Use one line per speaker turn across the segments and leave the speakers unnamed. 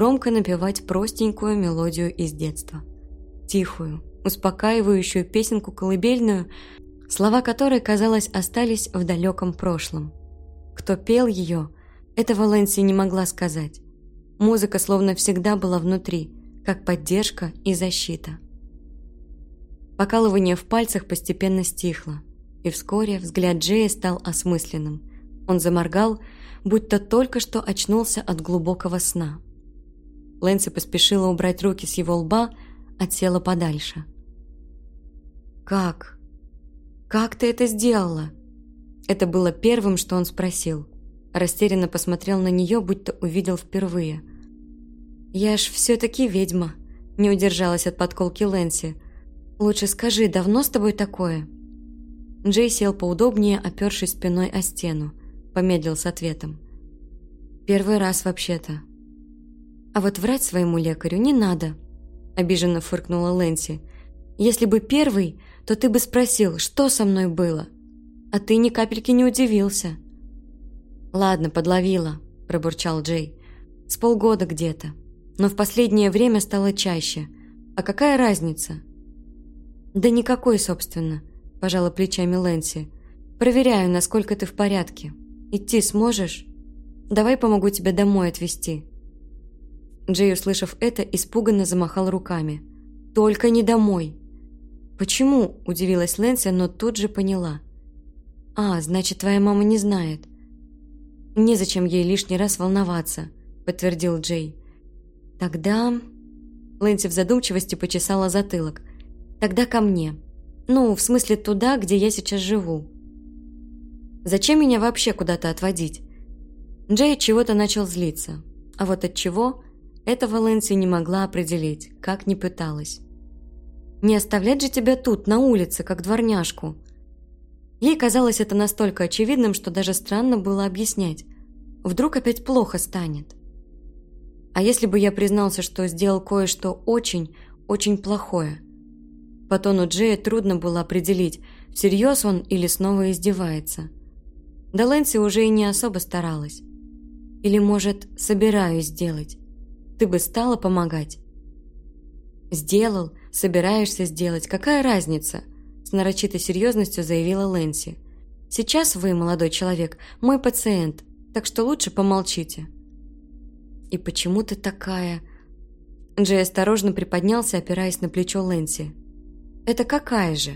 громко напевать простенькую мелодию из детства. Тихую, успокаивающую песенку колыбельную, слова которой, казалось, остались в далеком прошлом. Кто пел ее, этого Лэнси не могла сказать. Музыка словно всегда была внутри, как поддержка и защита. Покалывание в пальцах постепенно стихло, и вскоре взгляд Джея стал осмысленным. Он заморгал, будто только что очнулся от глубокого сна. Лэнси поспешила убрать руки с его лба, отсела подальше. «Как? Как ты это сделала?» Это было первым, что он спросил. Растерянно посмотрел на нее, будто увидел впервые. «Я ж все-таки ведьма», – не удержалась от подколки Лэнси. «Лучше скажи, давно с тобой такое?» Джей сел поудобнее, опершись спиной о стену. Помедлил с ответом. «Первый раз вообще-то». «А вот врать своему лекарю не надо», – обиженно фыркнула Лэнси. «Если бы первый, то ты бы спросил, что со мной было. А ты ни капельки не удивился». «Ладно, подловила», – пробурчал Джей. «С полгода где-то. Но в последнее время стало чаще. А какая разница?» «Да никакой, собственно», – пожала плечами Лэнси. «Проверяю, насколько ты в порядке. Идти сможешь? Давай помогу тебе домой отвезти». Джей, услышав это, испуганно замахал руками. «Только не домой!» «Почему?» – удивилась Лэнси, но тут же поняла. «А, значит, твоя мама не знает». «Незачем ей лишний раз волноваться», – подтвердил Джей. «Тогда...» Лэнси в задумчивости почесала затылок. «Тогда ко мне. Ну, в смысле туда, где я сейчас живу». «Зачем меня вообще куда-то отводить?» Джей чего-то начал злиться. А вот от чего этого Лэнси не могла определить, как ни пыталась. «Не оставлять же тебя тут, на улице, как дворняжку!» Ей казалось это настолько очевидным, что даже странно было объяснять. Вдруг опять плохо станет. А если бы я признался, что сделал кое-что очень, очень плохое? По тону Джея трудно было определить, всерьез он или снова издевается. Да Лэнси уже и не особо старалась. Или, может, собираюсь сделать ты бы стала помогать?» «Сделал, собираешься сделать, какая разница?» С нарочитой серьезностью заявила Лэнси. «Сейчас вы, молодой человек, мой пациент, так что лучше помолчите». «И почему ты такая?» Джей осторожно приподнялся, опираясь на плечо Лэнси. «Это какая же?»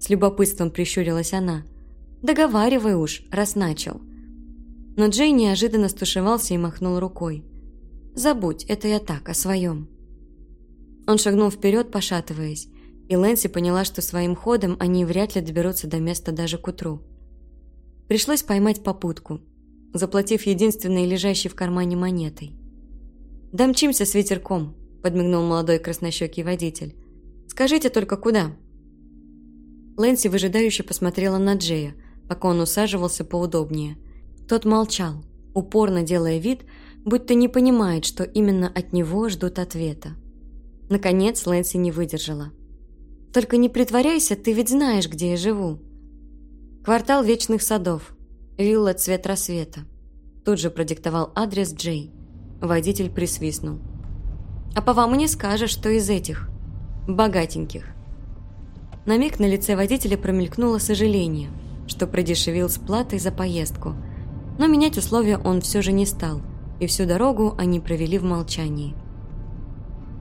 С любопытством прищурилась она. «Договаривай уж, раз начал». Но Джей неожиданно стушевался и махнул рукой. Забудь, это я так, о своем». Он шагнул вперед, пошатываясь, и Лэнси поняла, что своим ходом они вряд ли доберутся до места даже к утру. Пришлось поймать попутку, заплатив единственной лежащей в кармане монетой. «Домчимся с ветерком», – подмигнул молодой краснощекий водитель. «Скажите только, куда?» Лэнси выжидающе посмотрела на Джея, пока он усаживался поудобнее. Тот молчал, упорно делая вид, будто не понимает, что именно от него ждут ответа. Наконец Лэнси не выдержала. «Только не притворяйся, ты ведь знаешь, где я живу». «Квартал Вечных Садов. Вилла Цвет Рассвета». Тут же продиктовал адрес Джей. Водитель присвистнул. «А по вам и не скажешь, что из этих. Богатеньких». На миг на лице водителя промелькнуло сожаление, что продешевил с платой за поездку, но менять условия он все же не стал – и всю дорогу они провели в молчании.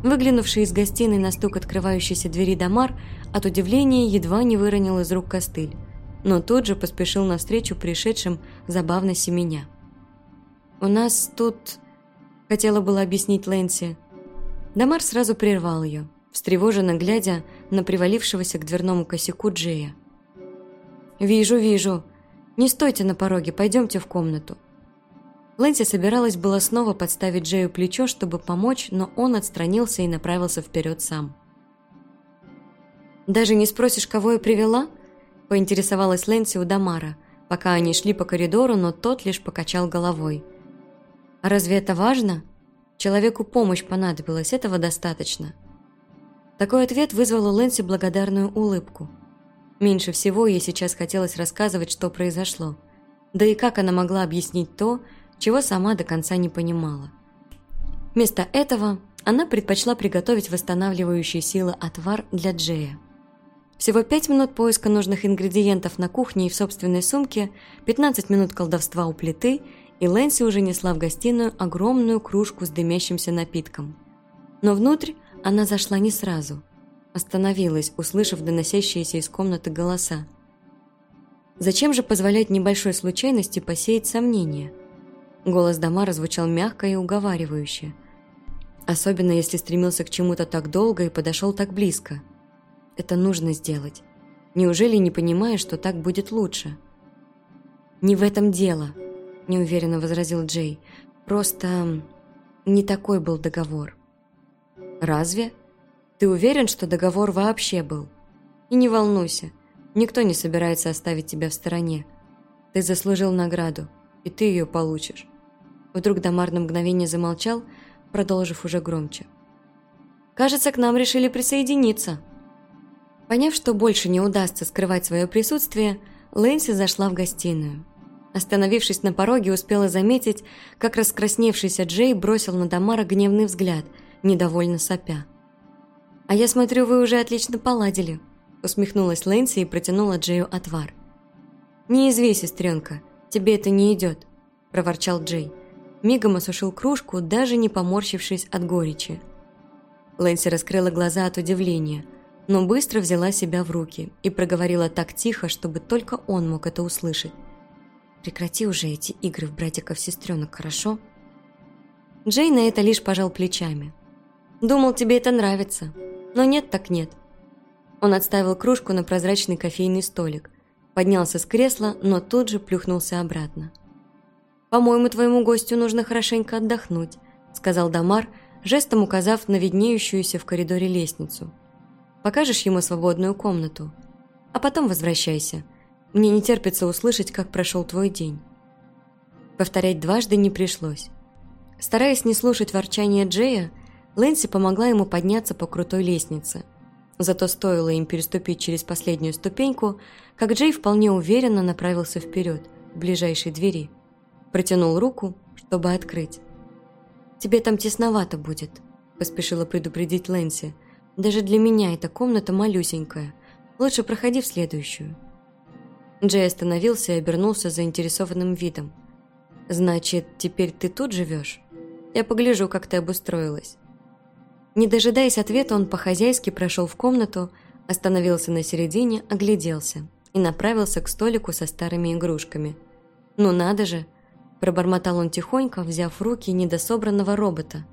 Выглянувший из гостиной на стук открывающейся двери Дамар от удивления едва не выронил из рук костыль, но тут же поспешил навстречу пришедшим забавно семеня. «У нас тут...» – хотела было объяснить Лэнси. Дамар сразу прервал ее, встревоженно глядя на привалившегося к дверному косяку Джея. «Вижу, вижу. Не стойте на пороге, пойдемте в комнату». Лэнси собиралась было снова подставить Джею плечо, чтобы помочь, но он отстранился и направился вперед сам. «Даже не спросишь, кого я привела?» – поинтересовалась Лэнси у Дамара, пока они шли по коридору, но тот лишь покачал головой. «А разве это важно? Человеку помощь понадобилась, этого достаточно». Такой ответ вызвал у Лэнси благодарную улыбку. Меньше всего ей сейчас хотелось рассказывать, что произошло. Да и как она могла объяснить то, чего сама до конца не понимала. Вместо этого она предпочла приготовить восстанавливающий силы отвар для Джея. Всего пять минут поиска нужных ингредиентов на кухне и в собственной сумке, 15 минут колдовства у плиты, и Лэнси уже несла в гостиную огромную кружку с дымящимся напитком. Но внутрь она зашла не сразу. Остановилась, услышав доносящиеся из комнаты голоса. Зачем же позволять небольшой случайности посеять сомнения? Голос Дамара звучал мягко и уговаривающе. Особенно если стремился к чему-то так долго и подошел так близко. Это нужно сделать. Неужели не понимаешь, что так будет лучше? «Не в этом дело», – неуверенно возразил Джей. «Просто не такой был договор». «Разве? Ты уверен, что договор вообще был? И не волнуйся, никто не собирается оставить тебя в стороне. Ты заслужил награду, и ты ее получишь». Вдруг Дамар на мгновение замолчал, продолжив уже громче. «Кажется, к нам решили присоединиться». Поняв, что больше не удастся скрывать свое присутствие, Лэнси зашла в гостиную. Остановившись на пороге, успела заметить, как раскрасневшийся Джей бросил на Дамара гневный взгляд, недовольно сопя. «А я смотрю, вы уже отлично поладили», усмехнулась Лэнси и протянула Джею отвар. «Не изви, сестренка, тебе это не идет», проворчал Джей. Мигом осушил кружку, даже не поморщившись от горечи. Лэнси раскрыла глаза от удивления, но быстро взяла себя в руки и проговорила так тихо, чтобы только он мог это услышать. «Прекрати уже эти игры в братиков-сестренок, хорошо?» Джей на это лишь пожал плечами. «Думал, тебе это нравится, но нет так нет». Он отставил кружку на прозрачный кофейный столик, поднялся с кресла, но тут же плюхнулся обратно. «По-моему, твоему гостю нужно хорошенько отдохнуть», сказал Дамар, жестом указав на виднеющуюся в коридоре лестницу. «Покажешь ему свободную комнату? А потом возвращайся. Мне не терпится услышать, как прошел твой день». Повторять дважды не пришлось. Стараясь не слушать ворчания Джея, Лэнси помогла ему подняться по крутой лестнице. Зато стоило им переступить через последнюю ступеньку, как Джей вполне уверенно направился вперед, к ближайшей двери – Протянул руку, чтобы открыть. «Тебе там тесновато будет», – поспешила предупредить Лэнси. «Даже для меня эта комната малюсенькая. Лучше проходи в следующую». Джей остановился и обернулся заинтересованным видом. «Значит, теперь ты тут живешь? Я погляжу, как ты обустроилась». Не дожидаясь ответа, он по-хозяйски прошел в комнату, остановился на середине, огляделся и направился к столику со старыми игрушками. «Ну надо же!» Пробормотал он тихонько, взяв в руки недособранного робота.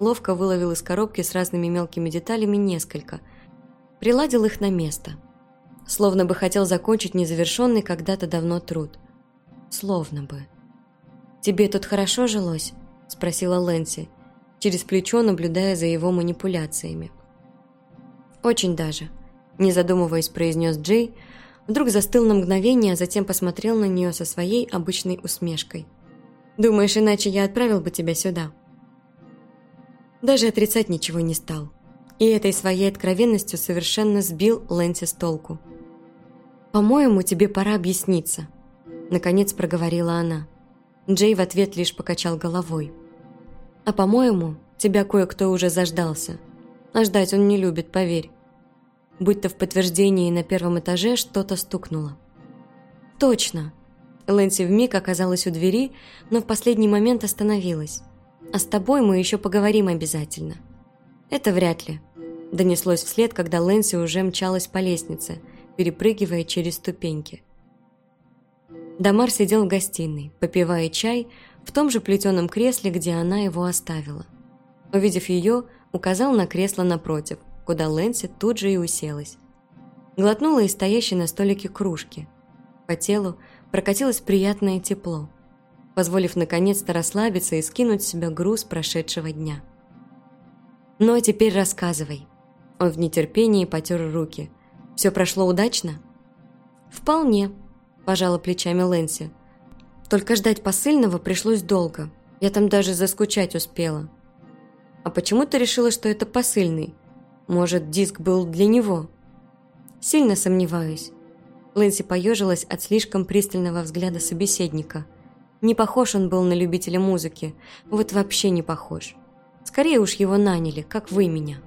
Ловко выловил из коробки с разными мелкими деталями несколько. Приладил их на место. Словно бы хотел закончить незавершенный когда-то давно труд. Словно бы. «Тебе тут хорошо жилось?» – спросила Лэнси, через плечо наблюдая за его манипуляциями. «Очень даже», – не задумываясь, произнес Джей, вдруг застыл на мгновение, а затем посмотрел на нее со своей обычной усмешкой – Думаешь, иначе я отправил бы тебя сюда?» Даже отрицать ничего не стал. И этой своей откровенностью совершенно сбил Лэнси с толку. «По-моему, тебе пора объясниться», — наконец проговорила она. Джей в ответ лишь покачал головой. «А по-моему, тебя кое-кто уже заждался. А ждать он не любит, поверь». Будь то в подтверждении на первом этаже что-то стукнуло. «Точно!» Лэнси вмиг оказалась у двери, но в последний момент остановилась. «А с тобой мы еще поговорим обязательно». «Это вряд ли», – донеслось вслед, когда Лэнси уже мчалась по лестнице, перепрыгивая через ступеньки. Дамар сидел в гостиной, попивая чай в том же плетеном кресле, где она его оставила. Увидев ее, указал на кресло напротив, куда Лэнси тут же и уселась. Глотнула из стоящей на столике кружки. По телу прокатилось приятное тепло, позволив наконец-то расслабиться и скинуть с себя груз прошедшего дня. «Ну а теперь рассказывай». Он в нетерпении потер руки. «Все прошло удачно?» «Вполне», – пожала плечами Лэнси. «Только ждать посыльного пришлось долго. Я там даже заскучать успела». «А почему ты решила, что это посыльный? Может, диск был для него?» «Сильно сомневаюсь. Лэнси поежилась от слишком пристального взгляда собеседника. Не похож он был на любителя музыки, вот вообще не похож. Скорее уж его наняли, как вы меня.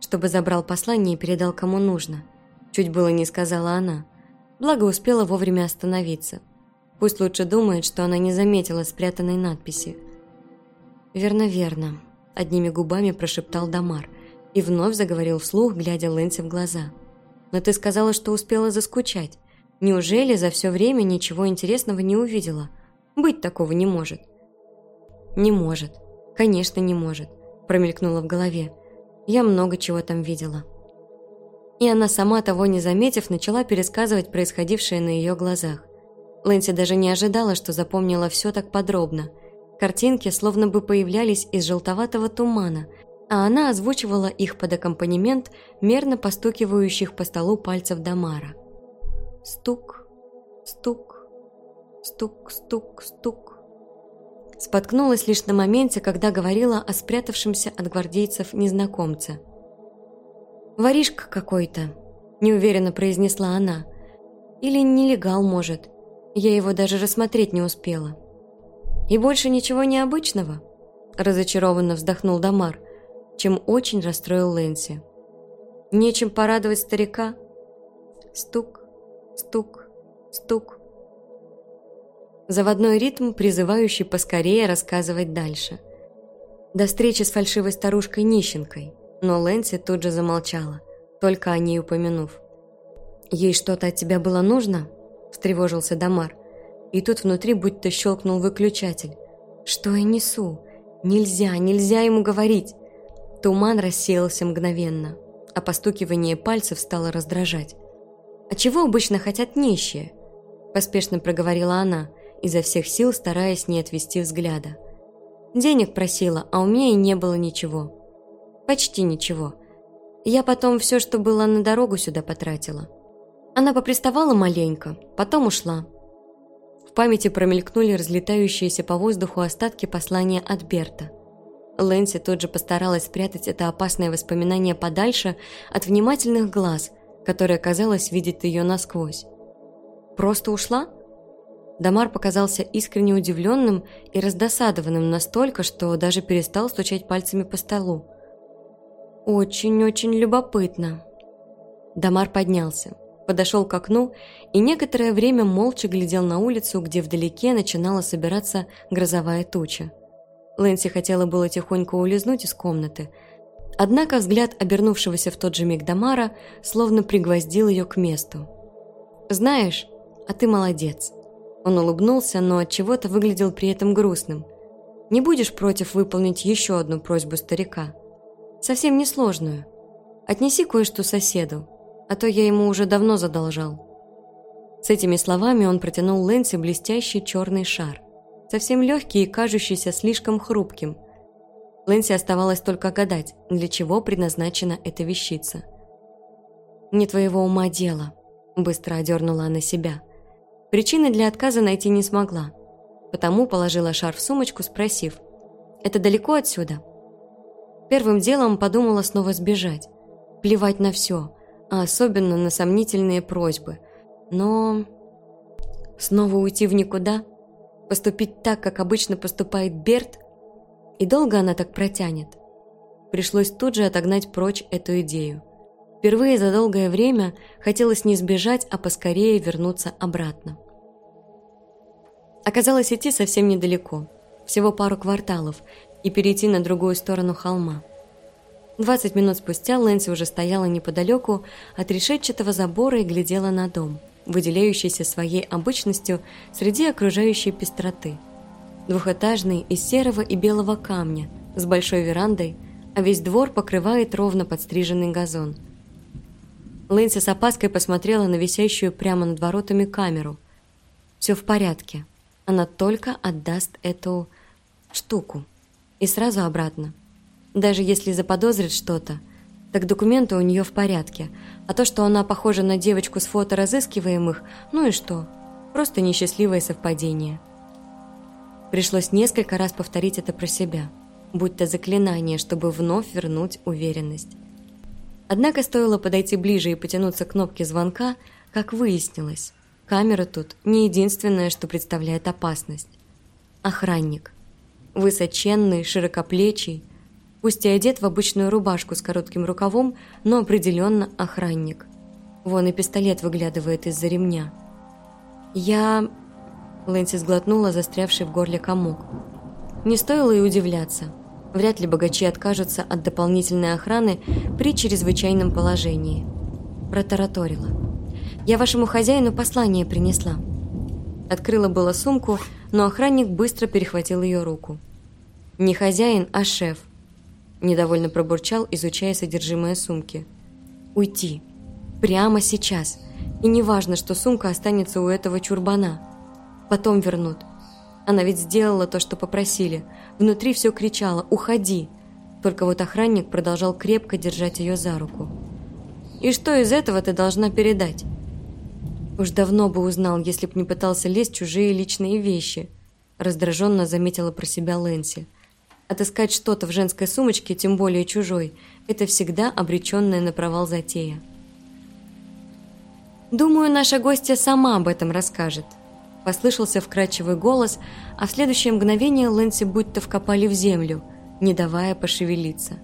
Чтобы забрал послание и передал кому нужно. Чуть было не сказала она. Благо успела вовремя остановиться. Пусть лучше думает, что она не заметила спрятанной надписи. «Верно, верно», – одними губами прошептал Дамар и вновь заговорил вслух, глядя Лэнси в глаза. «Но ты сказала, что успела заскучать. Неужели за все время ничего интересного не увидела? Быть такого не может». «Не может. Конечно, не может», – промелькнуло в голове. «Я много чего там видела». И она сама, того не заметив, начала пересказывать происходившее на ее глазах. Лэнси даже не ожидала, что запомнила все так подробно – Картинки словно бы появлялись из желтоватого тумана, а она озвучивала их под аккомпанемент мерно постукивающих по столу пальцев Дамара. Стук, стук, стук, стук, стук. Споткнулась лишь на моменте, когда говорила о спрятавшемся от гвардейцев незнакомце. «Воришка какой-то», – неуверенно произнесла она. «Или нелегал, может. Я его даже рассмотреть не успела». «И больше ничего необычного?» – разочарованно вздохнул Дамар, чем очень расстроил Лэнси. «Нечем порадовать старика?» Стук, стук, стук. Заводной ритм, призывающий поскорее рассказывать дальше. До встречи с фальшивой старушкой-нищенкой, но Лэнси тут же замолчала, только о ней упомянув. «Ей что-то от тебя было нужно?» – встревожился Дамар. И тут внутри будто щелкнул выключатель. «Что я несу? Нельзя, нельзя ему говорить!» Туман рассеялся мгновенно, а постукивание пальцев стало раздражать. «А чего обычно хотят нищие?» Поспешно проговорила она, изо всех сил стараясь не отвести взгляда. «Денег просила, а у меня и не было ничего. Почти ничего. Я потом все, что было на дорогу сюда потратила. Она поприставала маленько, потом ушла, в памяти промелькнули разлетающиеся по воздуху остатки послания от Берта. Лэнси тут же постаралась спрятать это опасное воспоминание подальше от внимательных глаз, которые, казалось, видят ее насквозь. «Просто ушла?» Дамар показался искренне удивленным и раздосадованным настолько, что даже перестал стучать пальцами по столу. «Очень-очень любопытно». Дамар поднялся подошел к окну и некоторое время молча глядел на улицу, где вдалеке начинала собираться грозовая туча. Лэнси хотела было тихонько улизнуть из комнаты, однако взгляд обернувшегося в тот же миг Дамара словно пригвоздил ее к месту. «Знаешь, а ты молодец». Он улыбнулся, но от чего то выглядел при этом грустным. «Не будешь против выполнить еще одну просьбу старика? Совсем несложную. Отнеси кое-что соседу, а то я ему уже давно задолжал». С этими словами он протянул Лэнси блестящий черный шар, совсем легкий и кажущийся слишком хрупким. Лэнси оставалось только гадать, для чего предназначена эта вещица. «Не твоего ума дело», – быстро одернула она себя. Причины для отказа найти не смогла, потому положила шар в сумочку, спросив, «Это далеко отсюда?» Первым делом подумала снова сбежать. Плевать на все – а особенно на сомнительные просьбы. Но снова уйти в никуда, поступить так, как обычно поступает Берт, и долго она так протянет. Пришлось тут же отогнать прочь эту идею. Впервые за долгое время хотелось не сбежать, а поскорее вернуться обратно. Оказалось, идти совсем недалеко, всего пару кварталов, и перейти на другую сторону холма. Двадцать минут спустя Лэнси уже стояла неподалеку от решетчатого забора и глядела на дом, выделяющийся своей обычностью среди окружающей пестроты. Двухэтажный из серого и белого камня, с большой верандой, а весь двор покрывает ровно подстриженный газон. Лэнси с опаской посмотрела на висящую прямо над воротами камеру. Все в порядке. Она только отдаст эту штуку. И сразу обратно. Даже если заподозрит что-то, так документы у нее в порядке. А то, что она похожа на девочку с фото разыскиваемых, ну и что? Просто несчастливое совпадение. Пришлось несколько раз повторить это про себя, будь то заклинание, чтобы вновь вернуть уверенность. Однако стоило подойти ближе и потянуться к кнопке звонка, как выяснилось, камера тут не единственное, что представляет опасность. Охранник. Высоченный, широкоплечий, пусть и одет в обычную рубашку с коротким рукавом, но определенно охранник. Вон и пистолет выглядывает из-за ремня. «Я...» Лэнси сглотнула застрявший в горле комок. Не стоило и удивляться. Вряд ли богачи откажутся от дополнительной охраны при чрезвычайном положении. Протараторила. «Я вашему хозяину послание принесла». Открыла было сумку, но охранник быстро перехватил ее руку. «Не хозяин, а шеф», – недовольно пробурчал, изучая содержимое сумки. «Уйти. Прямо сейчас. И не важно, что сумка останется у этого чурбана. Потом вернут. Она ведь сделала то, что попросили. Внутри все кричало «Уходи!». Только вот охранник продолжал крепко держать ее за руку. «И что из этого ты должна передать?» Уж давно бы узнал, если б не пытался лезть в чужие личные вещи. Раздраженно заметила про себя Лэнси. Отыскать что-то в женской сумочке, тем более чужой, это всегда обреченная на провал затея. «Думаю, наша гостья сама об этом расскажет», Послышался вкрадчивый голос, а в следующее мгновение Лэнси будто вкопали в землю, не давая пошевелиться.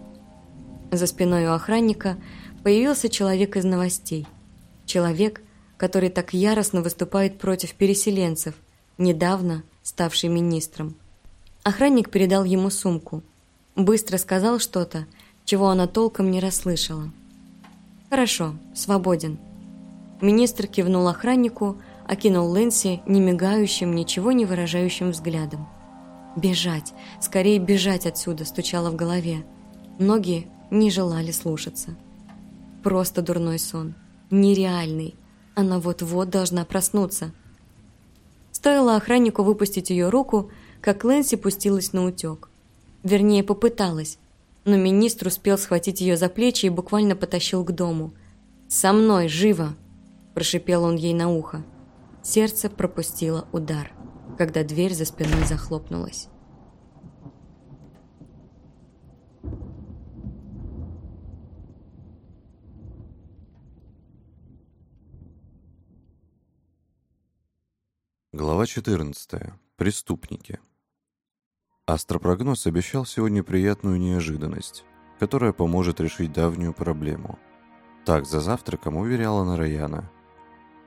За спиной у охранника появился человек из новостей. Человек, который так яростно выступает против переселенцев, недавно ставший министром. Охранник передал ему сумку. Быстро сказал что-то, чего она толком не расслышала. «Хорошо, свободен». Министр кивнул охраннику, окинул Лэнси немигающим, ничего не выражающим взглядом. «Бежать! Скорее бежать отсюда!» – стучало в голове. Ноги не желали слушаться. Просто дурной сон. Нереальный. Она вот-вот должна проснуться. Стоило охраннику выпустить ее руку, как Лэнси пустилась на утек. Вернее, попыталась, но министр успел схватить ее за плечи и буквально потащил к дому. «Со мной, живо!» – прошипел он ей на ухо. Сердце пропустило удар, когда дверь за спиной захлопнулась.
Глава 14. Преступники. Астропрогноз обещал сегодня приятную неожиданность, которая поможет решить давнюю проблему. Так за завтраком уверяла Нараяна –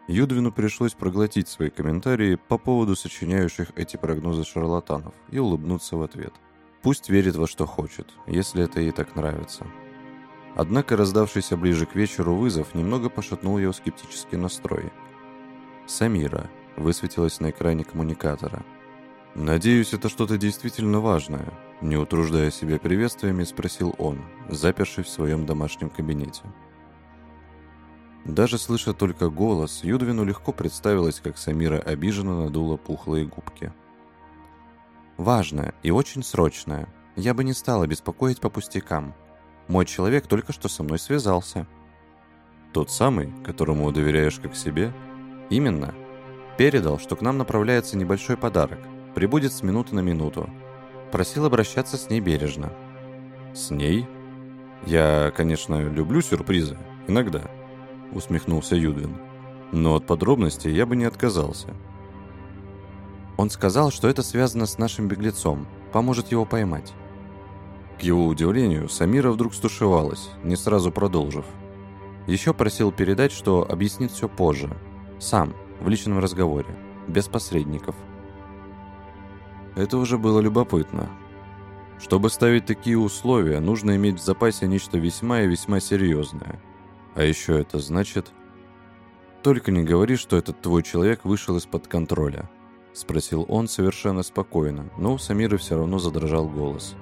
Юдвину пришлось проглотить свои комментарии по поводу сочиняющих эти прогнозы шарлатанов и улыбнуться в ответ. Пусть верит во что хочет, если это ей так нравится. Однако раздавшийся ближе к вечеру вызов немного пошатнул его скептический настрой. «Самира» высветилась на экране коммуникатора. «Надеюсь, это что-то действительно важное», не утруждая себя приветствиями, спросил он, запершись в своем домашнем кабинете. Даже слыша только голос, Юдвину легко представилось, как Самира обиженно надула пухлые губки. «Важное и очень срочное. Я бы не стала беспокоить по пустякам. Мой человек только что со мной связался». «Тот самый, которому доверяешь как себе?» «Именно. Передал, что к нам направляется небольшой подарок. Прибудет с минуты на минуту. Просил обращаться с ней бережно». «С ней?» «Я, конечно, люблю сюрпризы. Иногда» усмехнулся Юдвин. Но от подробностей я бы не отказался. Он сказал, что это связано с нашим беглецом, поможет его поймать. К его удивлению, Самира вдруг стушевалась, не сразу продолжив. Еще просил передать, что объяснит все позже. Сам, в личном разговоре, без посредников. Это уже было любопытно. Чтобы ставить такие условия, нужно иметь в запасе нечто весьма и весьма серьезное – а еще это значит... Только не говори, что этот твой человек вышел из-под контроля. Спросил он совершенно спокойно, но у Самиры все равно задрожал голос.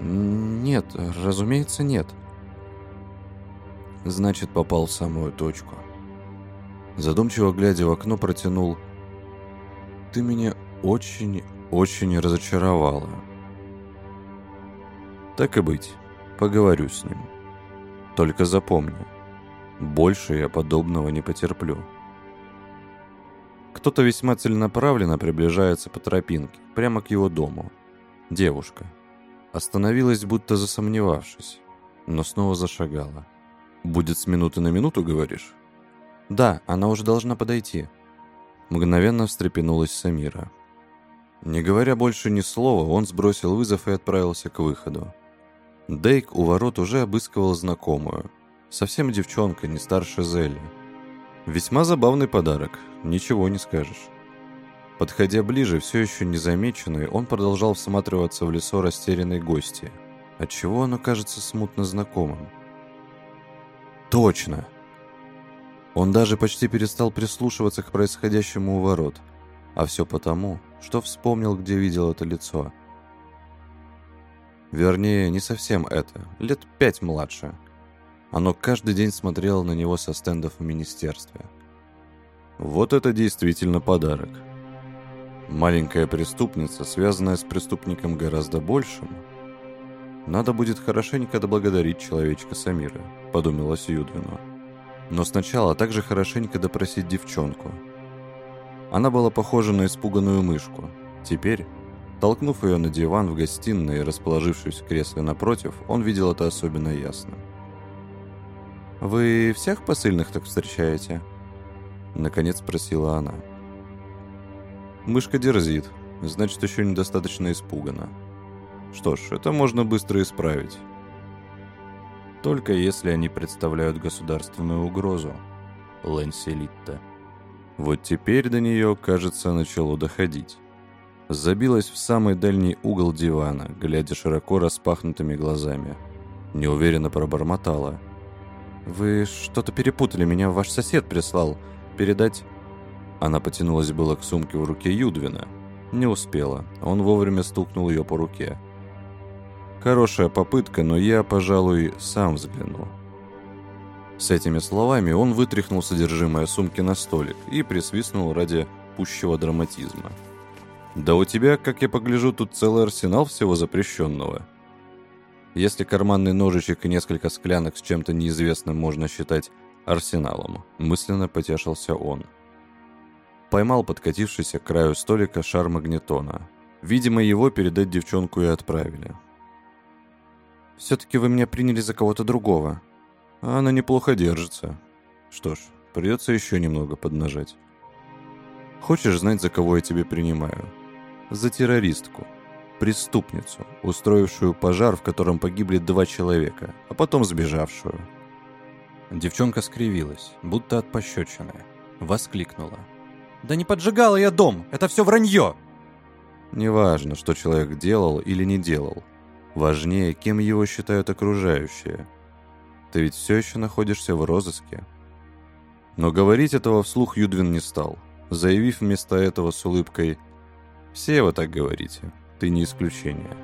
«Нет, разумеется, нет». Значит, попал в самую точку. Задумчиво глядя в окно, протянул «Ты меня очень-очень разочаровала». Так и быть, поговорю с ним. Только запомни, больше я подобного не потерплю. Кто-то весьма целенаправленно приближается по тропинке, прямо к его дому. Девушка. Остановилась, будто засомневавшись, но снова зашагала. «Будет с минуты на минуту, говоришь?» «Да, она уже должна подойти». Мгновенно встрепенулась Самира. Не говоря больше ни слова, он сбросил вызов и отправился к выходу. Дейк у ворот уже обыскивал знакомую. Совсем девчонка, не старше Зелли. Весьма забавный подарок, ничего не скажешь. Подходя ближе, все еще незамеченный, он продолжал всматриваться в лицо растерянной гости. Отчего оно кажется смутно знакомым? Точно! Он даже почти перестал прислушиваться к происходящему у ворот. А все потому, что вспомнил, где видел это лицо. Вернее, не совсем это. Лет пять младше. Оно каждый день смотрело на него со стендов в министерстве. Вот это действительно подарок. Маленькая преступница, связанная с преступником гораздо большим. Надо будет хорошенько доблагодарить человечка Самира, подумала Сьюдвину. Но сначала также хорошенько допросить девчонку. Она была похожа на испуганную мышку. Теперь, толкнув ее на диван в гостиной и расположившись в кресле напротив, он видел это особенно ясно. «Вы всех посыльных так встречаете?» Наконец спросила она. Мышка дерзит, значит, еще недостаточно испугана. Что ж, это можно быстро исправить. Только если они представляют государственную угрозу. Лэнси Литта. Вот теперь до нее, кажется, начало доходить. Забилась в самый дальний угол дивана, глядя широко распахнутыми глазами. Неуверенно пробормотала. «Вы что-то перепутали, меня ваш сосед прислал. Передать...» Она потянулась было к сумке в руке Юдвина. Не успела. Он вовремя стукнул ее по руке. Хорошая попытка, но я, пожалуй, сам взгляну. С этими словами он вытряхнул содержимое сумки на столик и присвистнул ради пущего драматизма. «Да у тебя, как я погляжу, тут целый арсенал всего запрещенного. Если карманный ножичек и несколько склянок с чем-то неизвестным можно считать арсеналом», мысленно потешился он. Поймал подкатившийся к краю столика шар магнитона. Видимо, его передать девчонку и отправили. «Все-таки вы меня приняли за кого-то другого». Она неплохо держится. Что ж, придется еще немного поднажать. Хочешь знать, за кого я тебе принимаю? За террористку. Преступницу, устроившую пожар, в котором погибли два человека, а потом сбежавшую. Девчонка скривилась, будто от пощечины. Воскликнула. «Да не поджигала я дом! Это все вранье!» Неважно, что человек делал или не делал. Важнее, кем его считают окружающие. Ты ведь все еще находишься в розыске. Но говорить этого вслух Юдвин не стал, заявив вместо этого с улыбкой «Все вы так говорите, ты не исключение».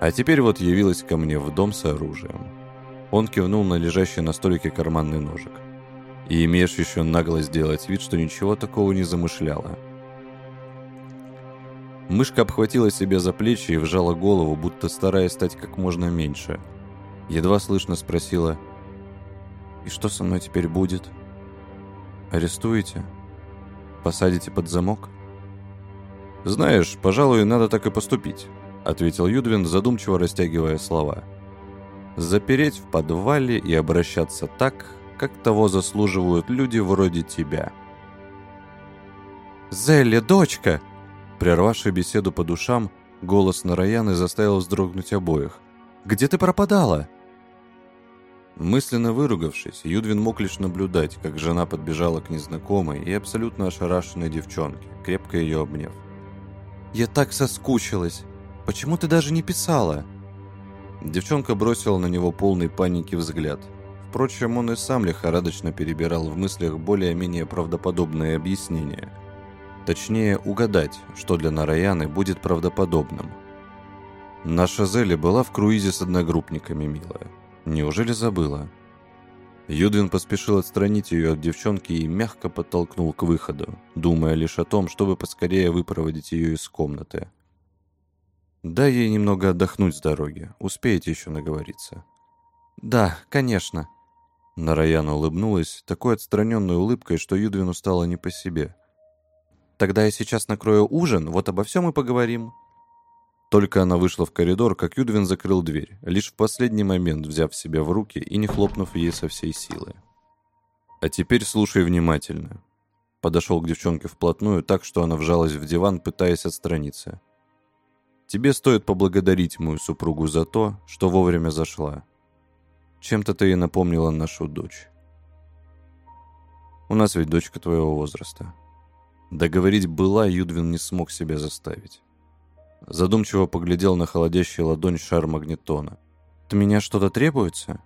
А теперь вот явилась ко мне в дом с оружием. Он кивнул на лежащий на столике карманный ножик. И имеешь еще наглость делать вид, что ничего такого не замышляла. Мышка обхватила себя за плечи и вжала голову, будто стараясь стать как можно меньше. Едва слышно спросила, «И что со мной теперь будет? Арестуете? Посадите под замок?» «Знаешь, пожалуй, надо так и поступить», — ответил Юдвин, задумчиво растягивая слова. «Запереть в подвале и обращаться так, как того заслуживают люди вроде тебя». «Зелли, дочка!» Прервавший беседу по душам, голос Нараяны заставил вздрогнуть обоих. «Где ты пропадала?» Мысленно выругавшись, Юдвин мог лишь наблюдать, как жена подбежала к незнакомой и абсолютно ошарашенной девчонке, крепко ее обняв. «Я так соскучилась! Почему ты даже не писала?» Девчонка бросила на него полный паники взгляд. Впрочем, он и сам лихорадочно перебирал в мыслях более-менее правдоподобные объяснения – Точнее, угадать, что для Нараяны будет правдоподобным. Наша Зели была в круизе с одногруппниками, милая. Неужели забыла? Юдвин поспешил отстранить ее от девчонки и мягко подтолкнул к выходу, думая лишь о том, чтобы поскорее выпроводить ее из комнаты. «Дай ей немного отдохнуть с дороги, успеете еще наговориться». «Да, конечно». Нараяна улыбнулась такой отстраненной улыбкой, что Юдвину стало не по себе – Тогда я сейчас накрою ужин, вот обо всем и поговорим». Только она вышла в коридор, как Юдвин закрыл дверь, лишь в последний момент взяв себя в руки и не хлопнув ей со всей силы. «А теперь слушай внимательно. Подошел к девчонке вплотную так, что она вжалась в диван, пытаясь отстраниться. «Тебе стоит поблагодарить мою супругу за то, что вовремя зашла. Чем-то ты ей напомнила нашу дочь. У нас ведь дочка твоего возраста». Договорить была, Юдвин не смог себя заставить. Задумчиво поглядел на холодящую ладонь шар магнитона. «От меня что-то требуется?»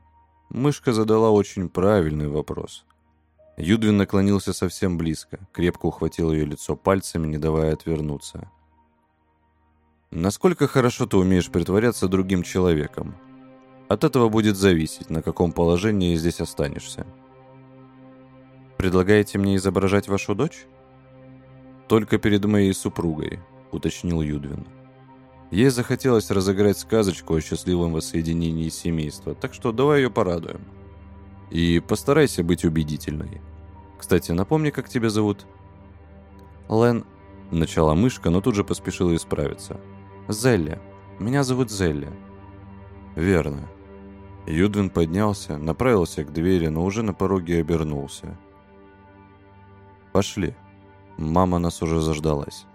Мышка задала очень правильный вопрос. Юдвин наклонился совсем близко, крепко ухватил ее лицо пальцами, не давая отвернуться. «Насколько хорошо ты умеешь притворяться другим человеком? От этого будет зависеть, на каком положении здесь останешься». «Предлагаете мне изображать вашу дочь?» «Только перед моей супругой», — уточнил Юдвин. Ей захотелось разыграть сказочку о счастливом воссоединении семейства, так что давай ее порадуем. И постарайся быть убедительной. Кстати, напомни, как тебя зовут? Лен... Начала мышка, но тут же поспешила исправиться. Зелли. Меня зовут Зелли. Верно. Юдвин поднялся, направился к двери, но уже на пороге обернулся. Пошли. Мама нас уже заждалась.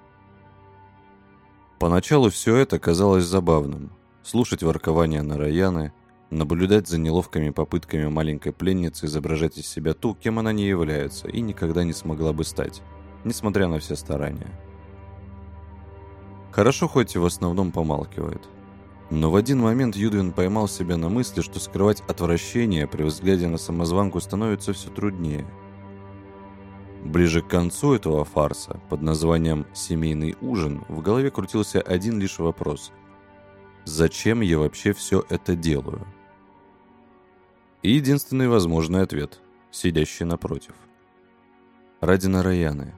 Поначалу все это казалось забавным. Слушать воркование Нараяны, наблюдать за неловкими попытками маленькой пленницы изображать из себя ту, кем она не является и никогда не смогла бы стать, несмотря на все старания. Хорошо хоть и в основном помалкивает. Но в один момент Юдвин поймал себя на мысли, что скрывать отвращение при взгляде на самозванку становится все труднее – Ближе к концу этого фарса, под названием «Семейный ужин», в голове крутился один лишь вопрос. Зачем я вообще все это делаю? И единственный возможный ответ, сидящий напротив. Ради Нараяны.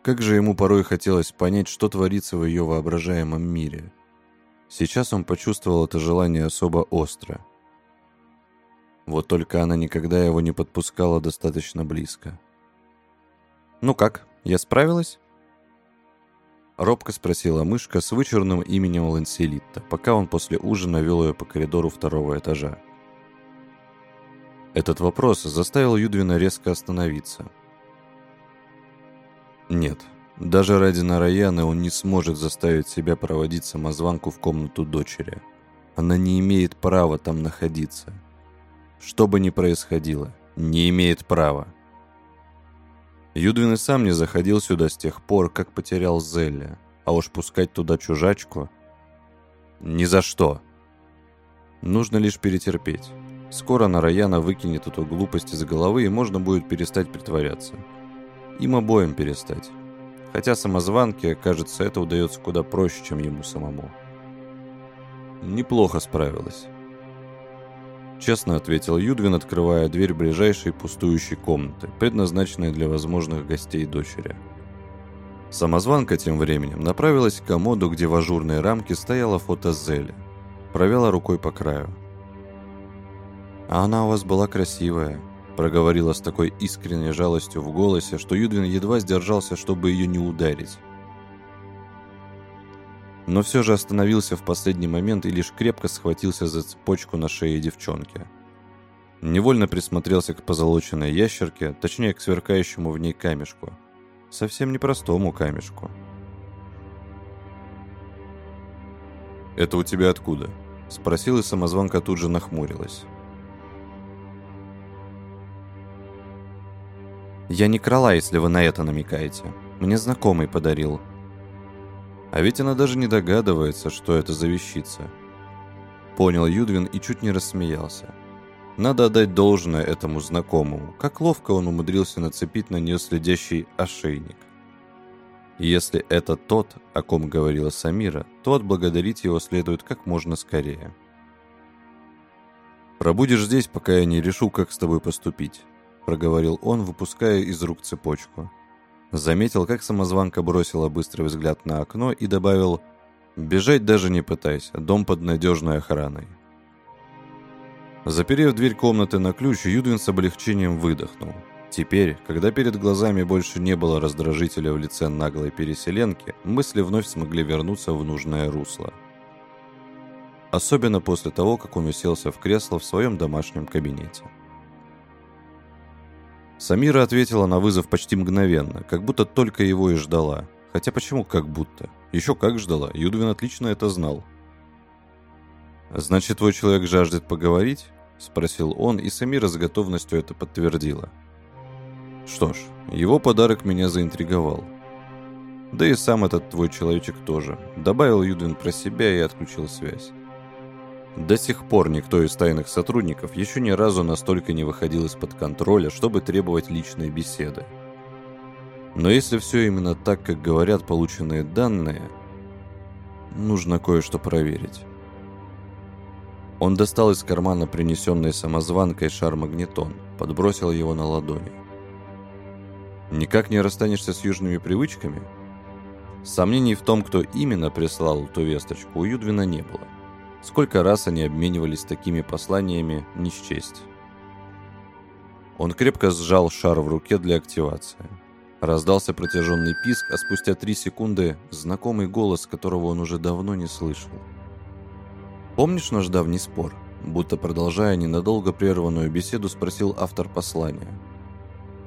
Как же ему порой хотелось понять, что творится в ее воображаемом мире. Сейчас он почувствовал это желание особо остро. Вот только она никогда его не подпускала достаточно близко. «Ну как, я справилась?» Робко спросила мышка с вычурным именем Ланселитта, пока он после ужина вел ее по коридору второго этажа. Этот вопрос заставил Юдвина резко остановиться. Нет, даже ради Нараяны он не сможет заставить себя проводить самозванку в комнату дочери. Она не имеет права там находиться. Что бы ни происходило, не имеет права. Юдвин и сам не заходил сюда с тех пор, как потерял Зелли. А уж пускать туда чужачку... Ни за что. Нужно лишь перетерпеть. Скоро Нараяна выкинет эту глупость из головы, и можно будет перестать притворяться. Им обоим перестать. Хотя самозванке, кажется, это удается куда проще, чем ему самому. Неплохо справилась. Честно ответил Юдвин, открывая дверь ближайшей пустующей комнаты, предназначенной для возможных гостей дочери. Самозванка тем временем направилась к комоду, где в ажурной рамке стояло фото Зели. Провела рукой по краю. «А она у вас была красивая», – проговорила с такой искренней жалостью в голосе, что Юдвин едва сдержался, чтобы ее не ударить но все же остановился в последний момент и лишь крепко схватился за цепочку на шее девчонки. Невольно присмотрелся к позолоченной ящерке, точнее к сверкающему в ней камешку. Совсем непростому камешку. «Это у тебя откуда?» – спросил, и самозванка тут же нахмурилась. «Я не крала, если вы на это намекаете. Мне знакомый подарил», а ведь она даже не догадывается, что это за вещица. Понял Юдвин и чуть не рассмеялся. Надо отдать должное этому знакомому, как ловко он умудрился нацепить на нее следящий ошейник. Если это тот, о ком говорила Самира, то отблагодарить его следует как можно скорее. «Пробудешь здесь, пока я не решу, как с тобой поступить», — проговорил он, выпуская из рук цепочку. Заметил, как самозванка бросила быстрый взгляд на окно и добавил «Бежать даже не пытайся, дом под надежной охраной». Заперев дверь комнаты на ключ, Юдвин с облегчением выдохнул. Теперь, когда перед глазами больше не было раздражителя в лице наглой переселенки, мысли вновь смогли вернуться в нужное русло. Особенно после того, как он уселся в кресло в своем домашнем кабинете. Самира ответила на вызов почти мгновенно, как будто только его и ждала. Хотя почему как будто? Еще как ждала, Юдвин отлично это знал. «Значит, твой человек жаждет поговорить?» – спросил он, и Самира с готовностью это подтвердила. «Что ж, его подарок меня заинтриговал. Да и сам этот твой человечек тоже», – добавил Юдвин про себя и отключил связь. До сих пор никто из тайных сотрудников еще ни разу настолько не выходил из-под контроля, чтобы требовать личной беседы. Но если все именно так, как говорят полученные данные, нужно кое-что проверить. Он достал из кармана принесенный самозванкой шар-магнитон, подбросил его на ладони. «Никак не расстанешься с южными привычками?» Сомнений в том, кто именно прислал эту весточку, у Юдвина не было. Сколько раз они обменивались такими посланиями, не счесть. Он крепко сжал шар в руке для активации. Раздался протяженный писк, а спустя три секунды знакомый голос, которого он уже давно не слышал. Помнишь наш давний спор? Будто продолжая ненадолго прерванную беседу, спросил автор послания.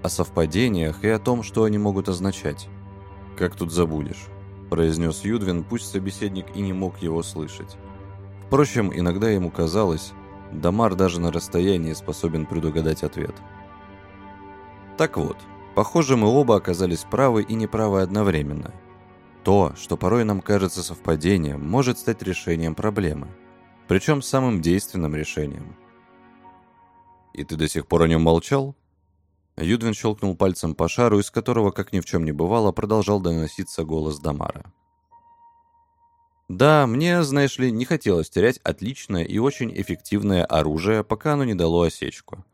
О совпадениях и о том, что они могут означать. «Как тут забудешь?» – произнес Юдвин, пусть собеседник и не мог его слышать. Впрочем, иногда ему казалось, Дамар даже на расстоянии способен предугадать ответ. Так вот, похоже, мы оба оказались правы и неправы одновременно. То, что порой нам кажется совпадением, может стать решением проблемы – причем самым действенным решением. «И ты до сих пор о нем молчал?» Юдвин щелкнул пальцем по шару, из которого, как ни в чем не бывало, продолжал доноситься голос Дамара. «Да, мне, знаешь ли, не хотелось терять отличное и очень эффективное оружие, пока оно не дало осечку.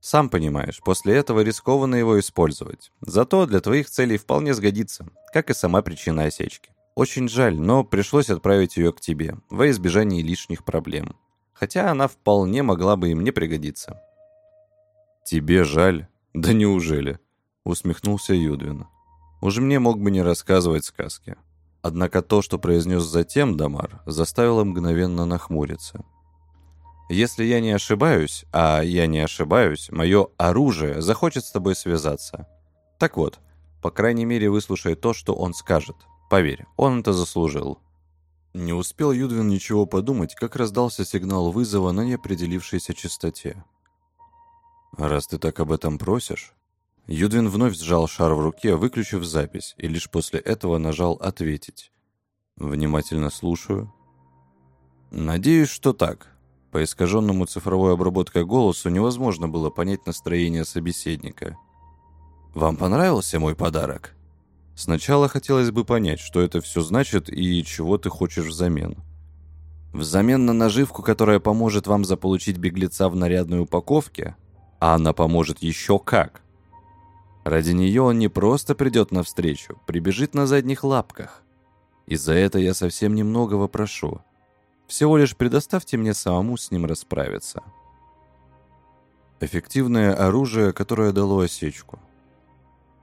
Сам понимаешь, после этого рискованно его использовать. Зато для твоих целей вполне сгодится, как и сама причина осечки. Очень жаль, но пришлось отправить ее к тебе, во избежание лишних проблем. Хотя она вполне могла бы и мне пригодиться». «Тебе жаль? Да неужели?» — усмехнулся Юдвин. «Уж мне мог бы не рассказывать сказки». Однако то, что произнес затем Дамар, заставило мгновенно нахмуриться. «Если я не ошибаюсь, а я не ошибаюсь, мое оружие захочет с тобой связаться. Так вот, по крайней мере, выслушай то, что он скажет. Поверь, он это заслужил». Не успел Юдвин ничего подумать, как раздался сигнал вызова на неопределившейся частоте. «Раз ты так об этом просишь...» Юдвин вновь сжал шар в руке, выключив запись, и лишь после этого нажал «Ответить». «Внимательно слушаю». «Надеюсь, что так». По искаженному цифровой обработкой голосу невозможно было понять настроение собеседника. «Вам понравился мой подарок?» Сначала хотелось бы понять, что это все значит и чего ты хочешь взамен. Взамен на наживку, которая поможет вам заполучить беглеца в нарядной упаковке, а она поможет еще как. Ради нее он не просто придет навстречу, прибежит на задних лапках. И за это я совсем немногого прошу. Всего лишь предоставьте мне самому с ним расправиться. Эффективное оружие, которое дало осечку.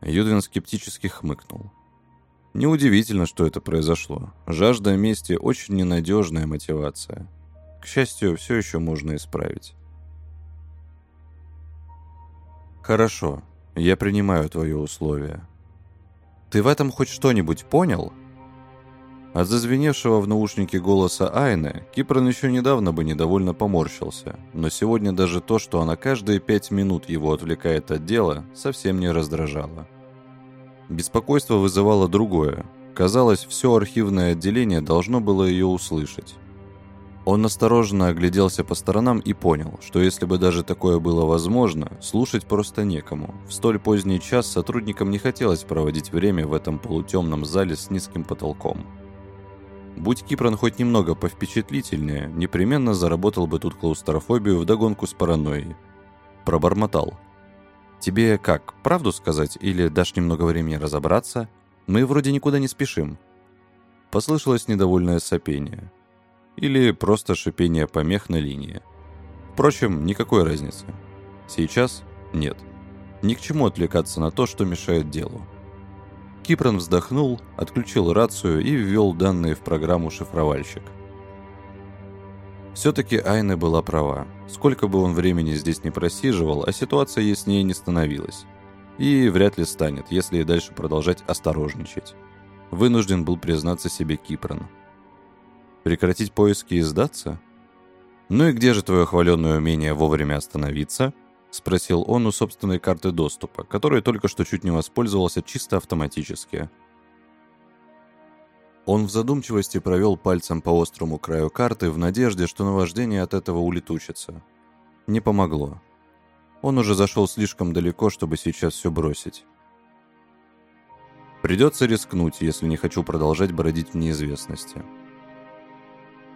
Юдвин скептически хмыкнул. Неудивительно, что это произошло. Жажда мести – очень ненадежная мотивация. К счастью, все еще можно исправить. «Хорошо, я принимаю твои условия. Ты в этом хоть что-нибудь понял?» От зазвеневшего в наушнике голоса Айны Кипрон еще недавно бы недовольно поморщился, но сегодня даже то, что она каждые пять минут его отвлекает от дела, совсем не раздражало. Беспокойство вызывало другое. Казалось, все архивное отделение должно было ее услышать. Он осторожно огляделся по сторонам и понял, что если бы даже такое было возможно, слушать просто некому. В столь поздний час сотрудникам не хотелось проводить время в этом полутемном зале с низким потолком. Будь Кипран хоть немного повпечатлительнее, непременно заработал бы тут клаустрофобию вдогонку с паранойей. Пробормотал. «Тебе как, правду сказать или дашь немного времени разобраться? Мы вроде никуда не спешим». Послышалось недовольное сопение. Или просто шипение помех на линии. Впрочем, никакой разницы. Сейчас нет. Ни к чему отвлекаться на то, что мешает делу. Кипран вздохнул, отключил рацию и ввел данные в программу «Шифровальщик». Все-таки Айна была права. Сколько бы он времени здесь не просиживал, а ситуация яснее не становилась. И вряд ли станет, если и дальше продолжать осторожничать. Вынужден был признаться себе Кипрон. Прекратить поиски и сдаться? «Ну и где же твое хваленное умение вовремя остановиться?» — спросил он у собственной карты доступа, которой только что чуть не воспользовался чисто автоматически. Он в задумчивости провел пальцем по острому краю карты в надежде, что наваждение от этого улетучится. Не помогло. Он уже зашел слишком далеко, чтобы сейчас все бросить. Придется рискнуть, если не хочу продолжать бродить в неизвестности.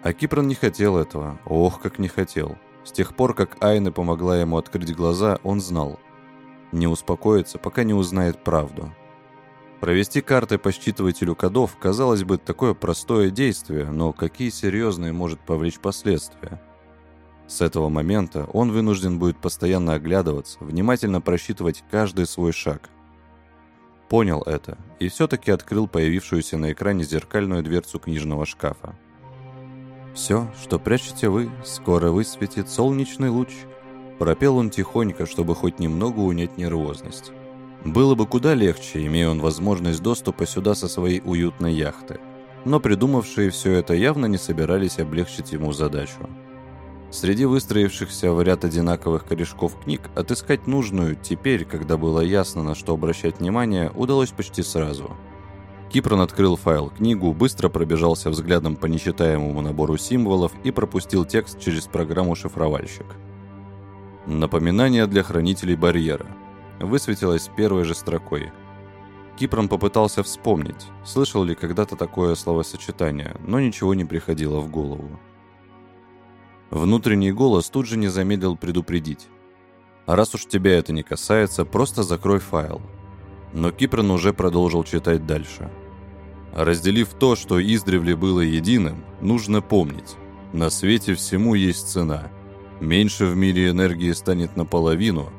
А Кипрон не хотел этого. Ох, как не хотел. С тех пор, как Айна помогла ему открыть глаза, он знал. Не успокоится, пока не узнает правду. Провести карты по считывателю кодов, казалось бы, такое простое действие, но какие серьезные может повлечь последствия? С этого момента он вынужден будет постоянно оглядываться, внимательно просчитывать каждый свой шаг. Понял это и все-таки открыл появившуюся на экране зеркальную дверцу книжного шкафа. «Все, что прячете вы, скоро высветит солнечный луч», пропел он тихонько, чтобы хоть немного унять нервозность. Было бы куда легче, имея он возможность доступа сюда со своей уютной яхты. Но придумавшие все это явно не собирались облегчить ему задачу. Среди выстроившихся в ряд одинаковых корешков книг отыскать нужную, теперь, когда было ясно, на что обращать внимание, удалось почти сразу. Кипрон открыл файл книгу, быстро пробежался взглядом по нечитаемому набору символов и пропустил текст через программу «Шифровальщик». Напоминание для хранителей барьера. Высветилось первой же строкой. Кипрон попытался вспомнить, слышал ли когда-то такое словосочетание, но ничего не приходило в голову. Внутренний голос тут же не замедлил предупредить. «А раз уж тебя это не касается, просто закрой файл». Но Кипрон уже продолжил читать дальше. Разделив то, что издревле было единым, нужно помнить. На свете всему есть цена. Меньше в мире энергии станет наполовину,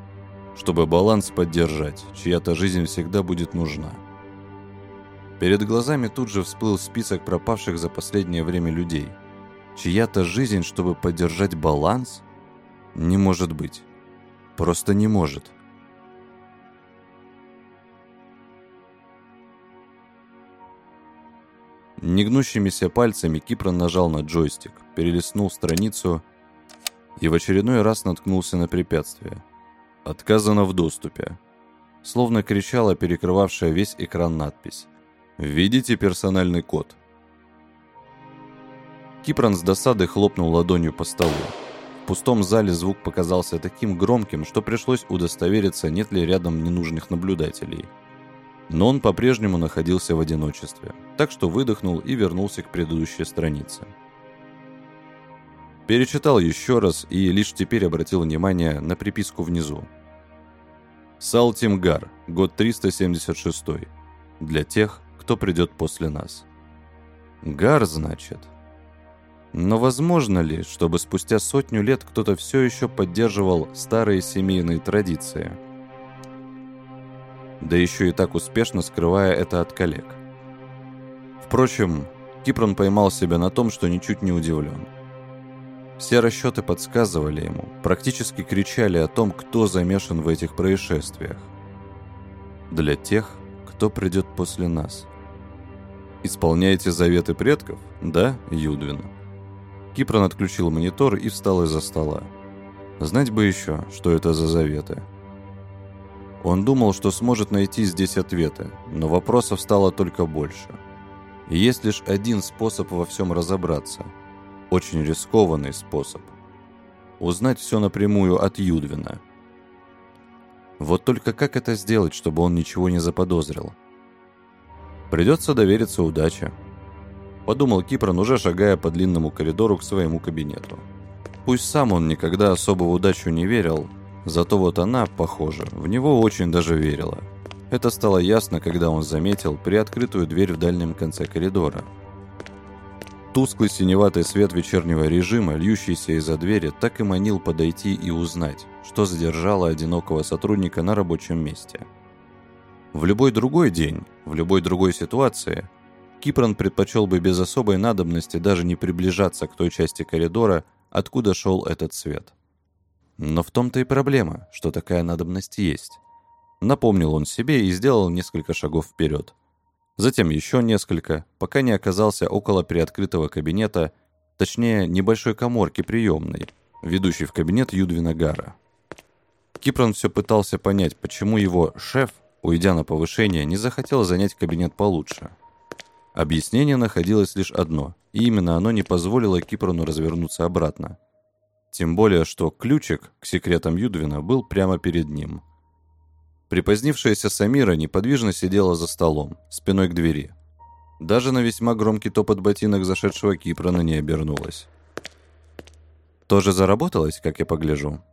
чтобы баланс поддержать, чья-то жизнь всегда будет нужна. Перед глазами тут же всплыл список пропавших за последнее время людей – чья-то жизнь, чтобы поддержать баланс? Не может быть. Просто не может. Негнущимися пальцами Кипрон нажал на джойстик, перелистнул страницу и в очередной раз наткнулся на препятствие. «Отказано в доступе», словно кричала перекрывавшая весь экран надпись. «Введите персональный код». Кипран с досады хлопнул ладонью по столу. В пустом зале звук показался таким громким, что пришлось удостовериться, нет ли рядом ненужных наблюдателей. Но он по-прежнему находился в одиночестве, так что выдохнул и вернулся к предыдущей странице. Перечитал еще раз и лишь теперь обратил внимание на приписку внизу. Салтимгар, год 376. Для тех, кто придет после нас. Гар, значит. Но возможно ли, чтобы спустя сотню лет кто-то все еще поддерживал старые семейные традиции? Да еще и так успешно скрывая это от коллег. Впрочем, Кипрон поймал себя на том, что ничуть не удивлен. Все расчеты подсказывали ему, практически кричали о том, кто замешан в этих происшествиях. Для тех, кто придет после нас. Исполняете заветы предков? Да, Юдвин? Кипрон отключил монитор и встал из-за стола. Знать бы еще, что это за заветы. Он думал, что сможет найти здесь ответы, но вопросов стало только больше. И есть лишь один способ во всем разобраться. Очень рискованный способ. Узнать все напрямую от Юдвина. Вот только как это сделать, чтобы он ничего не заподозрил? Придется довериться удаче подумал Кипрон, уже шагая по длинному коридору к своему кабинету. Пусть сам он никогда особо в удачу не верил, зато вот она, похоже, в него очень даже верила. Это стало ясно, когда он заметил приоткрытую дверь в дальнем конце коридора. Тусклый синеватый свет вечернего режима, льющийся из-за двери, так и манил подойти и узнать, что задержало одинокого сотрудника на рабочем месте. В любой другой день, в любой другой ситуации – Кипрон предпочел бы без особой надобности даже не приближаться к той части коридора, откуда шел этот свет. Но в том-то и проблема, что такая надобность есть. Напомнил он себе и сделал несколько шагов вперед. Затем еще несколько, пока не оказался около приоткрытого кабинета, точнее, небольшой коморки приемной, ведущей в кабинет Юдвина Гара. Кипрон все пытался понять, почему его шеф, уйдя на повышение, не захотел занять кабинет получше. Объяснение находилось лишь одно, и именно оно не позволило Кипрону развернуться обратно. Тем более, что ключик к секретам Юдвина был прямо перед ним. Припозднившаяся Самира неподвижно сидела за столом, спиной к двери. Даже на весьма громкий топот ботинок зашедшего Кипрона не обернулась. «Тоже заработалась, как я погляжу?»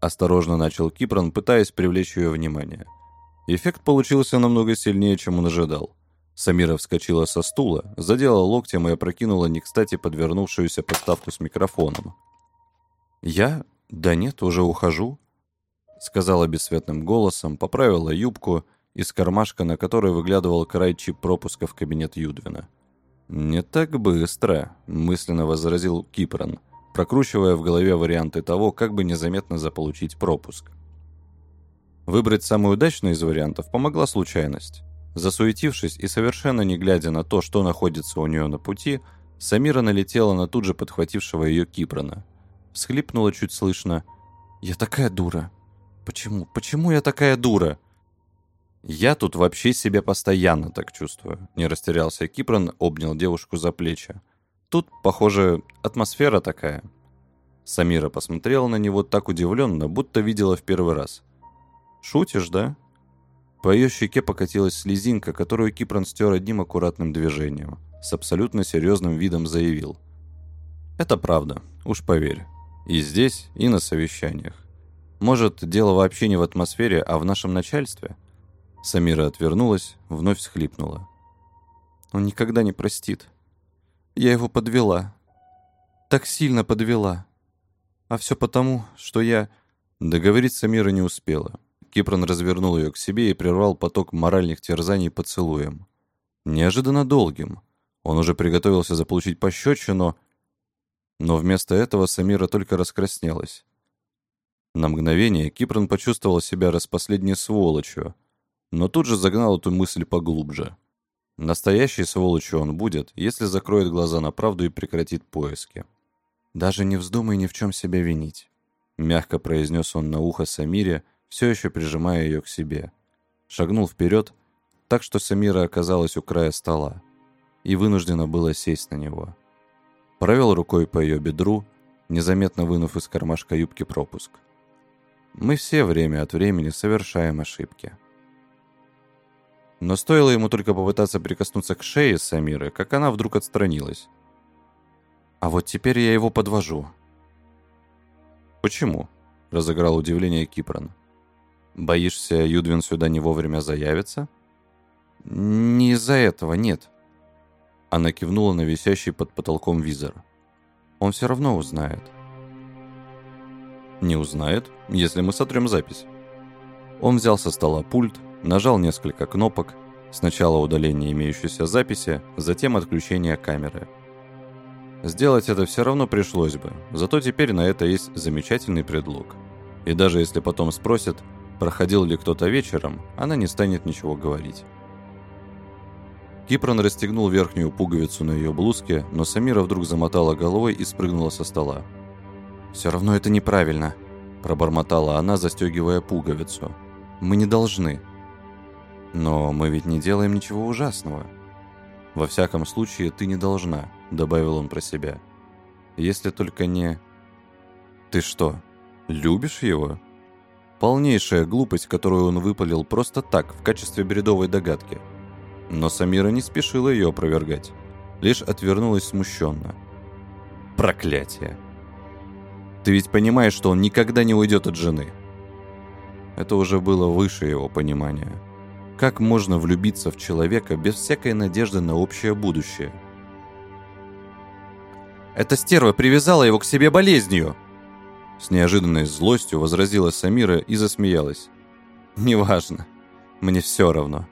Осторожно начал Кипрон, пытаясь привлечь ее внимание. Эффект получился намного сильнее, чем он ожидал. Самира вскочила со стула, задела локтем и опрокинула не кстати подвернувшуюся подставку с микрофоном. «Я? Да нет, уже ухожу», — сказала бесцветным голосом, поправила юбку из кармашка, на которой выглядывал край чип пропуска в кабинет Юдвина. «Не так быстро», — мысленно возразил Кипрон, прокручивая в голове варианты того, как бы незаметно заполучить пропуск. Выбрать самый удачный из вариантов помогла случайность. Засуетившись и совершенно не глядя на то, что находится у нее на пути, Самира налетела на тут же подхватившего ее Кипрона. Всхлипнула чуть слышно. «Я такая дура! Почему? Почему я такая дура?» «Я тут вообще себя постоянно так чувствую», — не растерялся Кипрон, обнял девушку за плечи. «Тут, похоже, атмосфера такая». Самира посмотрела на него так удивленно, будто видела в первый раз. «Шутишь, да?» По ее щеке покатилась слезинка, которую Кипрон стер одним аккуратным движением. С абсолютно серьезным видом заявил. «Это правда, уж поверь. И здесь, и на совещаниях. Может, дело вообще не в атмосфере, а в нашем начальстве?» Самира отвернулась, вновь схлипнула. «Он никогда не простит. Я его подвела. Так сильно подвела. А все потому, что я...» Договорить Самира не успела. Кипрон развернул ее к себе и прервал поток моральных терзаний поцелуем. Неожиданно долгим. Он уже приготовился заполучить пощечину, но вместо этого Самира только раскраснелась. На мгновение Кипрон почувствовал себя распоследней сволочью, но тут же загнал эту мысль поглубже. Настоящей сволочью он будет, если закроет глаза на правду и прекратит поиски. «Даже не вздумай ни в чем себя винить», — мягко произнес он на ухо Самире, все еще прижимая ее к себе. Шагнул вперед, так что Самира оказалась у края стола, и вынуждена была сесть на него. Провел рукой по ее бедру, незаметно вынув из кармашка юбки пропуск. Мы все время от времени совершаем ошибки. Но стоило ему только попытаться прикоснуться к шее Самиры, как она вдруг отстранилась. «А вот теперь я его подвожу». «Почему?» – разыграл удивление Кипрон. Боишься, Юдвин сюда не вовремя заявится? Не из-за этого, нет. Она кивнула на висящий под потолком визор. Он все равно узнает. Не узнает, если мы сотрем запись. Он взял со стола пульт, нажал несколько кнопок, сначала удаление имеющейся записи, затем отключение камеры. Сделать это все равно пришлось бы, зато теперь на это есть замечательный предлог. И даже если потом спросят, проходил ли кто-то вечером, она не станет ничего говорить. Кипрон расстегнул верхнюю пуговицу на ее блузке, но Самира вдруг замотала головой и спрыгнула со стола. «Все равно это неправильно», – пробормотала она, застегивая пуговицу. «Мы не должны». «Но мы ведь не делаем ничего ужасного». «Во всяком случае, ты не должна», – добавил он про себя. «Если только не...» «Ты что, любишь его?» Полнейшая глупость, которую он выпалил просто так, в качестве бредовой догадки. Но Самира не спешила ее опровергать. Лишь отвернулась смущенно. Проклятие. Ты ведь понимаешь, что он никогда не уйдет от жены. Это уже было выше его понимания. Как можно влюбиться в человека без всякой надежды на общее будущее? Эта стерва привязала его к себе болезнью. С неожиданной злостью возразила Самира и засмеялась. «Неважно. Мне все равно».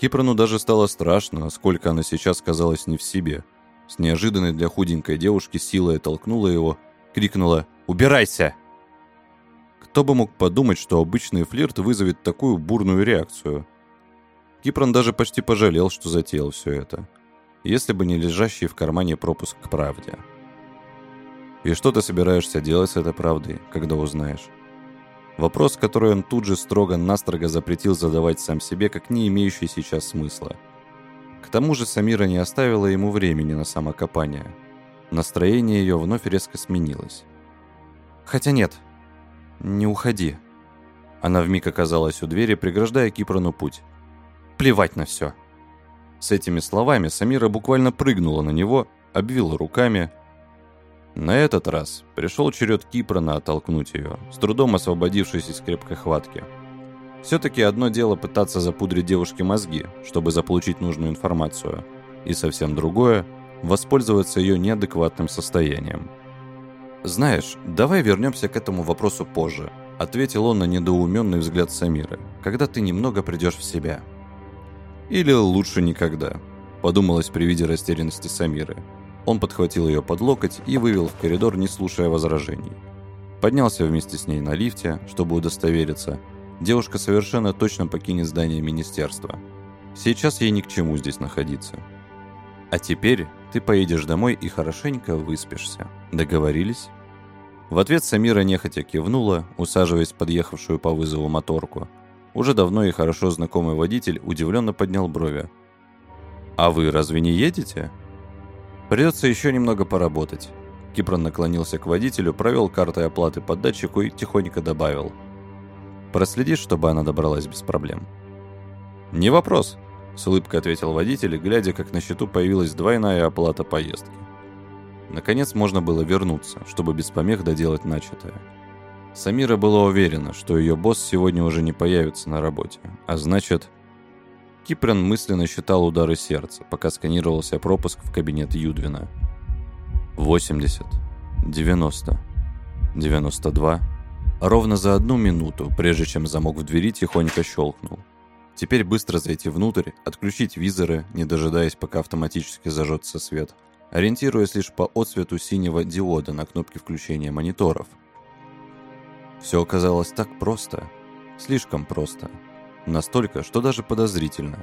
Кипрону даже стало страшно, сколько она сейчас казалась не в себе. С неожиданной для худенькой девушки силой толкнула его, крикнула «Убирайся!». Кто бы мог подумать, что обычный флирт вызовет такую бурную реакцию? Кипрон даже почти пожалел, что затеял все это. Если бы не лежащий в кармане пропуск к правде. И что ты собираешься делать с этой правдой, когда узнаешь? Вопрос, который он тут же строго-настрого запретил задавать сам себе, как не имеющий сейчас смысла. К тому же Самира не оставила ему времени на самокопание. Настроение ее вновь резко сменилось. «Хотя нет, не уходи». Она вмиг оказалась у двери, преграждая Кипрону путь. «Плевать на все». С этими словами Самира буквально прыгнула на него, обвила руками, на этот раз пришел черед Кипрона оттолкнуть ее, с трудом освободившись из крепкой хватки. Все-таки одно дело пытаться запудрить девушке мозги, чтобы заполучить нужную информацию, и совсем другое – воспользоваться ее неадекватным состоянием. «Знаешь, давай вернемся к этому вопросу позже», – ответил он на недоуменный взгляд Самиры, «когда ты немного придешь в себя». «Или лучше никогда», – подумалось при виде растерянности Самиры – он подхватил ее под локоть и вывел в коридор, не слушая возражений. Поднялся вместе с ней на лифте, чтобы удостовериться. Девушка совершенно точно покинет здание министерства. Сейчас ей ни к чему здесь находиться. А теперь ты поедешь домой и хорошенько выспишься. Договорились? В ответ Самира нехотя кивнула, усаживаясь в подъехавшую по вызову моторку. Уже давно и хорошо знакомый водитель удивленно поднял брови. «А вы разве не едете?» Придется еще немного поработать. Кипрон наклонился к водителю, провел картой оплаты по датчику и тихонько добавил. Проследишь, чтобы она добралась без проблем. «Не вопрос», — с улыбкой ответил водитель, глядя, как на счету появилась двойная оплата поездки. Наконец можно было вернуться, чтобы без помех доделать начатое. Самира была уверена, что ее босс сегодня уже не появится на работе, а значит, Киприн мысленно считал удары сердца, пока сканировался пропуск в кабинет Юдвина. 80, 90, 92. Ровно за одну минуту, прежде чем замок в двери тихонько щелкнул. Теперь быстро зайти внутрь, отключить визоры, не дожидаясь, пока автоматически зажжется свет, ориентируясь лишь по отсвету синего диода на кнопке включения мониторов. Все оказалось так просто. Слишком просто. Настолько, что даже подозрительно.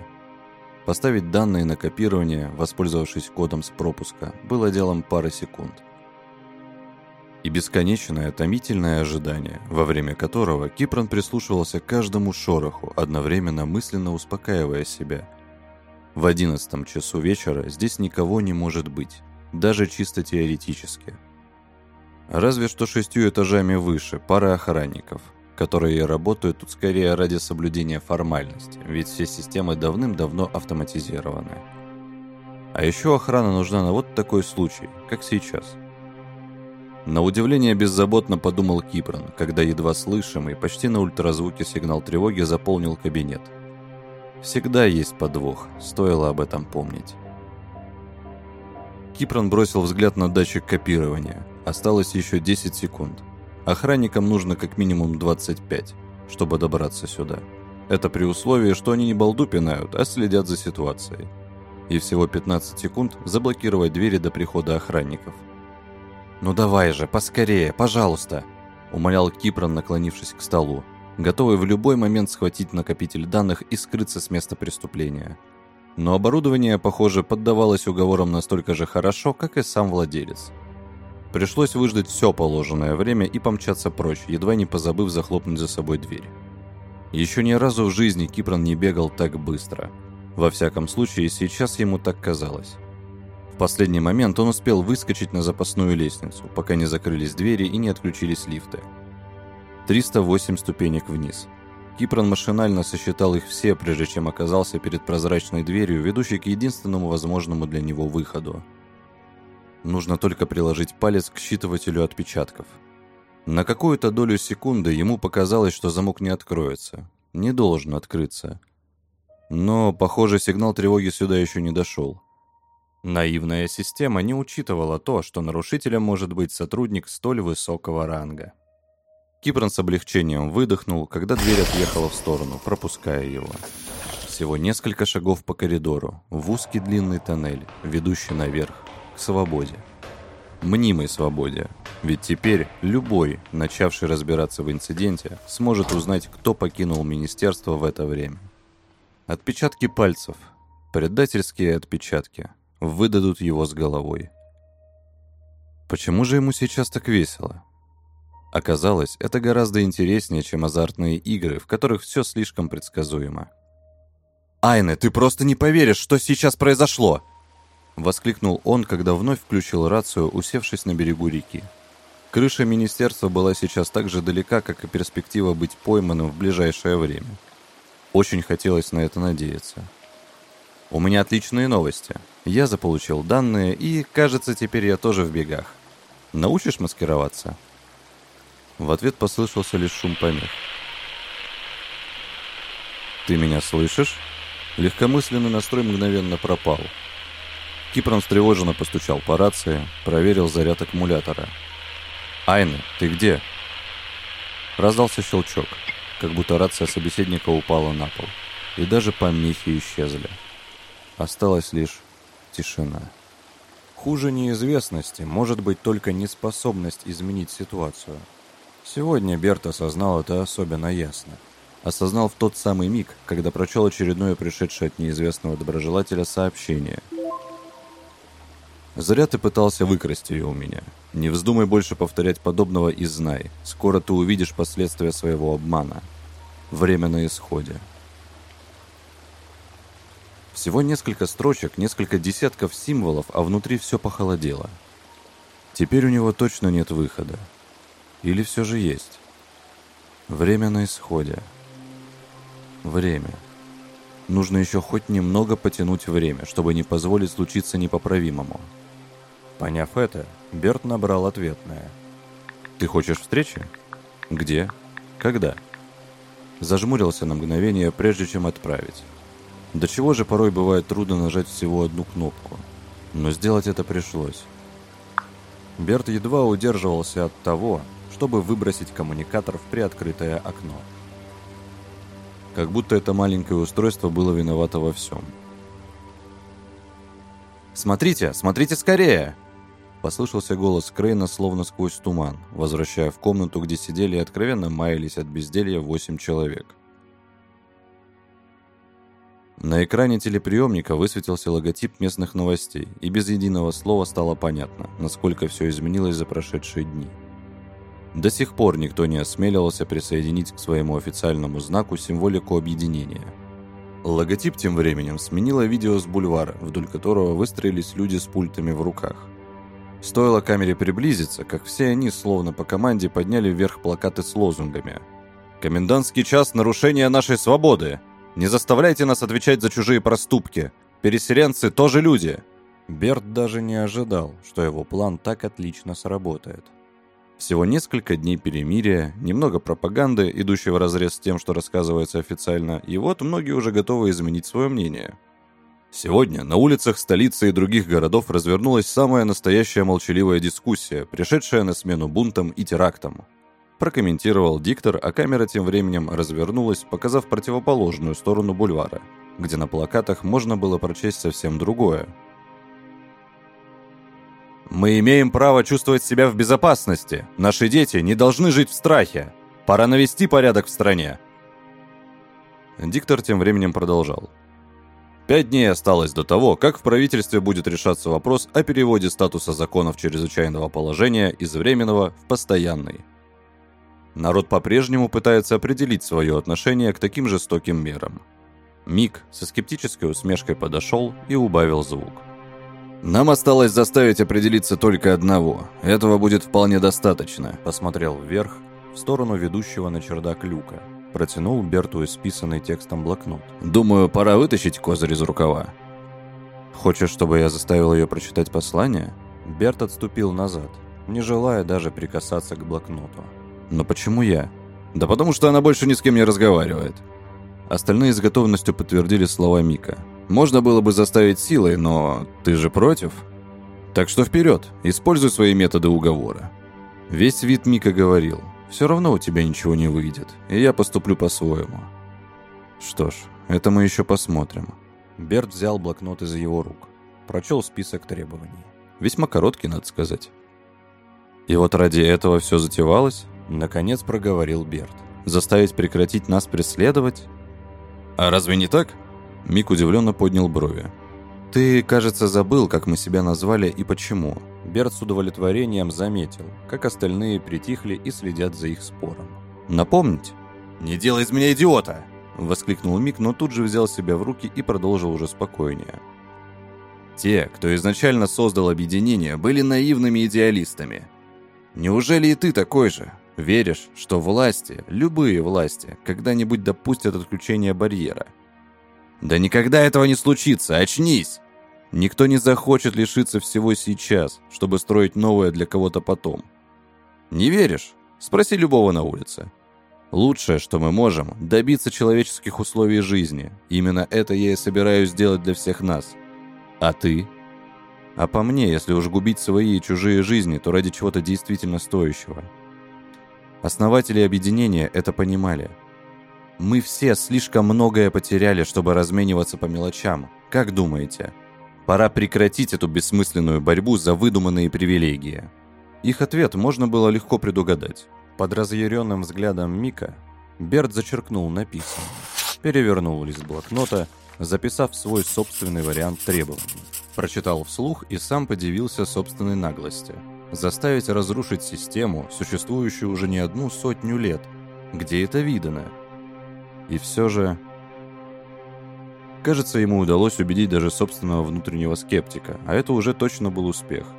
Поставить данные на копирование, воспользовавшись кодом с пропуска, было делом пары секунд. И бесконечное томительное ожидание, во время которого Кипрон прислушивался к каждому шороху, одновременно мысленно успокаивая себя. В одиннадцатом часу вечера здесь никого не может быть, даже чисто теоретически. Разве что шестью этажами выше пара охранников – которые работают тут скорее ради соблюдения формальности, ведь все системы давным-давно автоматизированы. А еще охрана нужна на вот такой случай, как сейчас. На удивление беззаботно подумал Кипрон, когда едва слышимый, почти на ультразвуке сигнал тревоги заполнил кабинет. Всегда есть подвох, стоило об этом помнить. Кипрон бросил взгляд на датчик копирования. Осталось еще 10 секунд. Охранникам нужно как минимум 25, чтобы добраться сюда. Это при условии, что они не балду пинают, а следят за ситуацией. И всего 15 секунд заблокировать двери до прихода охранников. «Ну давай же, поскорее, пожалуйста!» Умолял Кипрон, наклонившись к столу, готовый в любой момент схватить накопитель данных и скрыться с места преступления. Но оборудование, похоже, поддавалось уговорам настолько же хорошо, как и сам владелец – Пришлось выждать все положенное время и помчаться прочь, едва не позабыв захлопнуть за собой дверь. Еще ни разу в жизни Кипрон не бегал так быстро. Во всяком случае, сейчас ему так казалось. В последний момент он успел выскочить на запасную лестницу, пока не закрылись двери и не отключились лифты. 308 ступенек вниз. Кипрон машинально сосчитал их все, прежде чем оказался перед прозрачной дверью, ведущей к единственному возможному для него выходу – Нужно только приложить палец к считывателю отпечатков. На какую-то долю секунды ему показалось, что замок не откроется. Не должен открыться. Но, похоже, сигнал тревоги сюда еще не дошел. Наивная система не учитывала то, что нарушителем может быть сотрудник столь высокого ранга. Кипрон с облегчением выдохнул, когда дверь отъехала в сторону, пропуская его. Всего несколько шагов по коридору, в узкий длинный тоннель, ведущий наверх, к свободе. Мнимой свободе, Ведь теперь любой, начавший разбираться в инциденте, сможет узнать, кто покинул министерство в это время. Отпечатки пальцев, предательские отпечатки, выдадут его с головой. Почему же ему сейчас так весело? Оказалось, это гораздо интереснее, чем азартные игры, в которых все слишком предсказуемо. «Айне, ты просто не поверишь, что сейчас произошло!» Воскликнул он, когда вновь включил рацию, усевшись на берегу реки. Крыша министерства была сейчас так же далека, как и перспектива быть пойманным в ближайшее время. Очень хотелось на это надеяться. У меня отличные новости. Я заполучил данные, и, кажется, теперь я тоже в бегах. Научишь маскироваться?» В ответ послышался лишь шум помех. «Ты меня слышишь?» Легкомысленный настрой мгновенно пропал. Кипрон встревоженно постучал по рации, проверил заряд аккумулятора – «Айна, ты где?» Раздался щелчок, как будто рация собеседника упала на пол, и даже помехи исчезли. Осталась лишь тишина. Хуже неизвестности может быть только неспособность изменить ситуацию. Сегодня Берт осознал это особенно ясно. Осознал в тот самый миг, когда прочел очередное пришедшее от неизвестного доброжелателя сообщение – Зря ты пытался выкрасть ее у меня. Не вздумай больше повторять подобного и знай, скоро ты увидишь последствия своего обмана. Время на исходе. Всего несколько строчек, несколько десятков символов, а внутри все похолодело. Теперь у него точно нет выхода. Или все же есть? Время на исходе. Время. Нужно еще хоть немного потянуть время, чтобы не позволить случиться непоправимому. Поняв это, Берт набрал ответное. «Ты хочешь встречи? Где? Когда?» Зажмурился на мгновение, прежде чем отправить. До чего же порой бывает трудно нажать всего одну кнопку. Но сделать это пришлось. Берт едва удерживался от того, чтобы выбросить коммуникатор в приоткрытое окно. Как будто это маленькое устройство было виновато во всем. «Смотрите, смотрите скорее!» Послышался голос Крейна словно сквозь туман, возвращая в комнату, где сидели и откровенно маялись от безделья восемь человек. На экране телеприемника высветился логотип местных новостей, и без единого слова стало понятно, насколько все изменилось за прошедшие дни. До сих пор никто не осмеливался присоединить к своему официальному знаку символику объединения. Логотип тем временем сменило видео с бульвара, вдоль которого выстроились люди с пультами в руках – Стоило камере приблизиться, как все они, словно по команде, подняли вверх плакаты с лозунгами. «Комендантский час – нарушение нашей свободы! Не заставляйте нас отвечать за чужие проступки! Переселенцы тоже люди!» Берт даже не ожидал, что его план так отлично сработает. Всего несколько дней перемирия, немного пропаганды, идущей вразрез с тем, что рассказывается официально, и вот многие уже готовы изменить свое мнение – Сегодня на улицах столицы и других городов развернулась самая настоящая молчаливая дискуссия, пришедшая на смену бунтам и терактам. Прокомментировал диктор, а камера тем временем развернулась, показав противоположную сторону бульвара, где на плакатах можно было прочесть совсем другое. «Мы имеем право чувствовать себя в безопасности. Наши дети не должны жить в страхе. Пора навести порядок в стране». Диктор тем временем продолжал. Пять дней осталось до того, как в правительстве будет решаться вопрос о переводе статуса законов чрезвычайного положения из временного в постоянный. Народ по-прежнему пытается определить свое отношение к таким жестоким мерам. Мик со скептической усмешкой подошел и убавил звук. «Нам осталось заставить определиться только одного. Этого будет вполне достаточно», – посмотрел вверх, в сторону ведущего на чердак люка – Протянул Берту исписанный текстом блокнот. «Думаю, пора вытащить козырь из рукава». «Хочешь, чтобы я заставил ее прочитать послание?» Берт отступил назад, не желая даже прикасаться к блокноту. «Но почему я?» «Да потому что она больше ни с кем не разговаривает». Остальные с готовностью подтвердили слова Мика. «Можно было бы заставить силой, но ты же против?» «Так что вперед, используй свои методы уговора». Весь вид Мика говорил – все равно у тебя ничего не выйдет, и я поступлю по-своему. Что ж, это мы еще посмотрим. Берт взял блокнот из его рук. Прочел список требований. Весьма короткий, надо сказать. И вот ради этого все затевалось? Наконец проговорил Берт. Заставить прекратить нас преследовать? А разве не так? Мик удивленно поднял брови. «Ты, кажется, забыл, как мы себя назвали и почему». Берт с удовлетворением заметил, как остальные притихли и следят за их спором. «Напомнить?» «Не делай из меня идиота!» Воскликнул Мик, но тут же взял себя в руки и продолжил уже спокойнее. Те, кто изначально создал объединение, были наивными идеалистами. Неужели и ты такой же? Веришь, что власти, любые власти, когда-нибудь допустят отключение барьера? Да никогда этого не случится, очнись! Никто не захочет лишиться всего сейчас, чтобы строить новое для кого-то потом. Не веришь? Спроси любого на улице. Лучшее, что мы можем, добиться человеческих условий жизни. Именно это я и собираюсь сделать для всех нас. А ты? А по мне, если уж губить свои и чужие жизни, то ради чего-то действительно стоящего. Основатели объединения это понимали. Мы все слишком многое потеряли, чтобы размениваться по мелочам. Как думаете? Пора прекратить эту бессмысленную борьбу за выдуманные привилегии. Их ответ можно было легко предугадать. Под разъяренным взглядом Мика Берт зачеркнул написанное, перевернул лист блокнота, записав свой собственный вариант требований. Прочитал вслух и сам подивился собственной наглости. Заставить разрушить систему, существующую уже не одну сотню лет. Где это видано? И все же... Кажется, ему удалось убедить даже собственного внутреннего скептика, а это уже точно был успех –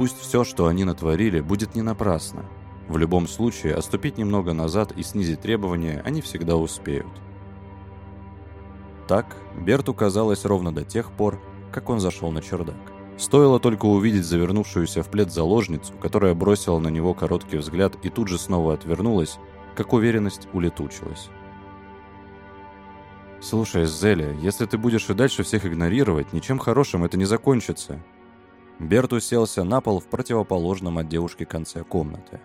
Пусть все, что они натворили, будет не напрасно. В любом случае, отступить немного назад и снизить требования они всегда успеют. Так, Берту казалось ровно до тех пор, как он зашел на чердак. Стоило только увидеть завернувшуюся в плед заложницу, которая бросила на него короткий взгляд и тут же снова отвернулась, как уверенность улетучилась. «Слушай, Зеля, если ты будешь и дальше всех игнорировать, ничем хорошим это не закончится», Берт уселся на пол в противоположном от девушки конце комнаты.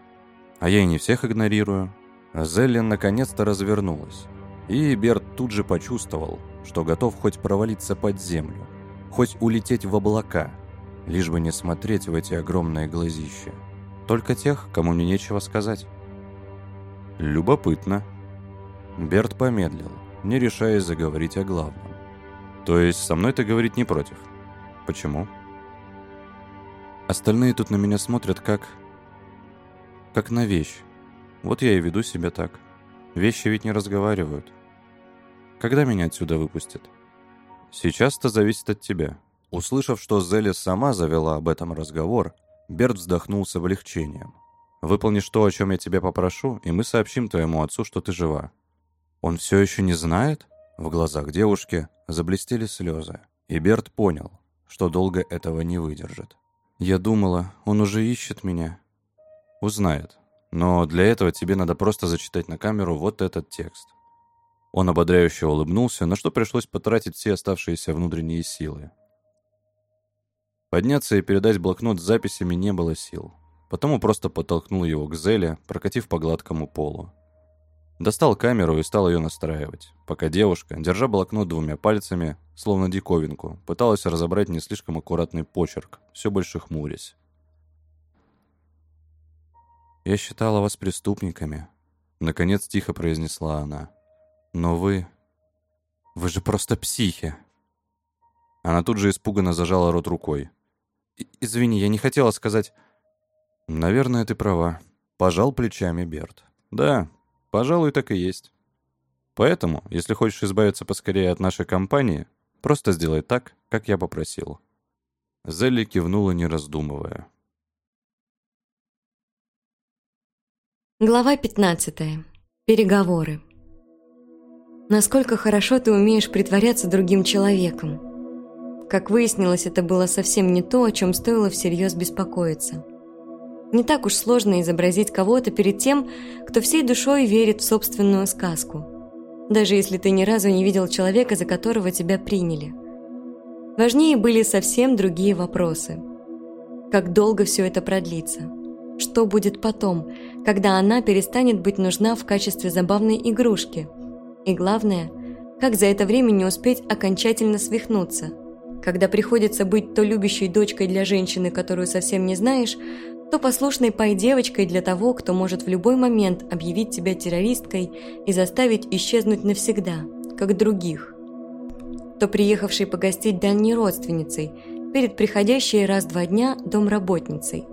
А я и не всех игнорирую. Зеллин наконец-то развернулась. И Берт тут же почувствовал, что готов хоть провалиться под землю, хоть улететь в облака, лишь бы не смотреть в эти огромные глазища. Только тех, кому мне нечего сказать. Любопытно. Берт помедлил, не решаясь заговорить о главном. То есть со мной ты говорить не против? Почему? Остальные тут на меня смотрят как... как на вещь. Вот я и веду себя так. Вещи ведь не разговаривают. Когда меня отсюда выпустят? Сейчас это зависит от тебя. Услышав, что Зелли сама завела об этом разговор, Берт вздохнул с облегчением. «Выполнишь то, о чем я тебя попрошу, и мы сообщим твоему отцу, что ты жива». «Он все еще не знает?» В глазах девушки заблестели слезы, и Берт понял, что долго этого не выдержит. Я думала, он уже ищет меня. Узнает. Но для этого тебе надо просто зачитать на камеру вот этот текст. Он ободряюще улыбнулся, на что пришлось потратить все оставшиеся внутренние силы. Подняться и передать блокнот с записями не было сил. Потому просто подтолкнул его к Зеле, прокатив по гладкому полу. Достал камеру и стал ее настраивать, пока девушка, держа блокнот двумя пальцами, словно диковинку, пыталась разобрать не слишком аккуратный почерк, все больше хмурясь. «Я считала вас преступниками», — наконец тихо произнесла она. «Но вы... вы же просто психи!» Она тут же испуганно зажала рот рукой. «Извини, я не хотела сказать...» «Наверное, ты права», — пожал плечами Берт. «Да, Пожалуй, так и есть. Поэтому, если хочешь избавиться поскорее от нашей компании, просто сделай так, как я попросил». Зелли кивнула, не раздумывая.
Глава 15. Переговоры. Насколько хорошо ты умеешь притворяться другим человеком. Как выяснилось, это было совсем не то, о чем стоило всерьез беспокоиться. Не так уж сложно изобразить кого-то перед тем, кто всей душой верит в собственную сказку, даже если ты ни разу не видел человека, за которого тебя приняли. Важнее были совсем другие вопросы. Как долго все это продлится? Что будет потом, когда она перестанет быть нужна в качестве забавной игрушки? И главное, как за это время не успеть окончательно свихнуться – когда приходится быть то любящей дочкой для женщины, которую совсем не знаешь, то послушной пай-девочкой для того, кто может в любой момент объявить тебя террористкой и заставить исчезнуть навсегда, как других, то приехавшей погостить дальней родственницей, перед приходящей раз-два дня домработницей.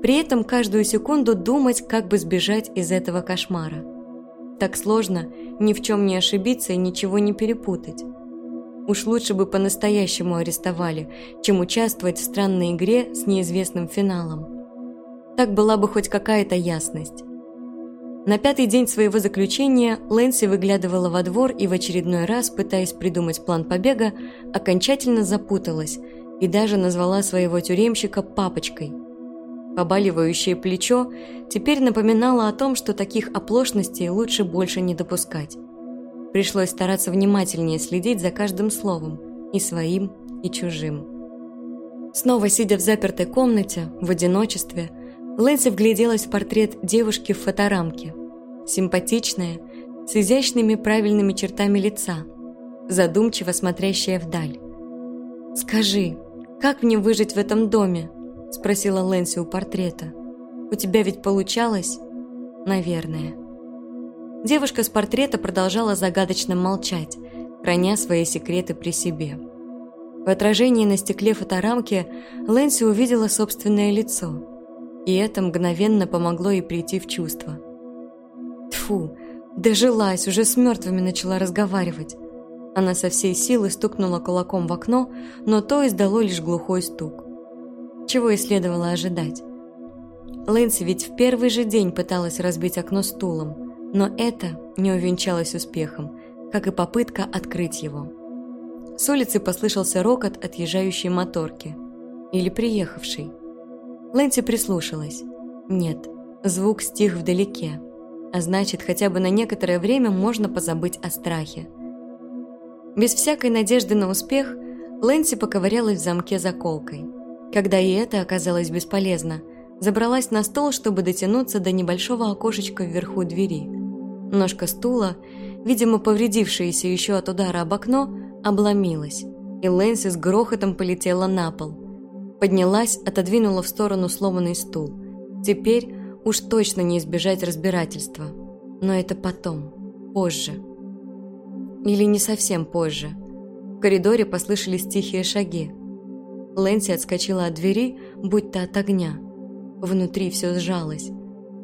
При этом каждую секунду думать, как бы сбежать из этого кошмара. Так сложно ни в чем не ошибиться и ничего не перепутать. Уж лучше бы по-настоящему арестовали, чем участвовать в странной игре с неизвестным финалом. Так была бы хоть какая-то ясность. На пятый день своего заключения Лэнси выглядывала во двор и в очередной раз, пытаясь придумать план побега, окончательно запуталась и даже назвала своего тюремщика «папочкой». Побаливающее плечо теперь напоминало о том, что таких оплошностей лучше больше не допускать. Пришлось стараться внимательнее следить за каждым словом, и своим, и чужим. Снова сидя в запертой комнате, в одиночестве, Лэнси вгляделась в портрет девушки в фоторамке. Симпатичная, с изящными правильными чертами лица, задумчиво смотрящая вдаль. «Скажи, как мне выжить в этом доме?» – спросила Лэнси у портрета. «У тебя ведь получалось?» «Наверное». Девушка с портрета продолжала загадочно молчать, храня свои секреты при себе. В отражении на стекле фоторамки Лэнси увидела собственное лицо – и это мгновенно помогло ей прийти в чувство. Тфу, дожилась, уже с мертвыми начала разговаривать. Она со всей силы стукнула кулаком в окно, но то издало лишь глухой стук. Чего и следовало ожидать. Лэнси ведь в первый же день пыталась разбить окно стулом, но это не увенчалось успехом, как и попытка открыть его. С улицы послышался рокот отъезжающей моторки. Или приехавшей. Лэнси прислушалась. Нет, звук стих вдалеке, а значит, хотя бы на некоторое время можно позабыть о страхе. Без всякой надежды на успех, Лэнси поковырялась в замке заколкой. Когда и это оказалось бесполезно, забралась на стол, чтобы дотянуться до небольшого окошечка вверху двери. Ножка стула, видимо, повредившаяся еще от удара об окно, обломилась, и Лэнси с грохотом полетела на пол. Поднялась, отодвинула в сторону сломанный стул. Теперь уж точно не избежать разбирательства. Но это потом, позже. Или не совсем позже. В коридоре послышались тихие шаги. Лэнси отскочила от двери, будто от огня. Внутри все сжалось,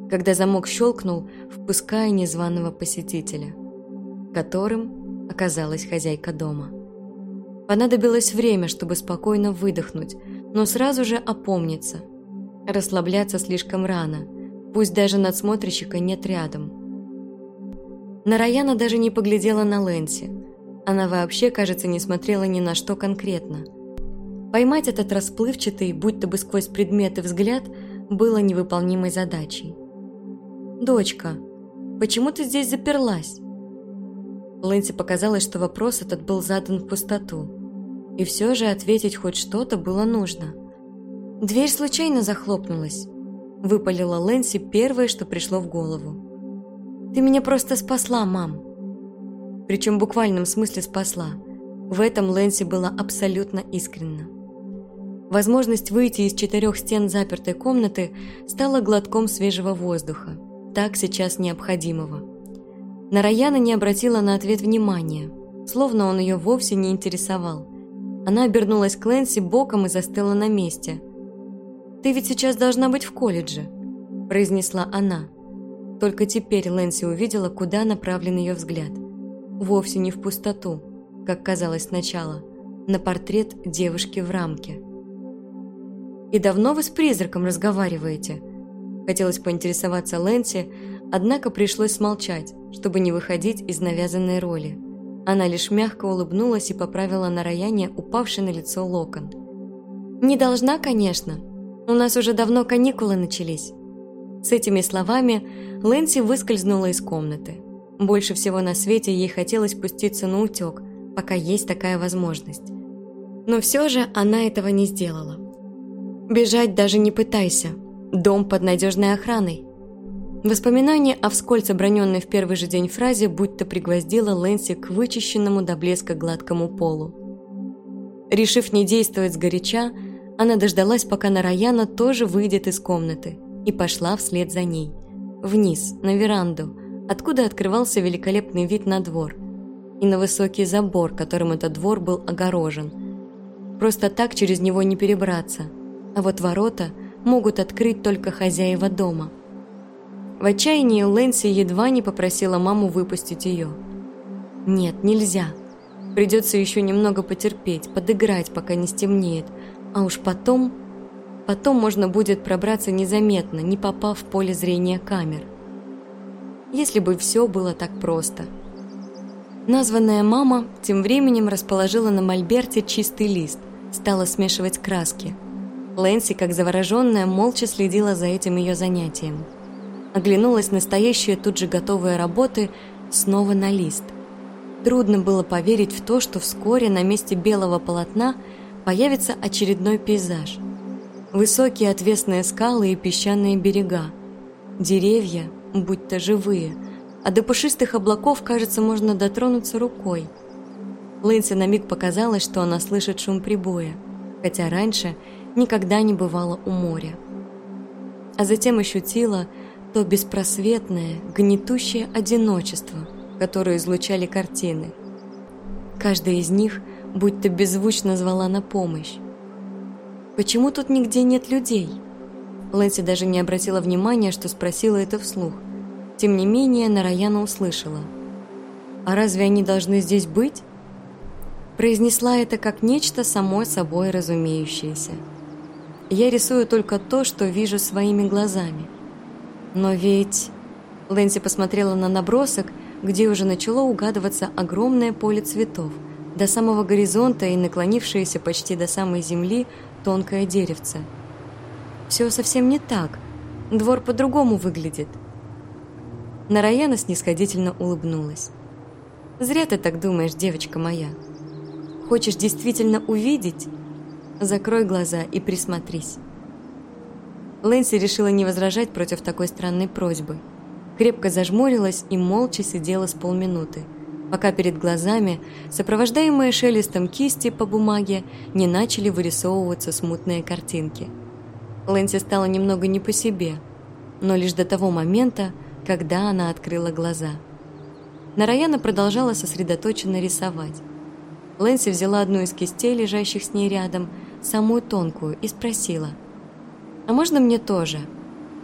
когда замок щелкнул, впуская незваного посетителя, которым оказалась хозяйка дома. Понадобилось время, чтобы спокойно выдохнуть, но сразу же опомниться. Расслабляться слишком рано, пусть даже надсмотрщика нет рядом. Нараяна даже не поглядела на Лэнси. Она вообще, кажется, не смотрела ни на что конкретно. Поймать этот расплывчатый, будто бы сквозь предметы взгляд, было невыполнимой задачей. «Дочка, почему ты здесь заперлась?» Лэнси показалось, что вопрос этот был задан в пустоту. И все же ответить хоть что-то было нужно. Дверь случайно захлопнулась. Выпалила Лэнси первое, что пришло в голову. «Ты меня просто спасла, мам!» Причем в буквальном смысле спасла. В этом Лэнси была абсолютно искренна. Возможность выйти из четырех стен запертой комнаты стала глотком свежего воздуха, так сейчас необходимого. Нараяна не обратила на ответ внимания, словно он ее вовсе не интересовал – она обернулась к Лэнси боком и застыла на месте. «Ты ведь сейчас должна быть в колледже», – произнесла она. Только теперь Лэнси увидела, куда направлен ее взгляд. Вовсе не в пустоту, как казалось сначала, на портрет девушки в рамке. «И давно вы с призраком разговариваете?» Хотелось поинтересоваться Лэнси, однако пришлось смолчать, чтобы не выходить из навязанной роли. Она лишь мягко улыбнулась и поправила на Раяне упавший на лицо локон. «Не должна, конечно. У нас уже давно каникулы начались». С этими словами Лэнси выскользнула из комнаты. Больше всего на свете ей хотелось пуститься на утек, пока есть такая возможность. Но все же она этого не сделала. «Бежать даже не пытайся. Дом под надежной охраной. Воспоминание о вскользь оброненной в первый же день фразе будто пригвоздило Лэнси к вычищенному до блеска гладкому полу. Решив не действовать сгоряча, Она дождалась, пока Нараяна тоже выйдет из комнаты, и пошла вслед за ней. Вниз, на веранду, откуда открывался великолепный вид на двор и на высокий забор, которым этот двор был огорожен. Просто так через него не перебраться, а вот ворота могут открыть только хозяева дома. В отчаянии Лэнси едва не попросила маму выпустить ее. Нет, нельзя. Придется еще немного потерпеть, подыграть, пока не стемнеет, а уж потом... Потом можно будет пробраться незаметно, не попав в поле зрения камер. Если бы все было так просто. Названная мама тем временем расположила на мольберте чистый лист, стала смешивать краски. Лэнси, как завороженная, молча следила за этим ее занятием. Оглянулась настоящие тут же готовые работы снова на лист. Трудно было поверить в то, что вскоре на месте белого полотна появится очередной пейзаж. Высокие отвесные скалы и песчаные берега. Деревья, будто живые, а до пушистых облаков, кажется, можно дотронуться рукой. Лэнси на миг показалось, что она слышит шум прибоя, хотя раньше никогда не бывала у моря. А затем ощутила то беспросветное, гнетущее одиночество, которое излучали картины. Каждая из них будто беззвучно звала на помощь. Почему тут нигде нет людей? Лэнси даже не обратила внимания, что спросила это вслух. Тем не менее, Нараяна услышала. «А разве они должны здесь быть?» Произнесла это как нечто само собой разумеющееся. «Я рисую только то, что вижу своими глазами. Но ведь...» Лэнси посмотрела на набросок, где уже начало угадываться огромное поле цветов, до самого горизонта и наклонившееся почти до самой земли тонкое деревце – все совсем не так. Двор по-другому выглядит. Нараяна снисходительно улыбнулась. «Зря ты так думаешь, девочка моя. Хочешь действительно увидеть? Закрой глаза и присмотрись». Лэнси решила не возражать против такой странной просьбы. Крепко зажмурилась и молча сидела с полминуты, пока перед глазами, сопровождаемые шелестом кисти по бумаге, не начали вырисовываться смутные картинки – Лэнси стало немного не по себе, но лишь до того момента, когда она открыла глаза. Нараяна продолжала сосредоточенно рисовать. Лэнси взяла одну из кистей, лежащих с ней рядом, самую тонкую, и спросила, «А можно мне тоже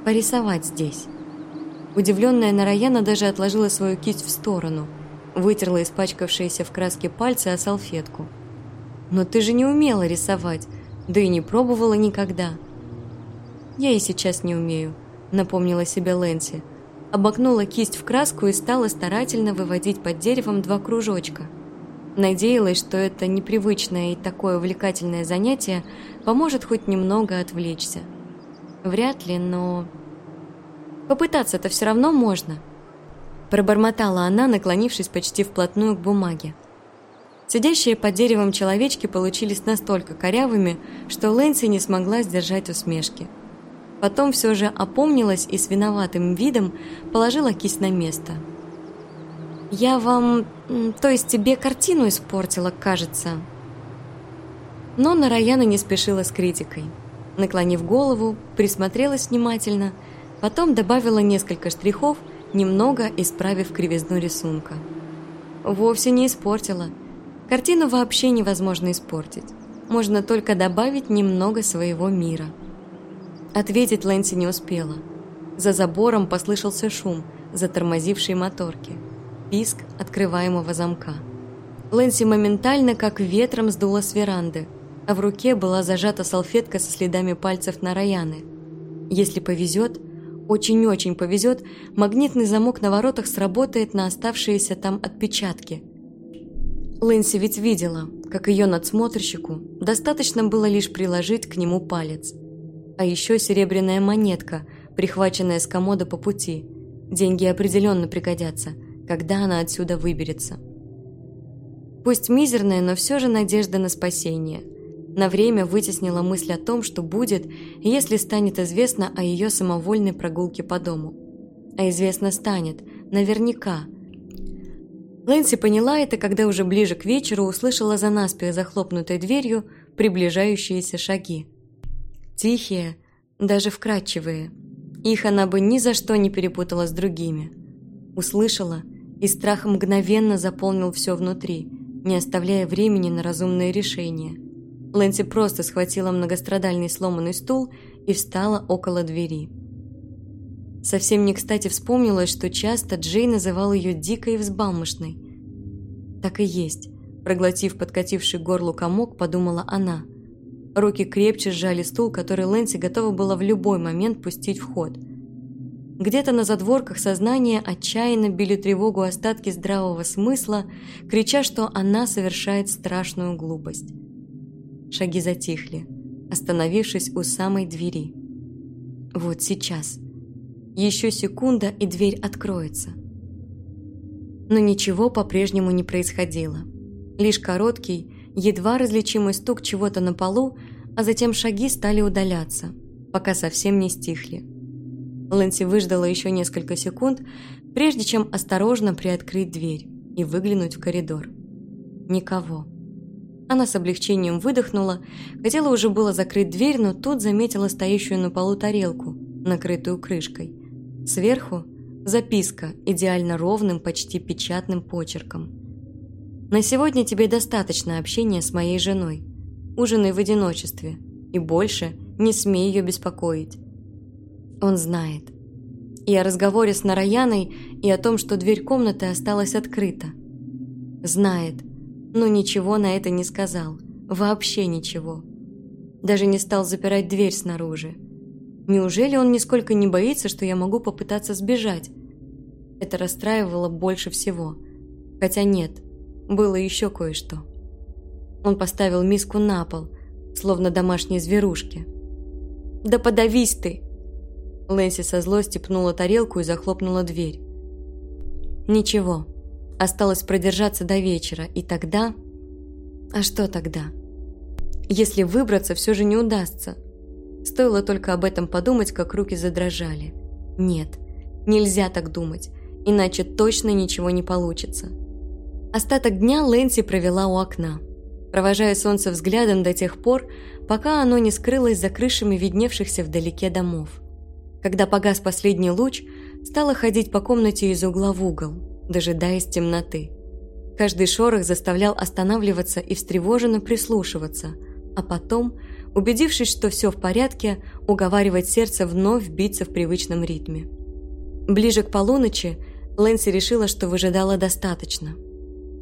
порисовать здесь?» Удивленная Нараяна даже отложила свою кисть в сторону, вытерла испачкавшиеся в краске пальцы о салфетку. «Но ты же не умела рисовать, да и не пробовала никогда», «Я и сейчас не умею», — напомнила себе Лэнси. Обмакнула кисть в краску и стала старательно выводить под деревом два кружочка. Надеялась, что это непривычное и такое увлекательное занятие поможет хоть немного отвлечься. Вряд ли, но... Попытаться-то все равно можно. Пробормотала она, наклонившись почти вплотную к бумаге. Сидящие под деревом человечки получились настолько корявыми, что Лэнси не смогла сдержать усмешки. Потом все же опомнилась и с виноватым видом положила кисть на место. «Я вам... то есть тебе картину испортила, кажется». Но Нараяна не спешила с критикой. Наклонив голову, присмотрелась внимательно, потом добавила несколько штрихов, немного исправив кривизну рисунка. Вовсе не испортила. Картину вообще невозможно испортить. Можно только добавить немного своего мира. Ответить Лэнси не успела. За забором послышался шум, затормозивший моторки. Писк открываемого замка. Лэнси моментально, как ветром, сдула с веранды, а в руке была зажата салфетка со следами пальцев на Раяны. Если повезет, очень-очень повезет, магнитный замок на воротах сработает на оставшиеся там отпечатки. Лэнси ведь видела, как ее надсмотрщику достаточно было лишь приложить к нему палец – а еще серебряная монетка, прихваченная с комода по пути. Деньги определенно пригодятся, когда она отсюда выберется. Пусть мизерная, но все же надежда на спасение. На время вытеснила мысль о том, что будет, если станет известно о ее самовольной прогулке по дому. А известно станет, наверняка. Лэнси поняла это, когда уже ближе к вечеру услышала за наспех захлопнутой дверью приближающиеся шаги. Тихие, даже вкрадчивые. Их она бы ни за что не перепутала с другими. Услышала, и страх мгновенно заполнил все внутри, не оставляя времени на разумные решения. Лэнси просто схватила многострадальный сломанный стул и встала около двери. Совсем не кстати вспомнилось, что часто Джей называл ее дикой и взбалмошной. Так и есть. Проглотив подкативший горлу комок, подумала она. Руки крепче сжали стул, который Лэнси готова была в любой момент пустить в ход. Где-то на задворках сознания отчаянно били тревогу остатки здравого смысла, крича, что она совершает страшную глупость. Шаги затихли, остановившись у самой двери. Вот сейчас. Еще секунда, и дверь откроется. Но ничего по-прежнему не происходило. Лишь короткий, едва различимый стук чего-то на полу, а затем шаги стали удаляться, пока совсем не стихли. Лэнси выждала еще несколько секунд, прежде чем осторожно приоткрыть дверь и выглянуть в коридор. Никого. Она с облегчением выдохнула, хотела уже было закрыть дверь, но тут заметила стоящую на полу тарелку, накрытую крышкой. Сверху записка идеально ровным, почти печатным почерком. «На сегодня тебе достаточно общения с моей женой. Ужинай в одиночестве, и больше не смей ее беспокоить. Он знает. И о разговоре с Нараяной, и о том, что дверь комнаты осталась открыта. Знает, но ничего на это не сказал. Вообще ничего. Даже не стал запирать дверь снаружи. Неужели он нисколько не боится, что я могу попытаться сбежать? Это расстраивало больше всего. Хотя нет, было еще кое-что. Он поставил миску на пол, словно домашние зверушки. «Да подавись ты!» Лэнси со злости пнула тарелку и захлопнула дверь. Ничего, осталось продержаться до вечера, и тогда... А что тогда? Если выбраться все же не удастся. Стоило только об этом подумать, как руки задрожали. Нет, нельзя так думать, иначе точно ничего не получится. Остаток дня Лэнси провела у окна, провожая солнце взглядом до тех пор, пока оно не скрылось за крышами видневшихся вдалеке домов. Когда погас последний луч, стала ходить по комнате из угла в угол, дожидаясь темноты. Каждый шорох заставлял останавливаться и встревоженно прислушиваться, а потом, убедившись, что все в порядке, уговаривать сердце вновь биться в привычном ритме. Ближе к полуночи Лэнси решила, что выжидала достаточно.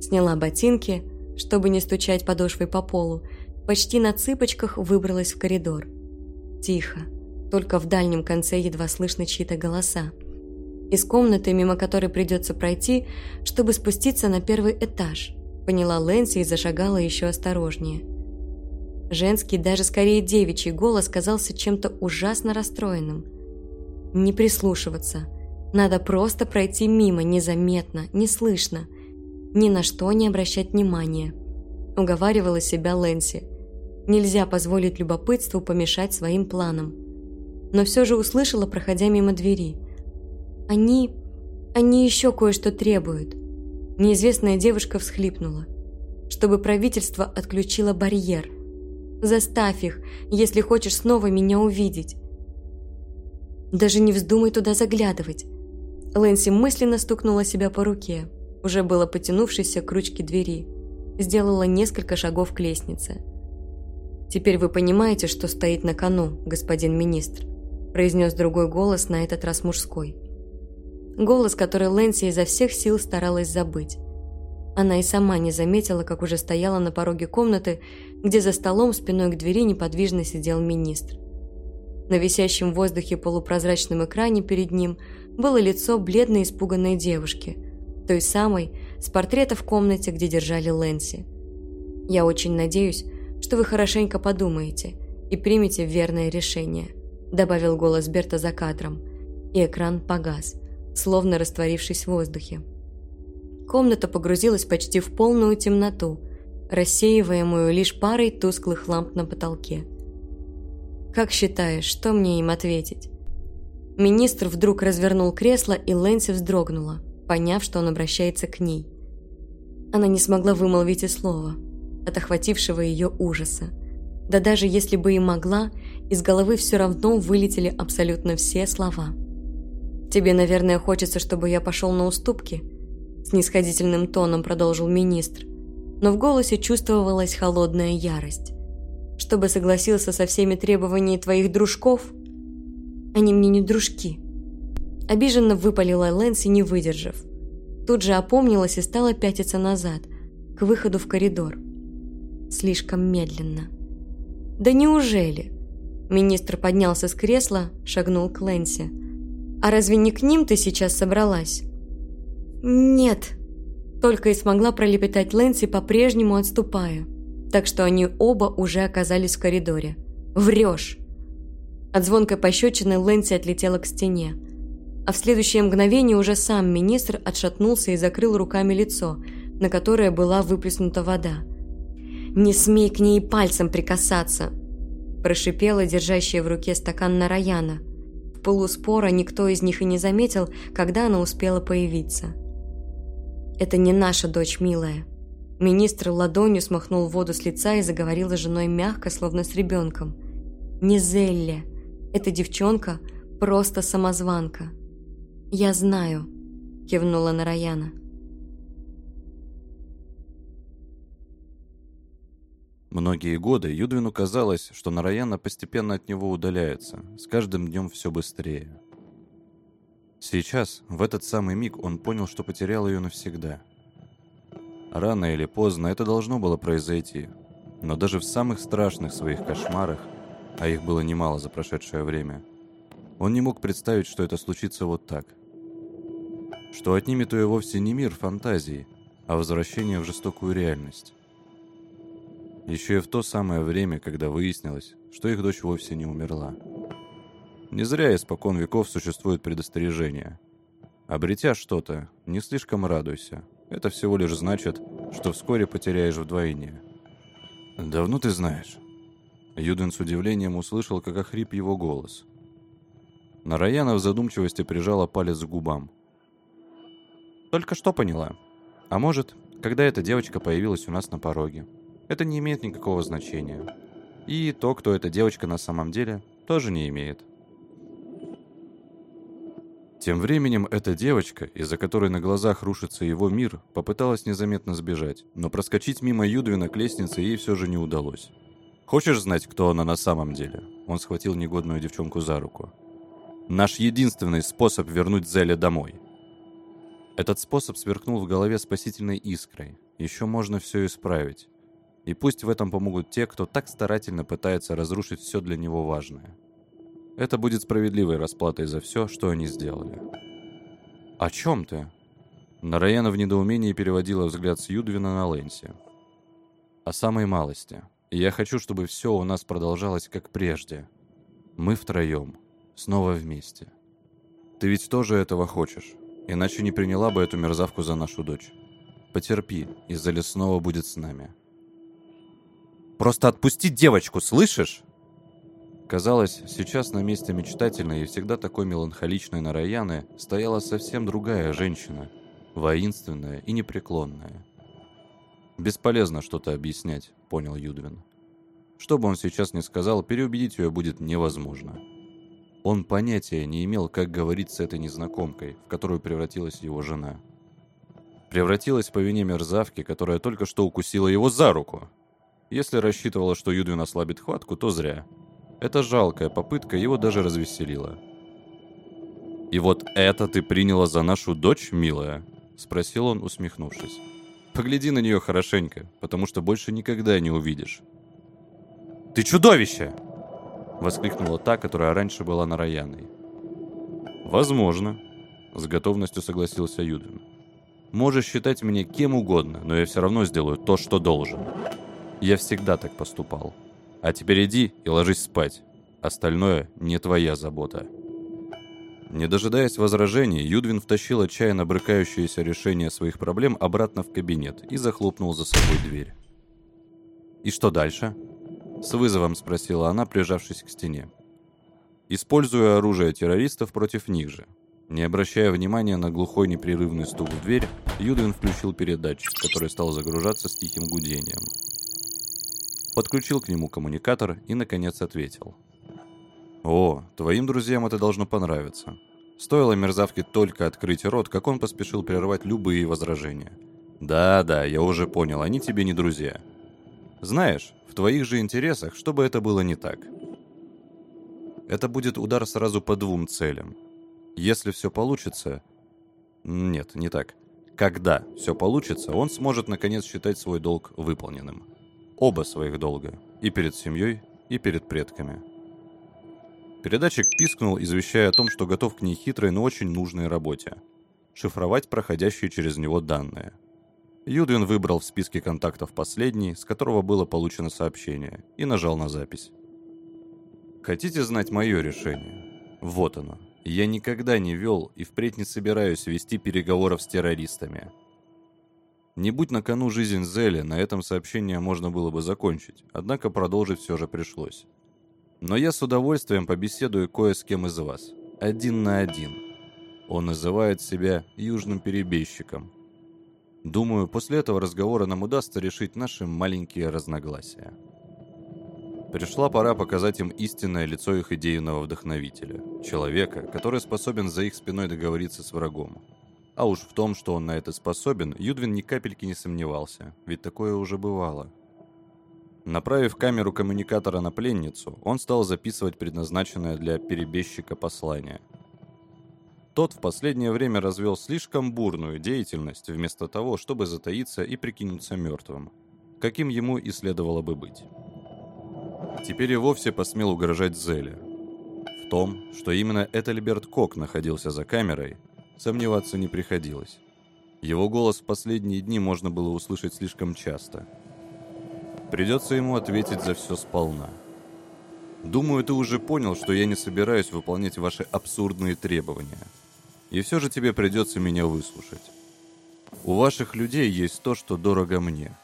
Сняла ботинки, чтобы не стучать подошвой по полу, почти на цыпочках выбралась в коридор. Тихо только в дальнем конце едва слышны чьи-то голоса. Из комнаты, мимо которой придется пройти, чтобы спуститься на первый этаж, поняла Лэнси и зашагала еще осторожнее. Женский, даже скорее девичий голос казался чем-то ужасно расстроенным. Не прислушиваться. Надо просто пройти мимо, незаметно, неслышно. Ни на что не обращать внимания. Уговаривала себя Лэнси. Нельзя позволить любопытству помешать своим планам но все же услышала, проходя мимо двери. «Они... они еще кое-что требуют». Неизвестная девушка всхлипнула. «Чтобы правительство отключило барьер. Заставь их, если хочешь снова меня увидеть». «Даже не вздумай туда заглядывать». Лэнси мысленно стукнула себя по руке, уже было потянувшейся к ручке двери. Сделала несколько шагов к лестнице. «Теперь вы понимаете, что стоит на кону, господин министр?» произнес другой голос, на этот раз мужской. Голос, который Лэнси изо всех сил старалась забыть. Она и сама не заметила, как уже стояла на пороге комнаты, где за столом спиной к двери неподвижно сидел министр. На висящем в воздухе полупрозрачном экране перед ним было лицо бледной испуганной девушки, той самой, с портрета в комнате, где держали Лэнси. «Я очень надеюсь, что вы хорошенько подумаете и примете верное решение», добавил голос Берта за кадром, и экран погас, словно растворившись в воздухе. Комната погрузилась почти в полную темноту, рассеиваемую лишь парой тусклых ламп на потолке. «Как считаешь, что мне им ответить?» Министр вдруг развернул кресло, и Лэнси вздрогнула, поняв, что он обращается к ней. Она не смогла вымолвить и слова от охватившего ее ужаса. Да даже если бы и могла, из головы все равно вылетели абсолютно все слова. «Тебе, наверное, хочется, чтобы я пошел на уступки?» Снисходительным тоном продолжил министр, но в голосе чувствовалась холодная ярость. «Чтобы согласился со всеми требованиями твоих дружков?» «Они мне не дружки», Обиженно выпалила Лэнси, не выдержав. Тут же опомнилась и стала пятиться назад, к выходу в коридор. Слишком медленно. «Да неужели?» Министр поднялся с кресла, шагнул к Лэнси. «А разве не к ним ты сейчас собралась?» «Нет», только и смогла пролепетать Лэнси, по-прежнему отступая. Так что они оба уже оказались в коридоре. «Врешь!» От звонкой пощечины Лэнси отлетела к стене. А в следующее мгновение уже сам министр отшатнулся и закрыл руками лицо, на которое была выплеснута вода. «Не смей к ней пальцем прикасаться!» прошипела держащая в руке стакан Нараяна. В полуспора никто из них и не заметил, когда она успела появиться. «Это не наша дочь, милая». Министр ладонью смахнул воду с лица и заговорил с женой мягко, словно с ребенком. «Не Зелли. Эта девчонка просто самозванка. «Я знаю», – кивнула Нараяна.
Многие годы Юдвину казалось, что Нараяна постепенно от него удаляется, с каждым днем все быстрее. Сейчас, в этот самый миг, он понял, что потерял ее навсегда. Рано или поздно это должно было произойти, но даже в самых страшных своих кошмарах, а их было немало за прошедшее время, он не мог представить, что это случится вот так – что отнимет ее вовсе не мир фантазии, а возвращение в жестокую реальность. Еще и в то самое время, когда выяснилось, что их дочь вовсе не умерла. Не зря испокон веков существует предостережение. Обретя что-то, не слишком радуйся. Это всего лишь значит, что вскоре потеряешь вдвойне. «Давно ты знаешь?» Юден с удивлением услышал, как охрип его голос. Нараяна в задумчивости прижала палец к губам – только что поняла. А может, когда эта девочка появилась у нас на пороге. Это не имеет никакого значения. И то, кто эта девочка на самом деле, тоже не имеет. Тем временем эта девочка, из-за которой на глазах рушится его мир, попыталась незаметно сбежать, но проскочить мимо Юдвина к лестнице ей все же не удалось. «Хочешь знать, кто она на самом деле?» Он схватил негодную девчонку за руку. «Наш единственный способ вернуть Зеля домой». Этот способ сверкнул в голове спасительной искрой. Еще можно все исправить. И пусть в этом помогут те, кто так старательно пытается разрушить все для него важное. Это будет справедливой расплатой за все, что они сделали. «О чем ты?» Нараяна в недоумении переводила взгляд с Юдвина на Лэнси. «О самой малости. я хочу, чтобы все у нас продолжалось как прежде. Мы втроем. Снова вместе. Ты ведь тоже этого хочешь?» Иначе не приняла бы эту мерзавку за нашу дочь. Потерпи, из-за лесного будет с нами. Просто отпусти девочку, слышишь? Казалось, сейчас на месте мечтательной и всегда такой меланхоличной Нараяны стояла совсем другая женщина, воинственная и непреклонная. «Бесполезно что-то объяснять», — понял Юдвин. Что бы он сейчас ни сказал, переубедить ее будет невозможно. Он понятия не имел, как говорить с этой незнакомкой, в которую превратилась его жена. Превратилась по вине мерзавки, которая только что укусила его за руку. Если рассчитывала, что Юдвин ослабит хватку, то зря. Эта жалкая попытка его даже развеселила. «И вот это ты приняла за нашу дочь, милая?» — спросил он, усмехнувшись. «Погляди на нее хорошенько, потому что больше никогда не увидишь». «Ты чудовище!» Воскликнула та, которая раньше была на Раяной. «Возможно», — с готовностью согласился Юдвин. «Можешь считать меня кем угодно, но я все равно сделаю то, что должен. Я всегда так поступал. А теперь иди и ложись спать. Остальное не твоя забота». Не дожидаясь возражений, Юдвин втащил отчаянно брыкающееся решение своих проблем обратно в кабинет и захлопнул за собой дверь. «И что дальше?» С вызовом спросила она, прижавшись к стене. Используя оружие террористов против них же. Не обращая внимания на глухой непрерывный стук в дверь, Юдвин включил передатчик, который стал загружаться с тихим гудением. Подключил к нему коммуникатор и, наконец, ответил. О, твоим друзьям это должно понравиться. Стоило мерзавке только открыть рот, как он поспешил прервать любые возражения. Да-да, я уже понял, они тебе не друзья. Знаешь, в твоих же интересах, чтобы это было не так. Это будет удар сразу по двум целям. Если все получится... Нет, не так. Когда все получится, он сможет наконец считать свой долг выполненным. Оба своих долга. И перед семьей, и перед предками. Передатчик пискнул, извещая о том, что готов к нехитрой, но очень нужной работе. Шифровать проходящие через него данные. Юдвин выбрал в списке контактов последний, с которого было получено сообщение, и нажал на запись. Хотите знать мое решение? Вот оно. Я никогда не вел и впредь не собираюсь вести переговоров с террористами. Не будь на кону жизнь Зели, на этом сообщение можно было бы закончить, однако продолжить все же пришлось. Но я с удовольствием побеседую кое с кем из вас. Один на один. Он называет себя южным перебежчиком. Думаю, после этого разговора нам удастся решить наши маленькие разногласия. Пришла пора показать им истинное лицо их идейного вдохновителя. Человека, который способен за их спиной договориться с врагом. А уж в том, что он на это способен, Юдвин ни капельки не сомневался, ведь такое уже бывало. Направив камеру коммуникатора на пленницу, он стал записывать предназначенное для перебежчика послание. Тот в последнее время развел слишком бурную деятельность, вместо того, чтобы затаиться и прикинуться мертвым, каким ему и следовало бы быть. Теперь и вовсе посмел угрожать Зеле. В том, что именно Этельберт Кок находился за камерой, сомневаться не приходилось. Его голос в последние дни можно было услышать слишком часто – Придется ему ответить за все сполна. Думаю, ты уже понял, что я не собираюсь выполнять ваши абсурдные требования. И все же тебе придется меня выслушать. У ваших людей есть то, что дорого мне.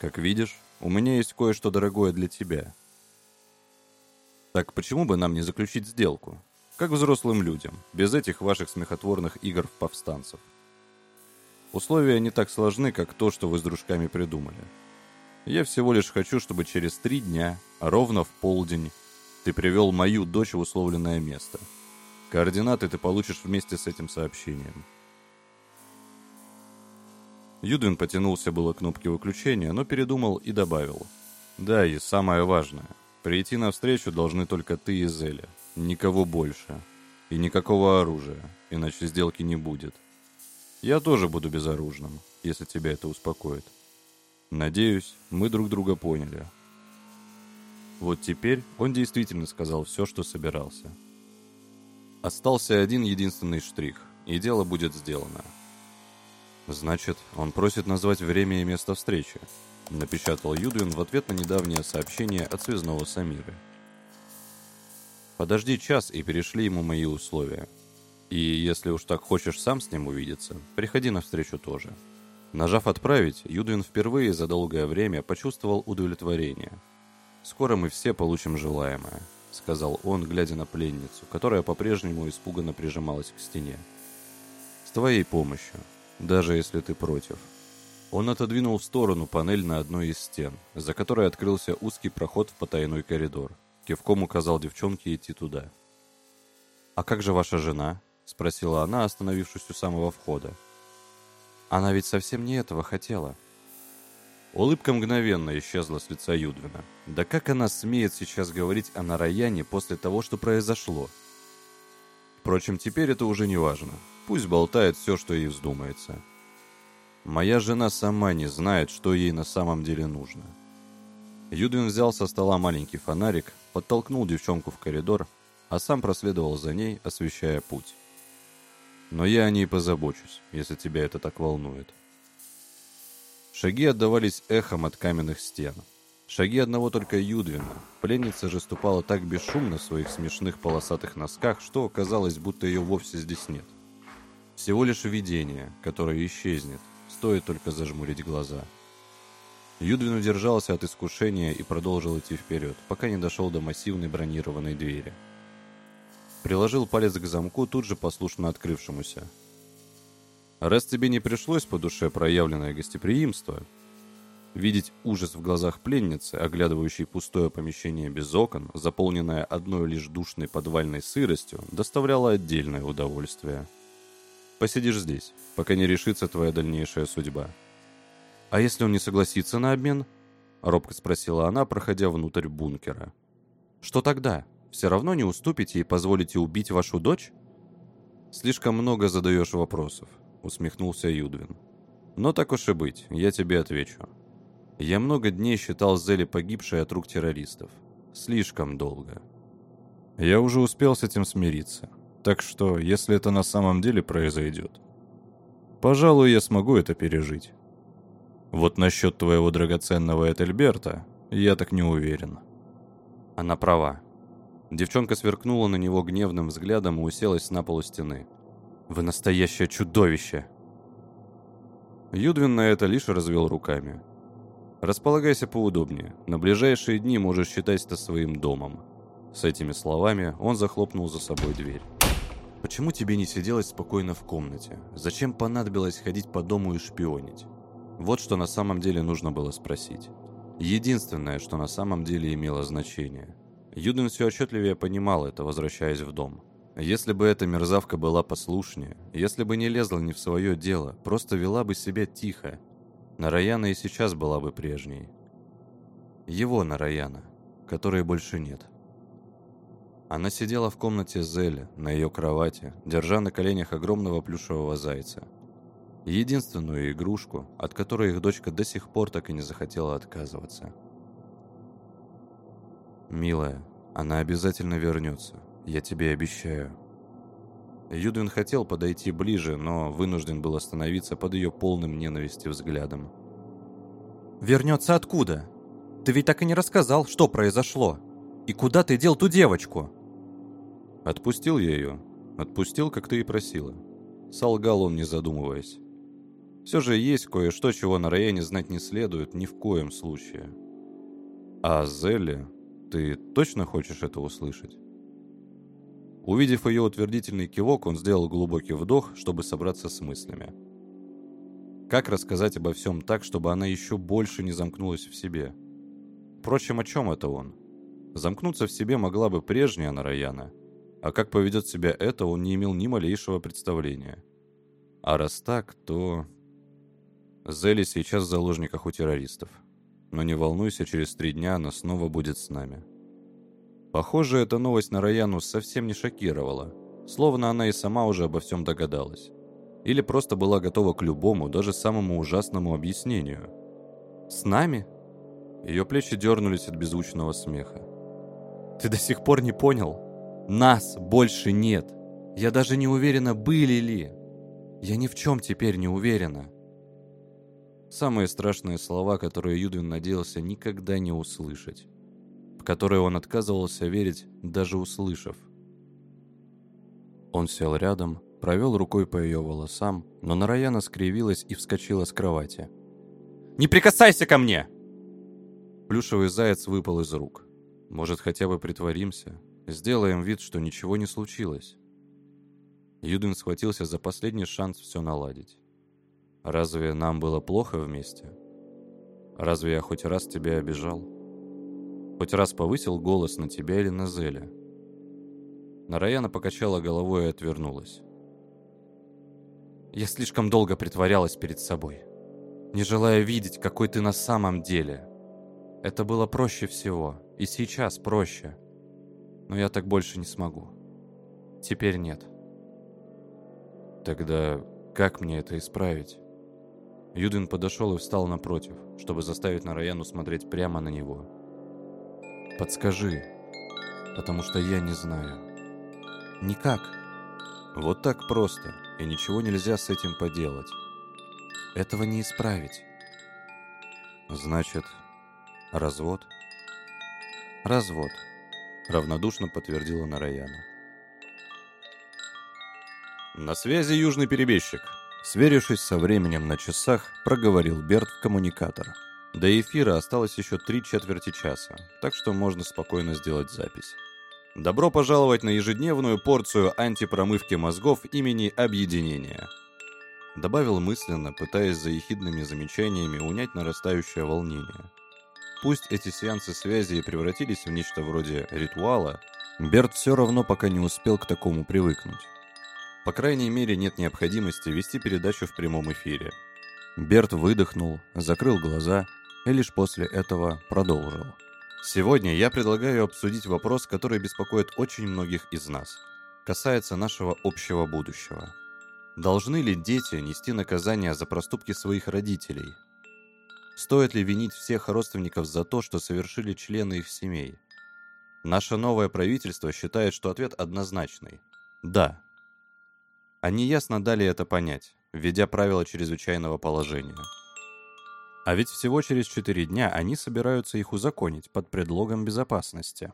Как видишь, у меня есть кое-что дорогое для тебя. Так почему бы нам не заключить сделку? Как взрослым людям, без этих ваших смехотворных игр в повстанцев. Условия не так сложны, как то, что вы с дружками придумали. Я всего лишь хочу, чтобы через три дня, ровно в полдень, ты привел мою дочь в условленное место. Координаты ты получишь вместе с этим сообщением. Юдвин потянулся было к кнопке выключения, но передумал и добавил. Да, и самое важное. Прийти навстречу должны только ты и Зеля. Никого больше. И никакого оружия, иначе сделки не будет. Я тоже буду безоружным, если тебя это успокоит. Надеюсь, мы друг друга поняли. Вот теперь он действительно сказал все, что собирался. Остался один единственный штрих, и дело будет сделано. Значит, он просит назвать время и место встречи, напечатал Юдвин в ответ на недавнее сообщение от связного Самиры. Подожди час и перешли ему мои условия. И если уж так хочешь сам с ним увидеться, приходи на встречу тоже. Нажав «Отправить», Юдвин впервые за долгое время почувствовал удовлетворение. «Скоро мы все получим желаемое», — сказал он, глядя на пленницу, которая по-прежнему испуганно прижималась к стене. «С твоей помощью, даже если ты против». Он отодвинул в сторону панель на одной из стен, за которой открылся узкий проход в потайной коридор. Кивком указал девчонке идти туда. «А как же ваша жена?» — спросила она, остановившись у самого входа. Она ведь совсем не этого хотела. Улыбка мгновенно исчезла с лица Юдвина. Да как она смеет сейчас говорить о Нараяне после того, что произошло? Впрочем, теперь это уже не важно. Пусть болтает все, что ей вздумается. Моя жена сама не знает, что ей на самом деле нужно. Юдвин взял со стола маленький фонарик, подтолкнул девчонку в коридор, а сам проследовал за ней, освещая путь. Но я о ней позабочусь, если тебя это так волнует. Шаги отдавались эхом от каменных стен. Шаги одного только Юдвина. Пленница же ступала так бесшумно в своих смешных полосатых носках, что казалось, будто ее вовсе здесь нет. Всего лишь видение, которое исчезнет, стоит только зажмурить глаза. Юдвин удержался от искушения и продолжил идти вперед, пока не дошел до массивной бронированной двери. Приложил палец к замку, тут же послушно открывшемуся. «Раз тебе не пришлось по душе проявленное гостеприимство...» Видеть ужас в глазах пленницы, оглядывающей пустое помещение без окон, заполненное одной лишь душной подвальной сыростью, доставляло отдельное удовольствие. Посидишь здесь, пока не решится твоя дальнейшая судьба. А если он не согласится на обмен? Робко спросила она, проходя внутрь бункера. Что тогда? Все равно не уступите и позволите убить вашу дочь? Слишком много задаешь вопросов, усмехнулся Юдвин. Но так уж и быть, я тебе отвечу. Я много дней считал Зели погибшей от рук террористов. Слишком долго. Я уже успел с этим смириться. Так что, если это на самом деле произойдет, пожалуй, я смогу это пережить. Вот насчет твоего драгоценного Этельберта я так не уверен. Она права. Девчонка сверкнула на него гневным взглядом и уселась на полу стены. «Вы настоящее чудовище!» Юдвин на это лишь развел руками. Располагайся поудобнее. На ближайшие дни можешь считать это своим домом». С этими словами он захлопнул за собой дверь. «Почему тебе не сиделось спокойно в комнате? Зачем понадобилось ходить по дому и шпионить?» Вот что на самом деле нужно было спросить. Единственное, что на самом деле имело значение. Юден все отчетливее понимал это, возвращаясь в дом. Если бы эта мерзавка была послушнее, если бы не лезла не в свое дело, просто вела бы себя тихо, Нараяна и сейчас была бы прежней. Его Нараяна, которой больше нет. Она сидела в комнате Зели, на ее кровати, держа на коленях огромного плюшевого зайца. Единственную игрушку, от которой их дочка до сих пор так и не захотела отказываться. «Милая, она обязательно вернется, я тебе обещаю», Юдвин хотел подойти ближе, но вынужден был остановиться под ее полным ненависти взглядом.
«Вернется откуда? Ты ведь так и не рассказал, что произошло. И куда ты дел ту девочку?»
«Отпустил я ее. Отпустил, как ты и просила». Солгал он, не задумываясь. Все же есть кое-что, чего на районе знать не следует ни в коем случае. А Зелли, ты точно хочешь это услышать? Увидев ее утвердительный кивок, он сделал глубокий вдох, чтобы собраться с мыслями. Как рассказать обо всем так, чтобы она еще больше не замкнулась в себе? Впрочем, о чем это он? Замкнуться в себе могла бы прежняя Нараяна, а как поведет себя это, он не имел ни малейшего представления. А раз так, то... Зели сейчас в заложниках у террористов. Но не волнуйся, через три дня она снова будет с нами. Похоже, эта новость на Раяну совсем не шокировала, словно она и сама уже обо всем догадалась. Или просто была готова к любому, даже самому ужасному объяснению. «С нами?» Ее плечи дернулись от беззвучного смеха. «Ты до сих пор не понял? Нас больше нет! Я даже не уверена, были ли! Я ни в чем теперь не уверена!» Самые страшные слова, которые Юдвин надеялся никогда не услышать в которые он отказывался верить, даже услышав. Он сел рядом, провел рукой по ее волосам, но Нараяна скривилась и вскочила с кровати.
«Не прикасайся ко мне!»
Плюшевый заяц выпал из рук. «Может, хотя бы притворимся? Сделаем вид, что ничего не случилось». Юдин схватился за последний шанс все наладить. «Разве нам было плохо вместе? Разве я хоть раз тебя обижал?» Хоть раз повысил голос на тебя или на Зеля. Нараяна покачала головой и отвернулась.
Я слишком долго притворялась перед собой, не желая видеть, какой ты на самом деле. Это было проще всего, и сейчас проще. Но я так больше не смогу. Теперь нет.
Тогда как мне это исправить? Юдин подошел и встал напротив, чтобы заставить Нараяну смотреть прямо на него. Подскажи, потому что я не знаю.
Никак.
Вот так просто, и ничего нельзя с этим поделать.
Этого не исправить.
Значит, развод?
Развод,
равнодушно подтвердила Нараяна. На связи южный перебежчик. Сверившись со временем на часах, проговорил Берт в коммуникатор. До эфира осталось еще три четверти часа, так что можно спокойно сделать запись. Добро пожаловать на ежедневную порцию антипромывки мозгов имени Объединения. Добавил мысленно, пытаясь за ехидными замечаниями унять нарастающее волнение. Пусть эти сеансы связи и превратились в нечто вроде ритуала, Берт все равно пока не успел к такому привыкнуть. По крайней мере, нет необходимости вести передачу в прямом эфире. Берт выдохнул, закрыл глаза и лишь после этого продолжил. Сегодня я предлагаю обсудить вопрос, который беспокоит очень многих из нас. Касается нашего общего будущего. Должны ли дети нести наказание за проступки своих родителей? Стоит ли винить всех родственников за то, что совершили члены их семей? Наше новое правительство считает, что ответ однозначный – да. Они ясно дали это понять, введя правила чрезвычайного положения. А ведь всего через четыре дня они собираются их узаконить под предлогом безопасности.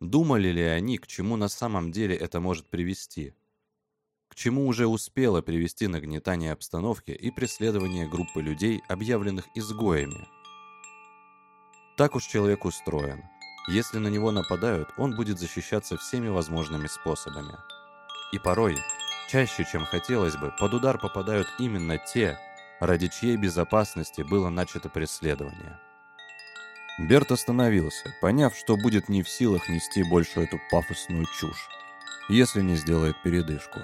Думали ли они, к чему на самом деле это может привести? К чему уже успело привести нагнетание обстановки и преследование группы людей, объявленных изгоями? Так уж человек устроен. Если на него нападают, он будет защищаться всеми возможными способами. И порой, чаще, чем хотелось бы, под удар попадают именно те, ради чьей безопасности было начато преследование. Берт остановился, поняв, что будет не в силах нести больше эту пафосную чушь, если не сделает передышку.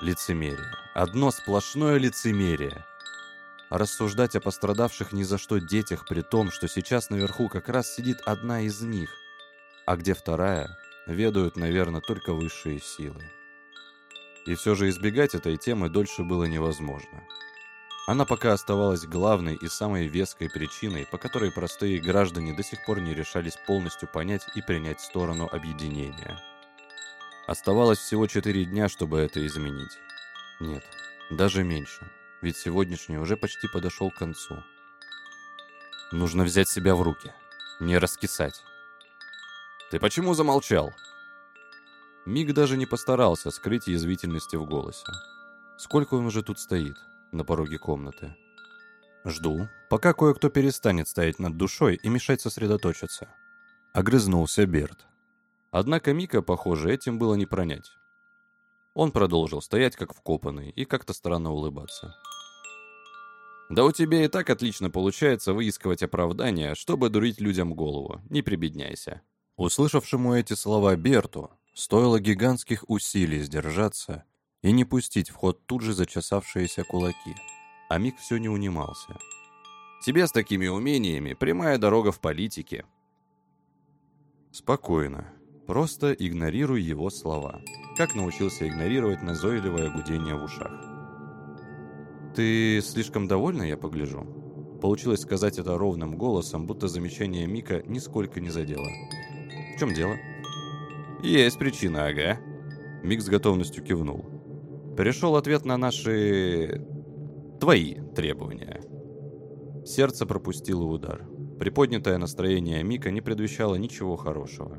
Лицемерие. Одно сплошное лицемерие. Рассуждать о пострадавших ни за что детях при том, что сейчас наверху как раз сидит одна из них, а где вторая, ведают, наверное, только высшие силы. И все же избегать этой темы дольше было невозможно. Она пока оставалась главной и самой веской причиной, по которой простые граждане до сих пор не решались полностью понять и принять сторону объединения. Оставалось всего четыре дня, чтобы это изменить. Нет, даже меньше, ведь сегодняшний уже почти подошел к концу. Нужно взять себя в руки, не раскисать. «Ты почему замолчал?» Миг даже не постарался скрыть язвительности в голосе. Сколько он уже тут стоит, на пороге комнаты? Жду, пока кое-кто перестанет стоять над душой и мешать сосредоточиться. Огрызнулся Берт. Однако Мика, похоже, этим было не пронять. Он продолжил стоять как вкопанный и как-то странно улыбаться. «Да у тебя и так отлично получается выискивать оправдания, чтобы дурить людям голову. Не прибедняйся». Услышавшему эти слова Берту, стоило гигантских усилий сдержаться и не пустить в ход тут же зачесавшиеся кулаки. А Мик все не унимался. «Тебе с такими умениями прямая дорога в политике». «Спокойно», Просто игнорируй его слова. Как научился игнорировать назойливое гудение в ушах. «Ты слишком довольна, я погляжу?» Получилось сказать это ровным голосом, будто замечание Мика нисколько не задело. «В чем дело?» «Есть причина, ага». Мик с готовностью кивнул. «Пришел ответ на наши... твои требования». Сердце пропустило удар. Приподнятое настроение Мика не предвещало ничего хорошего.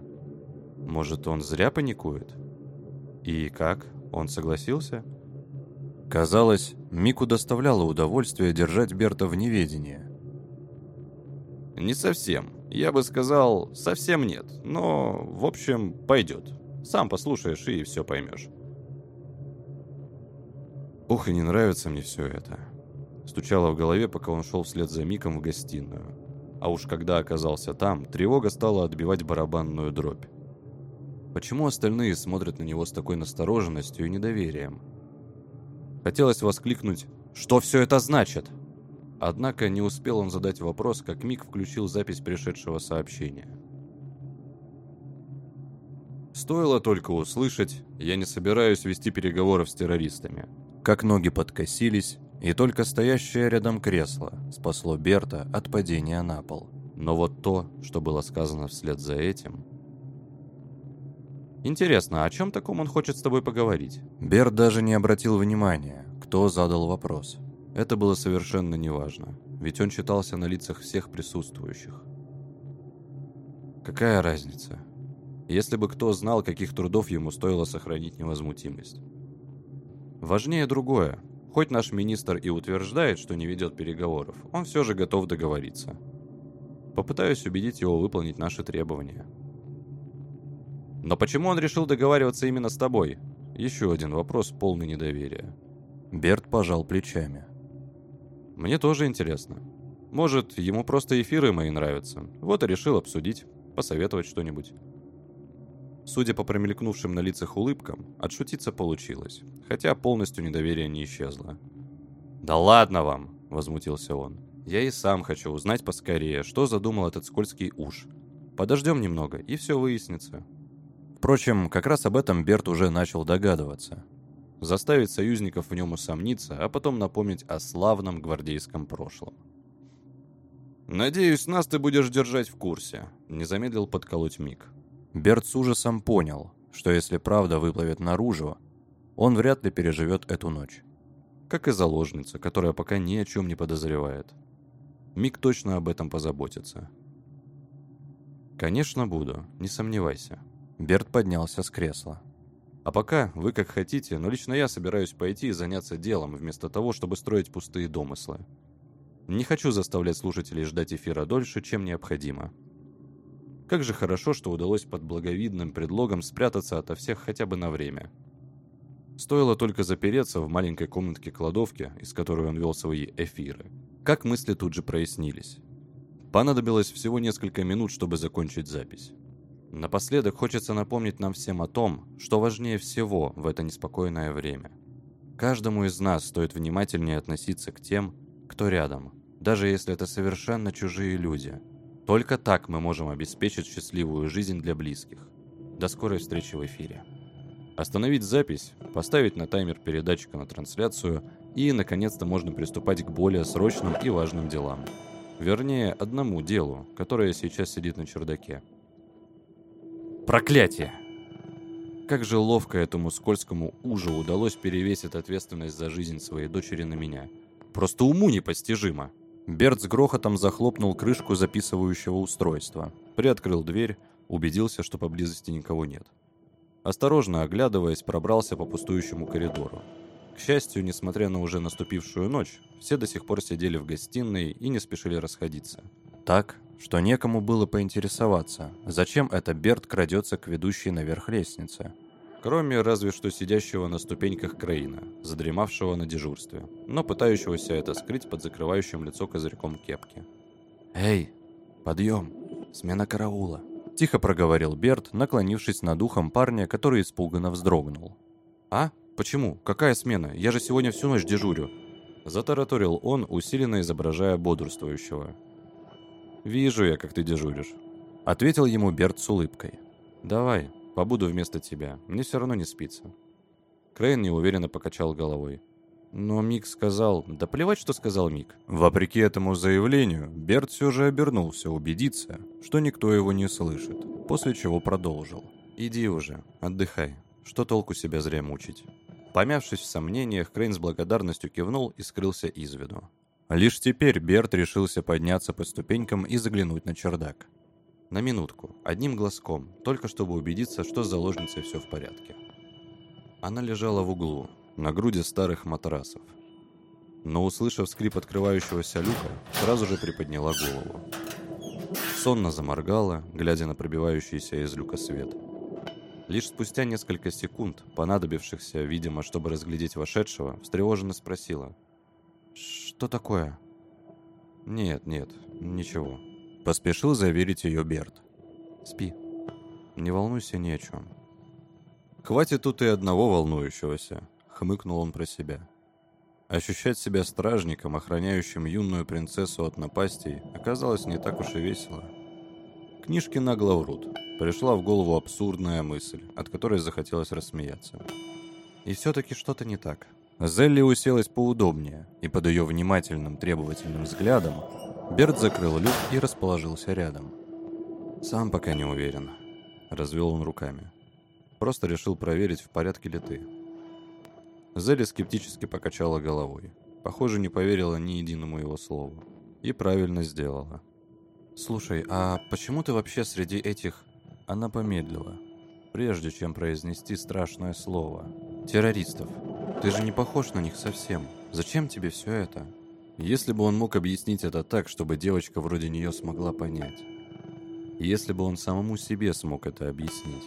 Может, он зря паникует? И как? Он согласился? Казалось, Мику доставляло удовольствие держать Берта в неведении. «Не совсем. Я бы сказал, совсем нет. Но, в общем, пойдет. Сам послушаешь и все поймешь». Ух, и не нравится мне все это. Стучало в голове, пока он шел вслед за Миком в гостиную. А уж когда оказался там, тревога стала отбивать барабанную дробь. Почему остальные смотрят на него с такой настороженностью и недоверием? Хотелось воскликнуть «Что все это значит?». Однако не успел он задать вопрос, как Мик включил запись пришедшего сообщения. Стоило только услышать «Я не собираюсь вести переговоров с террористами». Как ноги подкосились, и только стоящее рядом кресло спасло Берта от падения на пол. Но вот то, что было сказано вслед за этим, Интересно, о чем таком он хочет с тобой поговорить? Берт даже не обратил внимания, кто задал вопрос. Это было совершенно неважно, ведь он читался на лицах всех присутствующих. Какая разница? Если бы кто знал, каких трудов ему стоило сохранить невозмутимость. Важнее другое. Хоть наш министр и утверждает, что не ведет переговоров, он все же готов договориться. Попытаюсь убедить его выполнить наши требования. Но почему он решил договариваться именно с тобой? Еще один вопрос, полный недоверия.
Берт пожал плечами.
Мне тоже интересно. Может, ему просто эфиры мои нравятся. Вот и решил обсудить, посоветовать что-нибудь. Судя по промелькнувшим на лицах улыбкам, отшутиться получилось, хотя полностью недоверие не исчезло. «Да ладно вам!» – возмутился он. «Я и сам хочу узнать поскорее, что задумал этот скользкий уж. Подождем немного, и все выяснится».
Впрочем, как раз об этом Берт уже начал догадываться.
Заставить союзников в нем усомниться, а потом напомнить о славном гвардейском прошлом. «Надеюсь, нас ты будешь держать в курсе», – не замедлил подколоть Мик.
Берт с ужасом понял, что если правда выплывет наружу, он вряд ли переживет эту ночь.
Как и заложница, которая пока ни о чем не подозревает. Мик точно об этом позаботится. «Конечно буду, не сомневайся»,
Берт поднялся с кресла.
«А пока вы как хотите, но лично я собираюсь пойти и заняться делом, вместо того, чтобы строить пустые домыслы. Не хочу заставлять слушателей ждать эфира дольше, чем необходимо. Как же хорошо, что удалось под благовидным предлогом спрятаться ото всех хотя бы на время. Стоило только запереться в маленькой комнатке кладовки, из которой он вел свои эфиры. Как мысли тут же прояснились. Понадобилось всего несколько минут, чтобы закончить запись. Напоследок хочется напомнить нам всем о том, что важнее всего в это неспокойное время. Каждому из нас стоит внимательнее относиться к тем, кто рядом, даже если это совершенно чужие люди. Только так мы можем обеспечить счастливую жизнь для близких. До скорой встречи в эфире. Остановить запись, поставить на таймер передатчика на трансляцию и, наконец-то, можно приступать к более срочным и важным делам. Вернее, одному делу, которое сейчас сидит на чердаке. Проклятие! Как же ловко этому скользкому ужу удалось перевесить ответственность за жизнь своей дочери на меня. Просто уму непостижимо.
Берт с грохотом захлопнул крышку записывающего устройства, приоткрыл дверь, убедился, что поблизости никого нет. Осторожно оглядываясь, пробрался по пустующему коридору. К счастью, несмотря на уже наступившую ночь, все до сих пор сидели в гостиной и не спешили расходиться. Так, что некому было поинтересоваться, зачем это Берт крадется к ведущей наверх лестнице.
Кроме разве что сидящего на ступеньках Краина, задремавшего на дежурстве, но пытающегося это скрыть под закрывающим лицо козырьком кепки.
«Эй, подъем! Смена караула!» Тихо проговорил Берт, наклонившись над ухом парня, который испуганно вздрогнул.
«А? Почему? Какая смена? Я же сегодня всю ночь дежурю!» Затараторил он, усиленно изображая бодрствующего. «Вижу я, как ты дежуришь», — ответил ему Берт с улыбкой. «Давай, побуду вместо тебя, мне все равно не спится». Крейн неуверенно покачал головой. Но Мик сказал... Да плевать, что сказал Мик.
Вопреки этому заявлению, Берт все же обернулся убедиться, что никто его не слышит, после чего продолжил.
«Иди уже, отдыхай. Что толку себя зря мучить?» Помявшись в сомнениях, Крейн с благодарностью кивнул и скрылся из виду.
Лишь теперь Берт решился подняться по ступенькам и заглянуть на чердак.
На минутку, одним глазком, только чтобы убедиться, что с заложницей все в порядке. Она лежала в углу, на груди старых матрасов. Но, услышав скрип открывающегося люка, сразу же приподняла голову. Сонно заморгала, глядя на пробивающийся из люка свет. Лишь спустя несколько секунд, понадобившихся, видимо, чтобы разглядеть вошедшего, встревоженно спросила – «Что такое?» «Нет, нет, ничего».
Поспешил заверить ее Берт.
«Спи. Не волнуйся ни о чем». «Хватит тут и одного волнующегося», — хмыкнул он про себя. Ощущать себя стражником, охраняющим юную принцессу от напастей, оказалось не так уж и весело. Книжки нагло врут. Пришла в голову абсурдная мысль, от которой захотелось рассмеяться. И все-таки что-то не так.
Зелли уселась поудобнее, и под ее внимательным требовательным взглядом Берт закрыл люк и расположился рядом.
«Сам пока не уверен», — развел он руками. «Просто решил проверить, в порядке ли ты». Зелли скептически покачала головой. Похоже, не поверила ни единому его слову. И правильно сделала. «Слушай, а почему ты вообще среди этих...» Она помедлила, прежде чем произнести страшное слово. «Террористов. Ты же не похож на них совсем. Зачем тебе все это? Если бы он мог объяснить это так, чтобы девочка вроде нее смогла понять. Если бы он самому себе смог это объяснить.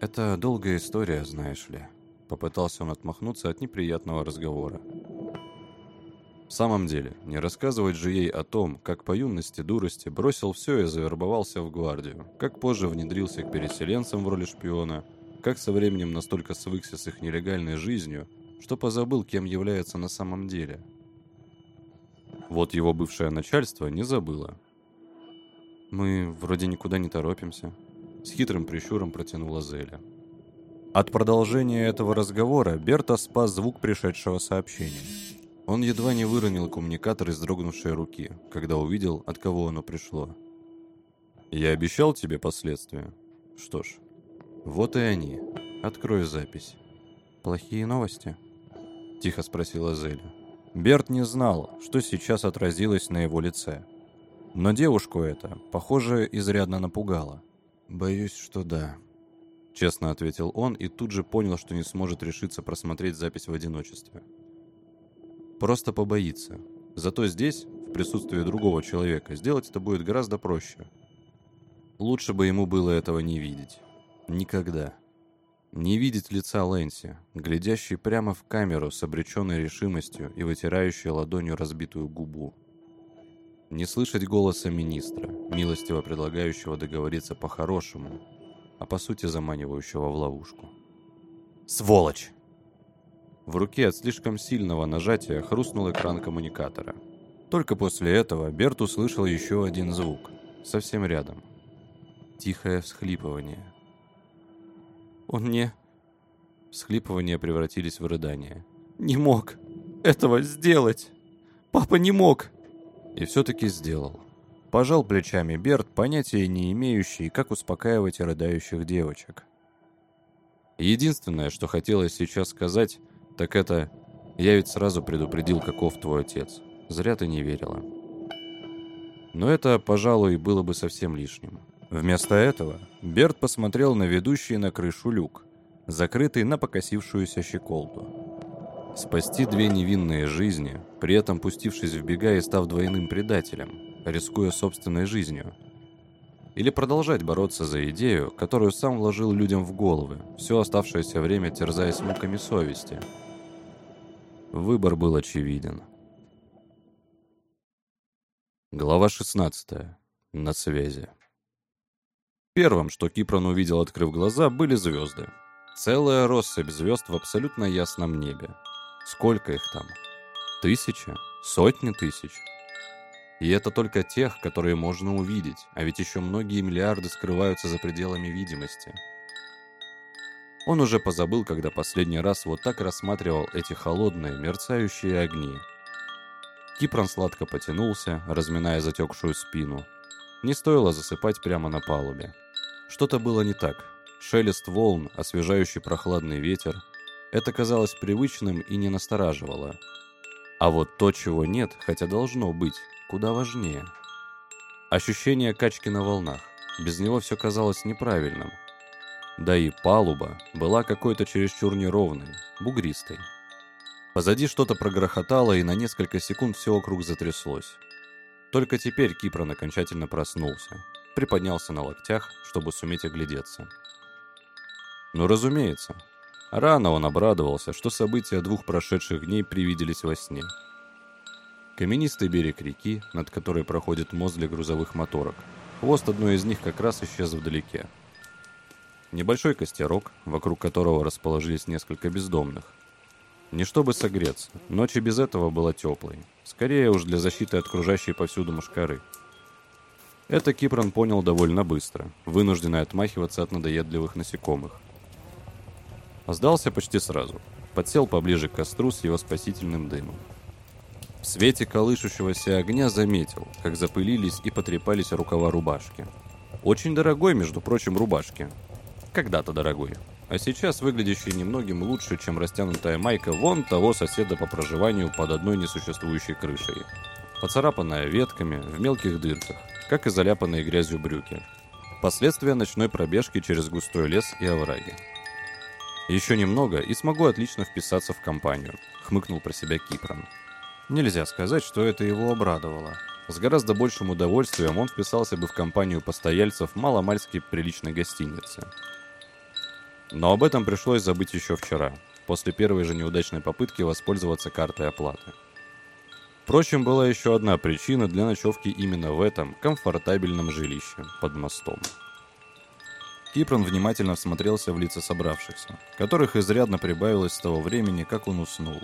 Это долгая история, знаешь ли. Попытался он отмахнуться от неприятного разговора. В самом деле, не рассказывать же ей о том, как по юности дурости бросил все и завербовался в гвардию, как позже внедрился к переселенцам в роли шпиона, как со временем настолько свыкся с их нелегальной жизнью, что позабыл, кем является на самом деле. Вот его бывшее начальство не забыло. «Мы вроде никуда не торопимся», — с хитрым прищуром протянула Зеля. От продолжения этого разговора Берта спас звук пришедшего сообщения. Он едва не выронил коммуникатор из дрогнувшей руки, когда увидел, от кого оно пришло. «Я обещал тебе последствия. Что ж, вот и они. Открою запись». «Плохие новости?» — тихо спросила Зеля. Берт не знал, что сейчас отразилось на его лице. Но девушку это, похоже, изрядно напугало. «Боюсь, что да», — честно ответил он и тут же понял, что не сможет решиться просмотреть запись в одиночестве. Просто побоится. Зато здесь, в присутствии другого человека, сделать это будет гораздо проще. Лучше бы ему было этого не видеть. Никогда. Не видеть лица Лэнси, глядящей прямо в камеру с обреченной решимостью и вытирающей ладонью разбитую губу. Не слышать голоса министра, милостиво предлагающего договориться по-хорошему, а по сути заманивающего в ловушку. «Сволочь!» В руке от слишком сильного нажатия хрустнул экран коммуникатора. Только после этого Берт услышал еще один звук, совсем рядом. Тихое всхлипывание. «Он не...» Всхлипывания превратились в рыдание. «Не мог этого сделать! Папа не мог!» И все-таки сделал. Пожал плечами Берт, понятия не имеющий, как успокаивать рыдающих девочек. Единственное, что хотелось сейчас сказать, так это... Я ведь сразу предупредил, каков твой отец. Зря ты не верила. Но это, пожалуй, было бы совсем лишним. Вместо этого Берт посмотрел на ведущий на крышу люк, закрытый на покосившуюся щеколду. Спасти две невинные жизни, при этом пустившись в бега и став двойным предателем, рискуя собственной жизнью. Или продолжать бороться за идею, которую сам вложил людям в головы, все оставшееся время терзаясь муками совести – Выбор был очевиден. Глава 16. На связи. Первым, что Кипрон увидел, открыв глаза, были звезды. Целая россыпь звезд в абсолютно ясном небе. Сколько их там? Тысячи? Сотни тысяч? И это только тех, которые можно увидеть, а ведь еще многие миллиарды скрываются за пределами видимости. Он уже позабыл, когда последний раз вот так рассматривал эти холодные, мерцающие огни. Кипрон сладко потянулся, разминая затекшую спину. Не стоило засыпать прямо на палубе. Что-то было не так. Шелест волн, освежающий прохладный ветер. Это казалось привычным и не настораживало. А вот то, чего нет, хотя должно быть, куда важнее. Ощущение качки на волнах. Без него все казалось неправильным – да и палуба была какой-то чересчур неровной, бугристой. Позади что-то прогрохотало, и на несколько секунд все вокруг затряслось. Только теперь Кипрон окончательно проснулся, приподнялся на локтях, чтобы суметь оглядеться. Ну, разумеется. Рано он обрадовался, что события двух прошедших дней привиделись во сне. Каменистый берег реки, над которой проходит для грузовых моторок. Хвост одной из них как раз исчез вдалеке. Небольшой костерок, вокруг которого расположились несколько бездомных. Не чтобы согреться, ночь и без этого была теплой. Скорее уж для защиты от кружащей повсюду мушкары. Это Кипрон понял довольно быстро, вынужденный отмахиваться от надоедливых насекомых. Сдался почти сразу. Подсел поближе к костру с его спасительным дымом. В свете колышущегося огня заметил, как запылились и потрепались рукава рубашки. Очень дорогой, между прочим, рубашки, когда-то дорогой, а сейчас выглядящий немногим лучше, чем растянутая майка вон того соседа по проживанию под одной несуществующей крышей. Поцарапанная ветками, в мелких дырках, как и заляпанные грязью брюки. Последствия ночной пробежки через густой лес и овраги. Еще немного и смогу отлично вписаться в компанию, хмыкнул про себя Кипрон. Нельзя сказать, что это его обрадовало. С гораздо большим удовольствием он вписался бы в компанию постояльцев маломальски приличной гостиницы. Но об этом пришлось забыть еще вчера. после первой же неудачной попытки воспользоваться картой оплаты. Впрочем, была еще одна причина для ночевки именно в этом комфортабельном жилище под мостом. Кипрон внимательно всмотрелся в лица собравшихся, которых изрядно прибавилось с того времени, как он уснул.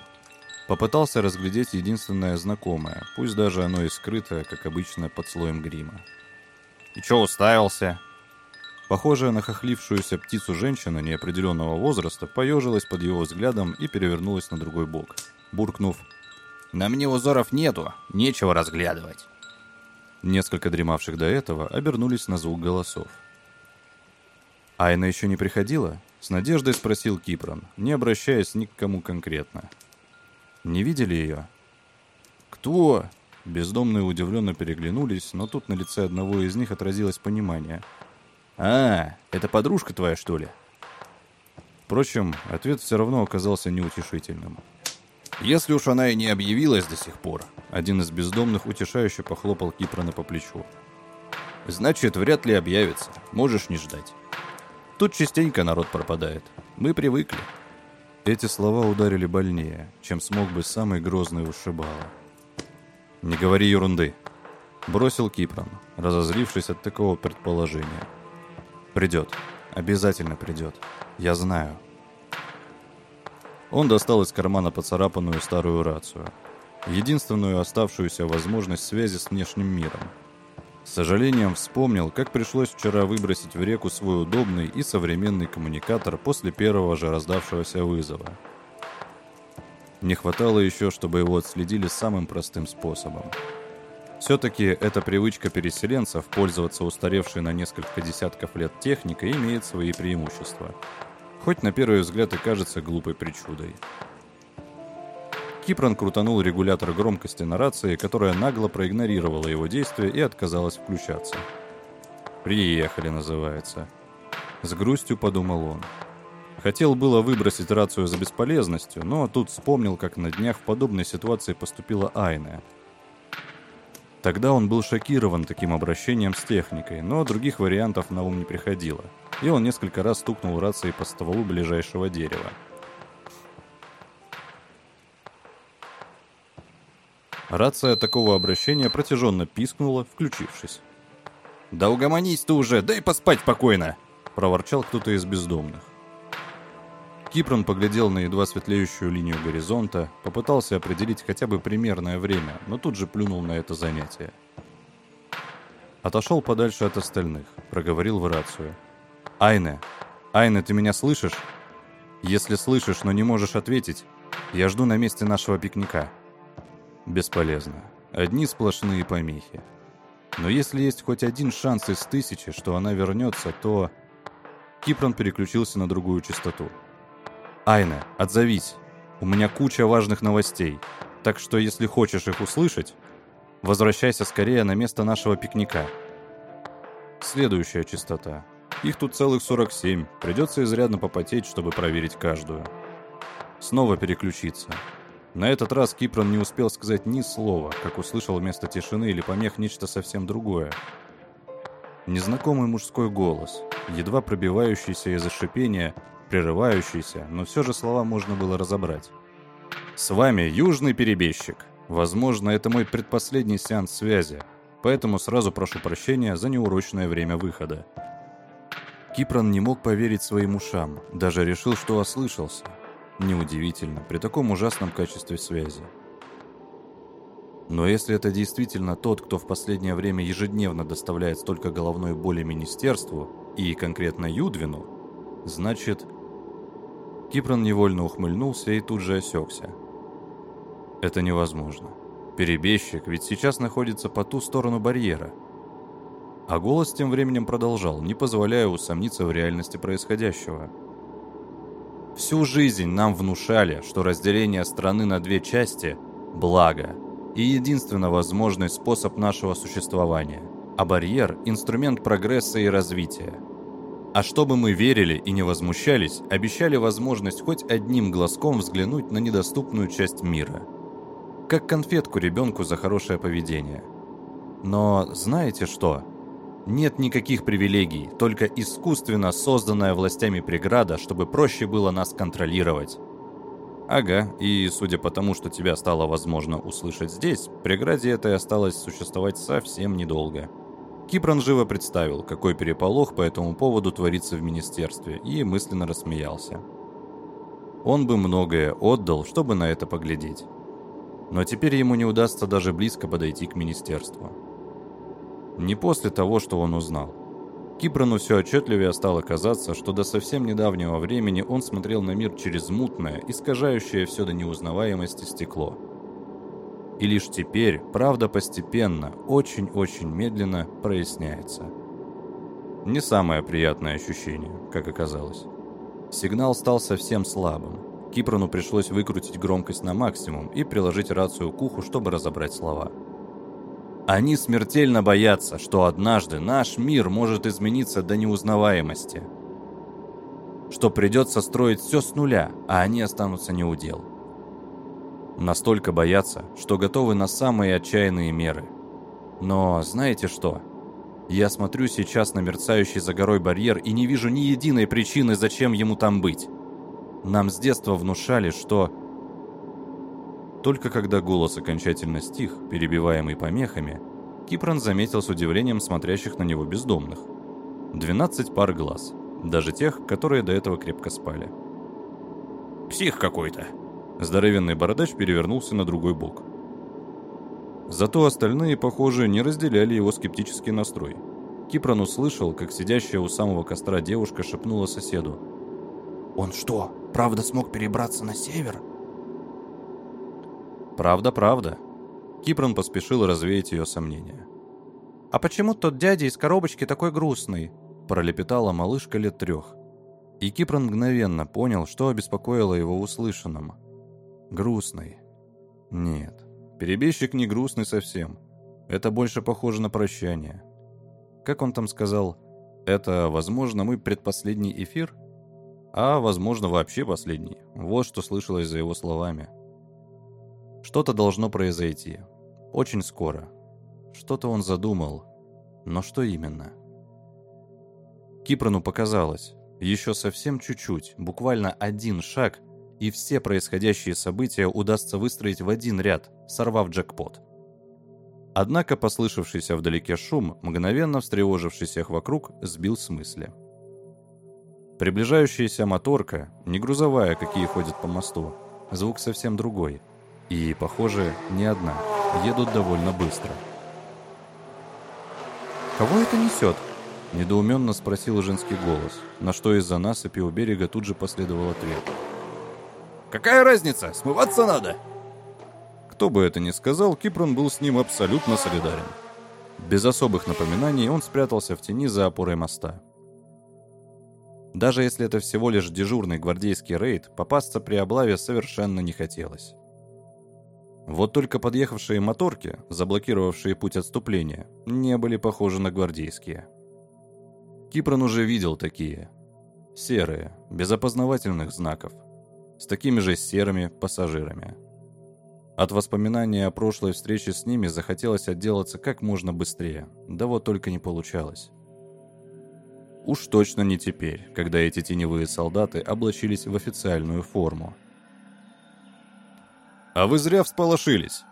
Попытался разглядеть единственное знакомое, пусть даже оно и скрытое, как обычно, под слоем грима. «И чё уставился?» Похожая на хохлившуюся птицу женщина неопределенного возраста поежилась под его взглядом и перевернулась на другой бок, буркнув
«На мне узоров нету, нечего разглядывать».
Несколько дремавших до этого обернулись на звук голосов. «Айна еще не приходила?» — с надеждой спросил Кипрон, не обращаясь ни к кому конкретно. «Не видели ее?» «Кто?» Бездомные удивленно переглянулись, но тут на лице одного из них отразилось понимание. «А, это подружка твоя, что ли?» Впрочем, ответ все равно оказался неутешительным.
«Если уж она и не объявилась до сих пор»,
один из бездомных утешающе похлопал Кипрона по плечу.
«Значит, вряд ли объявится. Можешь не ждать. Тут частенько народ пропадает. Мы привыкли».
Эти слова ударили больнее, чем смог бы самый грозный ушибало. «Не говори ерунды», — бросил Кипрон, разозлившись от такого предположения. «Придет. Обязательно придет. Я знаю». Он достал из кармана поцарапанную старую рацию. Единственную оставшуюся возможность связи с внешним миром — с сожалением вспомнил, как пришлось вчера выбросить в реку свой удобный и современный коммуникатор после первого же раздавшегося вызова. Не хватало еще, чтобы его отследили самым простым способом. Все-таки эта привычка переселенцев пользоваться устаревшей на несколько десятков лет техникой имеет свои преимущества. Хоть на первый взгляд и кажется глупой причудой. Кипрон крутанул регулятор громкости на рации, которая нагло проигнорировала его действия и отказалась включаться. «Приехали» называется. С грустью подумал он. Хотел было выбросить рацию за бесполезностью, но тут вспомнил, как на днях в подобной ситуации поступила Айна. Тогда он был шокирован таким обращением с техникой, но других вариантов на ум не приходило, и он несколько раз стукнул рацией по стволу ближайшего дерева. Рация такого обращения протяженно пискнула, включившись.
«Да угомонись ты уже, дай поспать спокойно!»
— проворчал кто-то из бездомных. Кипрон поглядел на едва светлеющую линию горизонта, попытался определить хотя бы примерное время, но тут же плюнул на это занятие. Отошел подальше от остальных, проговорил в рацию. «Айне! Айне, ты меня слышишь? Если слышишь, но не можешь ответить, я жду на месте нашего пикника». Бесполезно. Одни сплошные помехи. Но если есть хоть один шанс из тысячи, что она вернется, то... Кипрон переключился на другую частоту. «Айна, отзовись. У меня куча важных новостей. Так что, если хочешь их услышать, возвращайся скорее на место нашего пикника». Следующая частота. Их тут целых 47. Придется изрядно попотеть, чтобы проверить каждую. Снова переключиться. На этот раз Кипрон не успел сказать ни слова, как услышал вместо тишины или помех нечто совсем другое. Незнакомый мужской голос, едва пробивающийся из-за шипения, прерывающийся, но все же слова можно было разобрать. «С вами Южный Перебежчик. Возможно, это мой предпоследний сеанс связи, поэтому сразу прошу прощения за неурочное время выхода». Кипрон не мог поверить своим ушам, даже решил, что ослышался – Неудивительно, при таком ужасном качестве связи. Но если это действительно тот, кто в последнее время ежедневно доставляет столько головной боли министерству, и конкретно Юдвину, значит... Кипрон невольно ухмыльнулся и тут же осекся. Это невозможно. Перебежчик ведь сейчас находится по ту сторону барьера. А голос тем временем продолжал, не позволяя усомниться в реальности происходящего – Всю жизнь нам внушали, что разделение страны на две части – благо и единственно возможный способ нашего существования, а барьер – инструмент прогресса и развития. А чтобы мы верили и не возмущались, обещали возможность хоть одним глазком взглянуть на недоступную часть мира. Как конфетку ребенку за хорошее поведение. Но знаете что? Нет никаких привилегий, только искусственно созданная властями преграда, чтобы проще было нас контролировать. Ага, и судя по тому, что тебя стало возможно услышать здесь, преграде этой осталось существовать совсем недолго. Кипран живо представил, какой переполох по этому поводу творится в министерстве, и мысленно рассмеялся. Он бы многое отдал, чтобы на это поглядеть. Но теперь ему не удастся даже близко подойти к министерству. Не после того, что он узнал. Кипрану все отчетливее стало казаться, что до совсем недавнего времени он смотрел на мир через мутное, искажающее все до неузнаваемости стекло. И лишь теперь правда постепенно, очень-очень медленно проясняется. Не самое приятное ощущение, как оказалось. Сигнал стал совсем слабым. Кипрану пришлось выкрутить громкость на максимум и приложить рацию к уху, чтобы разобрать слова. Они смертельно боятся, что однажды наш мир может измениться до неузнаваемости. Что придется строить все с нуля, а они останутся неудел. Настолько боятся, что готовы на самые отчаянные меры. Но знаете что? Я смотрю сейчас на мерцающий за горой барьер и не вижу ни единой причины, зачем ему там быть. Нам с детства внушали, что... Только когда голос окончательно стих, перебиваемый помехами, Кипран заметил с удивлением смотрящих на него бездомных. 12 пар глаз, даже тех, которые до этого крепко спали.
«Псих какой-то!»
Здоровенный бородач перевернулся на другой бок. Зато остальные, похоже, не разделяли его скептический настрой. Кипран услышал, как сидящая у самого костра девушка шепнула соседу.
«Он что, правда смог перебраться на север?»
«Правда, правда». Кипран поспешил развеять ее сомнения. «А почему тот дядя из коробочки такой грустный?» пролепетала малышка лет трех. И Кипран мгновенно понял, что обеспокоило его услышанным. «Грустный». Нет, Перебежчик не грустный совсем. Это больше похоже на прощание. Как он там сказал, это, возможно, мой предпоследний эфир? А, возможно, вообще последний. Вот что слышалось за его словами. Что-то должно произойти. Очень скоро. Что-то он задумал. Но что именно? Кипрану показалось. Еще совсем чуть-чуть, буквально один шаг – и все происходящие события удастся выстроить в один ряд, сорвав джекпот. Однако послышавшийся вдалеке шум, мгновенно встревоживший всех вокруг, сбил с мысли. Приближающаяся моторка, не грузовая, какие ходят по мосту, звук совсем другой. И, похоже, не одна, едут довольно быстро. «Кого это несет?» – недоуменно спросил женский голос, на что из-за насыпи у берега тут же последовал ответ –
Какая разница? Смываться надо!»
Кто бы это ни сказал, Кипрон был с ним абсолютно солидарен. Без особых напоминаний он спрятался в тени за опорой моста. Даже если это всего лишь дежурный гвардейский рейд, попасться при облаве совершенно не хотелось. Вот только подъехавшие моторки, заблокировавшие путь отступления, не были похожи на гвардейские. Кипрон уже видел такие. Серые, без опознавательных знаков – с такими же серыми пассажирами. От воспоминания о прошлой встрече с ними захотелось отделаться как можно быстрее, да вот только не получалось. Уж точно не теперь, когда эти теневые солдаты облачились в официальную форму.
«А вы зря всполошились!»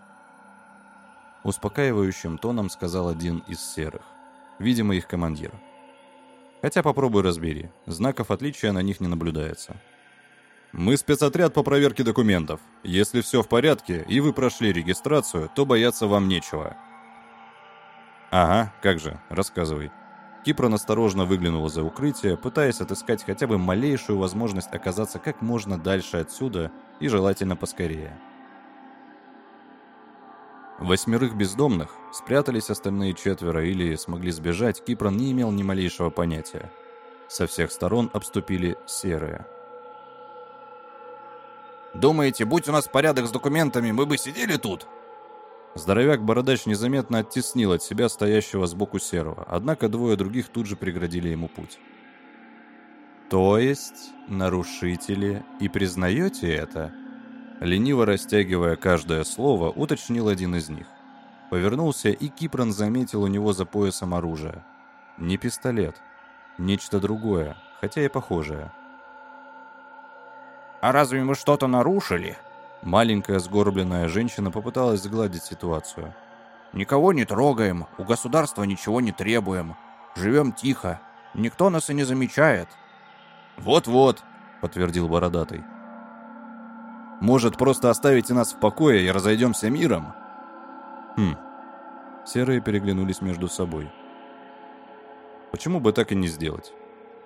Успокаивающим тоном сказал один из серых, видимо их командир. Хотя попробуй разбери, знаков отличия на них не наблюдается.
Мы спецотряд по проверке документов. Если все в порядке и вы прошли регистрацию, то бояться вам нечего.
Ага, как же, рассказывай. Кипран осторожно выглянула за укрытие, пытаясь отыскать хотя бы малейшую возможность оказаться как можно дальше отсюда и желательно поскорее. Восьмерых бездомных спрятались остальные четверо или смогли сбежать, Кипран не имел ни малейшего понятия. Со всех сторон обступили серые –
Думаете, будь у нас порядок с документами, мы бы сидели тут?»
Здоровяк-бородач незаметно оттеснил от себя стоящего сбоку серого, однако двое других тут же преградили ему путь. «То есть, нарушители, и признаете это?» Лениво растягивая каждое слово, уточнил один из них. Повернулся, и Кипран заметил у него за поясом оружие. Не пистолет. Нечто другое, хотя и похожее.
А разве мы что-то нарушили?»
Маленькая сгорбленная женщина попыталась сгладить ситуацию.
«Никого не трогаем, у государства ничего не требуем. Живем тихо, никто нас и не замечает».
«Вот-вот», — подтвердил Бородатый. «Может, просто оставите нас в покое и разойдемся миром?» «Хм». Серые переглянулись между собой. Почему бы так и не сделать?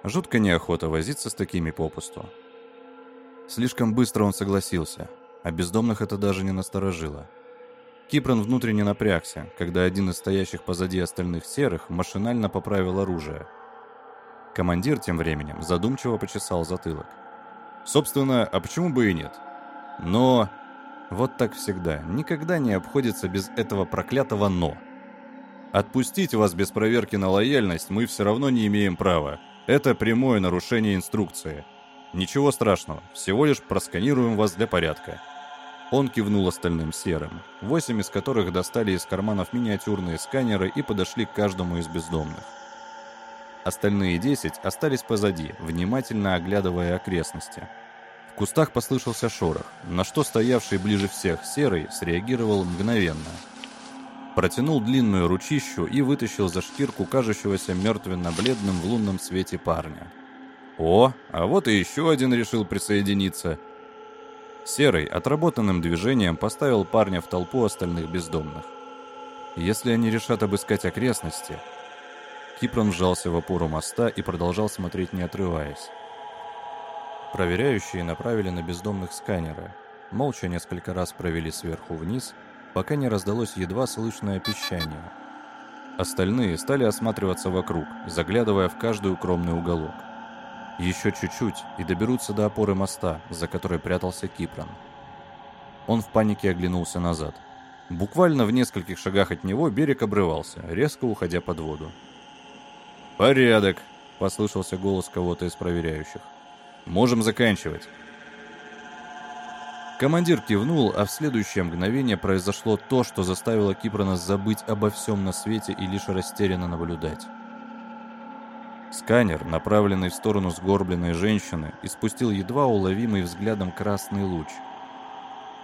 Жутко неохота возиться с такими попусту. Слишком быстро он согласился, а бездомных это даже не насторожило. Кипран внутренне напрягся, когда один из стоящих позади остальных серых машинально поправил оружие. Командир тем временем задумчиво почесал затылок. Собственно, а почему бы и нет? Но... Вот так всегда. Никогда не обходится без этого проклятого «но». Отпустить вас без проверки на лояльность мы все равно не имеем права. Это прямое нарушение инструкции. Ничего страшного, всего лишь просканируем вас для порядка. Он кивнул остальным серым, восемь из которых достали из карманов миниатюрные сканеры и подошли к каждому из бездомных. Остальные десять остались позади, внимательно оглядывая окрестности. В кустах послышался шорох, на что стоявший ближе всех серый среагировал мгновенно – протянул длинную ручищу и вытащил за шкирку кажущегося мертвенно-бледным в лунном свете парня. О, а вот и еще один решил присоединиться. Серый отработанным движением поставил парня в толпу остальных бездомных. Если они решат обыскать окрестности... Кипрон вжался в опору моста и продолжал смотреть, не отрываясь. Проверяющие направили на бездомных сканеры. Молча несколько раз провели сверху вниз — пока не раздалось едва слышное пищание. Остальные стали осматриваться вокруг, заглядывая в каждый укромный уголок. Еще чуть-чуть и доберутся до опоры моста, за которой прятался Кипран. Он в панике оглянулся назад. Буквально в нескольких шагах от него берег обрывался, резко уходя под воду. «Порядок!» — послышался голос кого-то из проверяющих. «Можем заканчивать!» Командир кивнул, а в следующее мгновение произошло то, что заставило Кипрона забыть обо всем на свете и лишь растерянно наблюдать. Сканер, направленный в сторону сгорбленной женщины, испустил едва уловимый взглядом красный луч.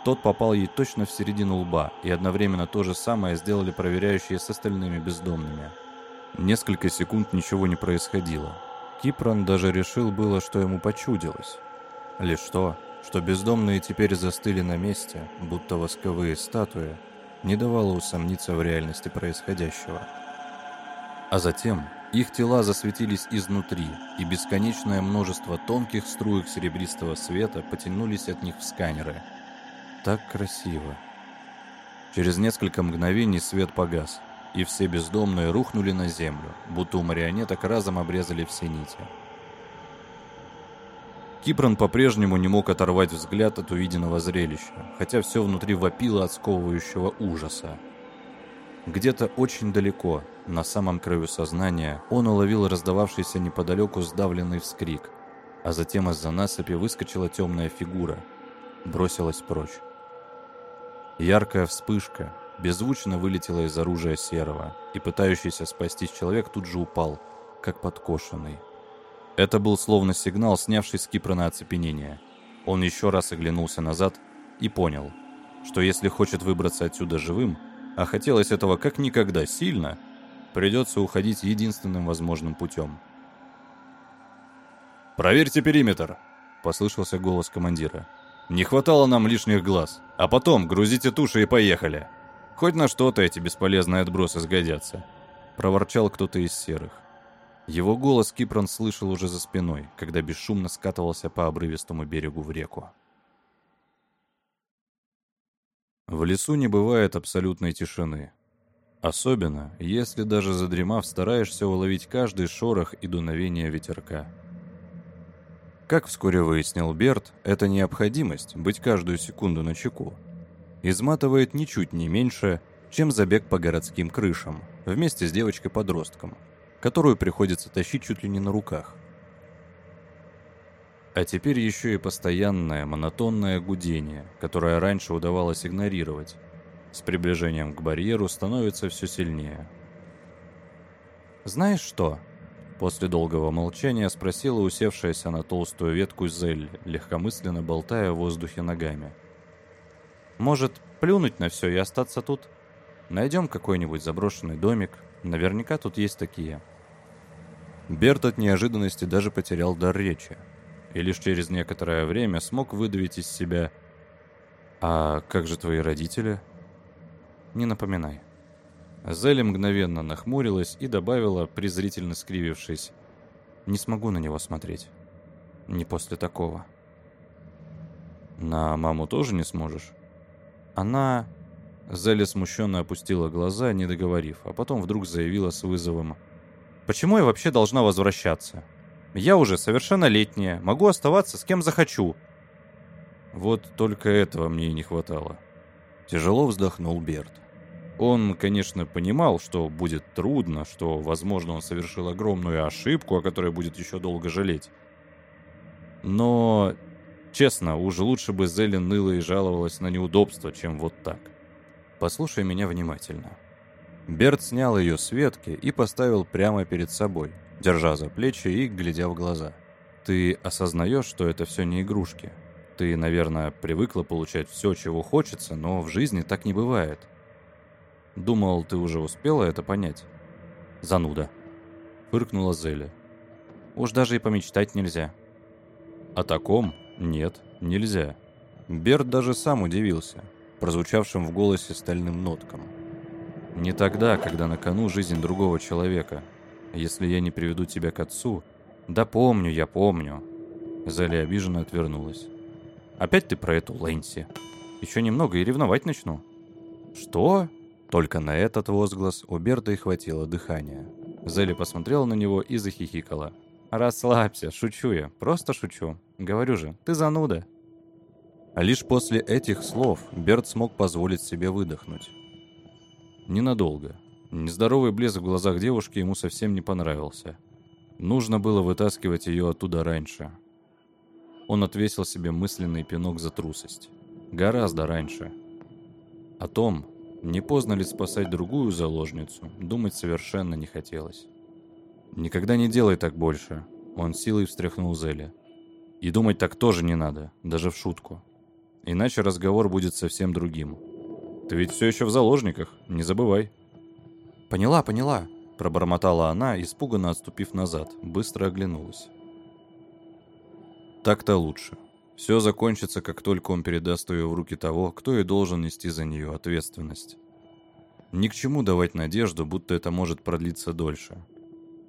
Тот попал ей точно в середину лба, и одновременно то же самое сделали проверяющие с остальными бездомными. Несколько секунд ничего не происходило. Кипрон даже решил было, что ему почудилось. Лишь что, что бездомные теперь застыли на месте, будто восковые статуи, не давало усомниться в реальности происходящего. А затем их тела засветились изнутри, и бесконечное множество тонких струек серебристого света потянулись от них в сканеры. Так красиво. Через несколько мгновений свет погас, и все бездомные рухнули на землю, будто у марионеток разом обрезали все нити. Кипран по-прежнему не мог оторвать взгляд от увиденного зрелища, хотя все внутри вопило от сковывающего ужаса. Где-то очень далеко, на самом краю сознания, он уловил раздававшийся неподалеку сдавленный вскрик, а затем из-за насыпи выскочила темная фигура, бросилась прочь. Яркая вспышка беззвучно вылетела из оружия Серого, и пытающийся спастись человек тут же упал, как подкошенный. Это был словно сигнал, снявший с Кипра оцепенение. Он еще раз оглянулся назад и понял, что если хочет выбраться отсюда живым, а хотелось этого как никогда сильно, придется уходить единственным возможным путем. «Проверьте периметр!» — послышался голос командира. «Не хватало нам лишних глаз. А потом грузите туши и поехали. Хоть на что-то эти бесполезные отбросы сгодятся», — проворчал кто-то из серых. Его голос Кипрон слышал уже за спиной, когда бесшумно скатывался по обрывистому берегу в реку. В лесу не бывает абсолютной тишины. Особенно, если даже задремав, стараешься уловить каждый шорох и дуновение ветерка. Как вскоре выяснил Берт, эта необходимость быть каждую секунду на чеку изматывает ничуть не меньше, чем забег по городским крышам вместе с девочкой-подростком – которую приходится тащить чуть ли не на руках. А теперь еще и постоянное монотонное гудение, которое раньше удавалось игнорировать, с приближением к барьеру становится все сильнее. «Знаешь что?»
После долгого молчания спросила усевшаяся на толстую ветку Зелли, легкомысленно болтая в воздухе ногами. «Может, плюнуть на все и остаться тут? Найдем какой-нибудь заброшенный домик. Наверняка тут есть такие».
Берт от неожиданности даже потерял дар речи. И лишь через некоторое время смог выдавить из себя «А как же твои родители?»
«Не напоминай». Зелли мгновенно нахмурилась и добавила, презрительно скривившись, «Не смогу на него смотреть. Не после такого».
«На маму тоже не сможешь?»
Она... Зелли смущенно опустила глаза, не договорив, а потом вдруг заявила с вызовом. «Почему я вообще должна возвращаться? Я уже совершеннолетняя, могу оставаться с кем захочу».
Вот только этого мне и не хватало. Тяжело вздохнул Берт. Он, конечно, понимал, что будет трудно, что, возможно, он совершил огромную ошибку, о которой будет еще долго жалеть. Но Честно, уже лучше бы Зелен ныла и жаловалась на неудобства, чем вот так. Послушай меня внимательно. Берт снял ее с ветки и поставил прямо перед собой, держа за плечи и глядя в глаза. Ты осознаешь, что это все не игрушки. Ты, наверное, привыкла получать все, чего хочется, но в жизни так не бывает. Думал, ты уже успела это понять? Зануда. Фыркнула Зеля. Уж даже и помечтать нельзя. О таком нет, нельзя. Берт даже сам удивился, прозвучавшим в голосе стальным ноткам. Не тогда, когда на кону жизнь другого человека. Если я не приведу тебя к отцу... Да помню, я помню. Зали обиженно отвернулась. Опять ты про эту Лэнси. Еще немного и ревновать начну. Что? Только на этот возглас у Берта и хватило дыхания. Зелли посмотрела на него и захихикала. «Расслабься, шучу я, просто шучу. Говорю же, ты зануда». А лишь после этих слов Берт смог позволить себе выдохнуть. Ненадолго. Нездоровый блеск в глазах девушки ему совсем не понравился. Нужно было вытаскивать ее оттуда раньше. Он отвесил себе мысленный пинок за трусость. Гораздо раньше. О том, не поздно ли спасать другую заложницу, думать совершенно не хотелось. «Никогда не делай так больше», — он силой встряхнул Зелли. «И думать так тоже не надо, даже в шутку. Иначе разговор будет совсем другим. Ты ведь все еще в заложниках, не забывай». «Поняла, поняла», — пробормотала она, испуганно отступив назад, быстро оглянулась. «Так-то лучше. Все закончится, как только он передаст ее в руки того, кто и должен нести за нее ответственность. Ни к чему давать надежду, будто это может продлиться дольше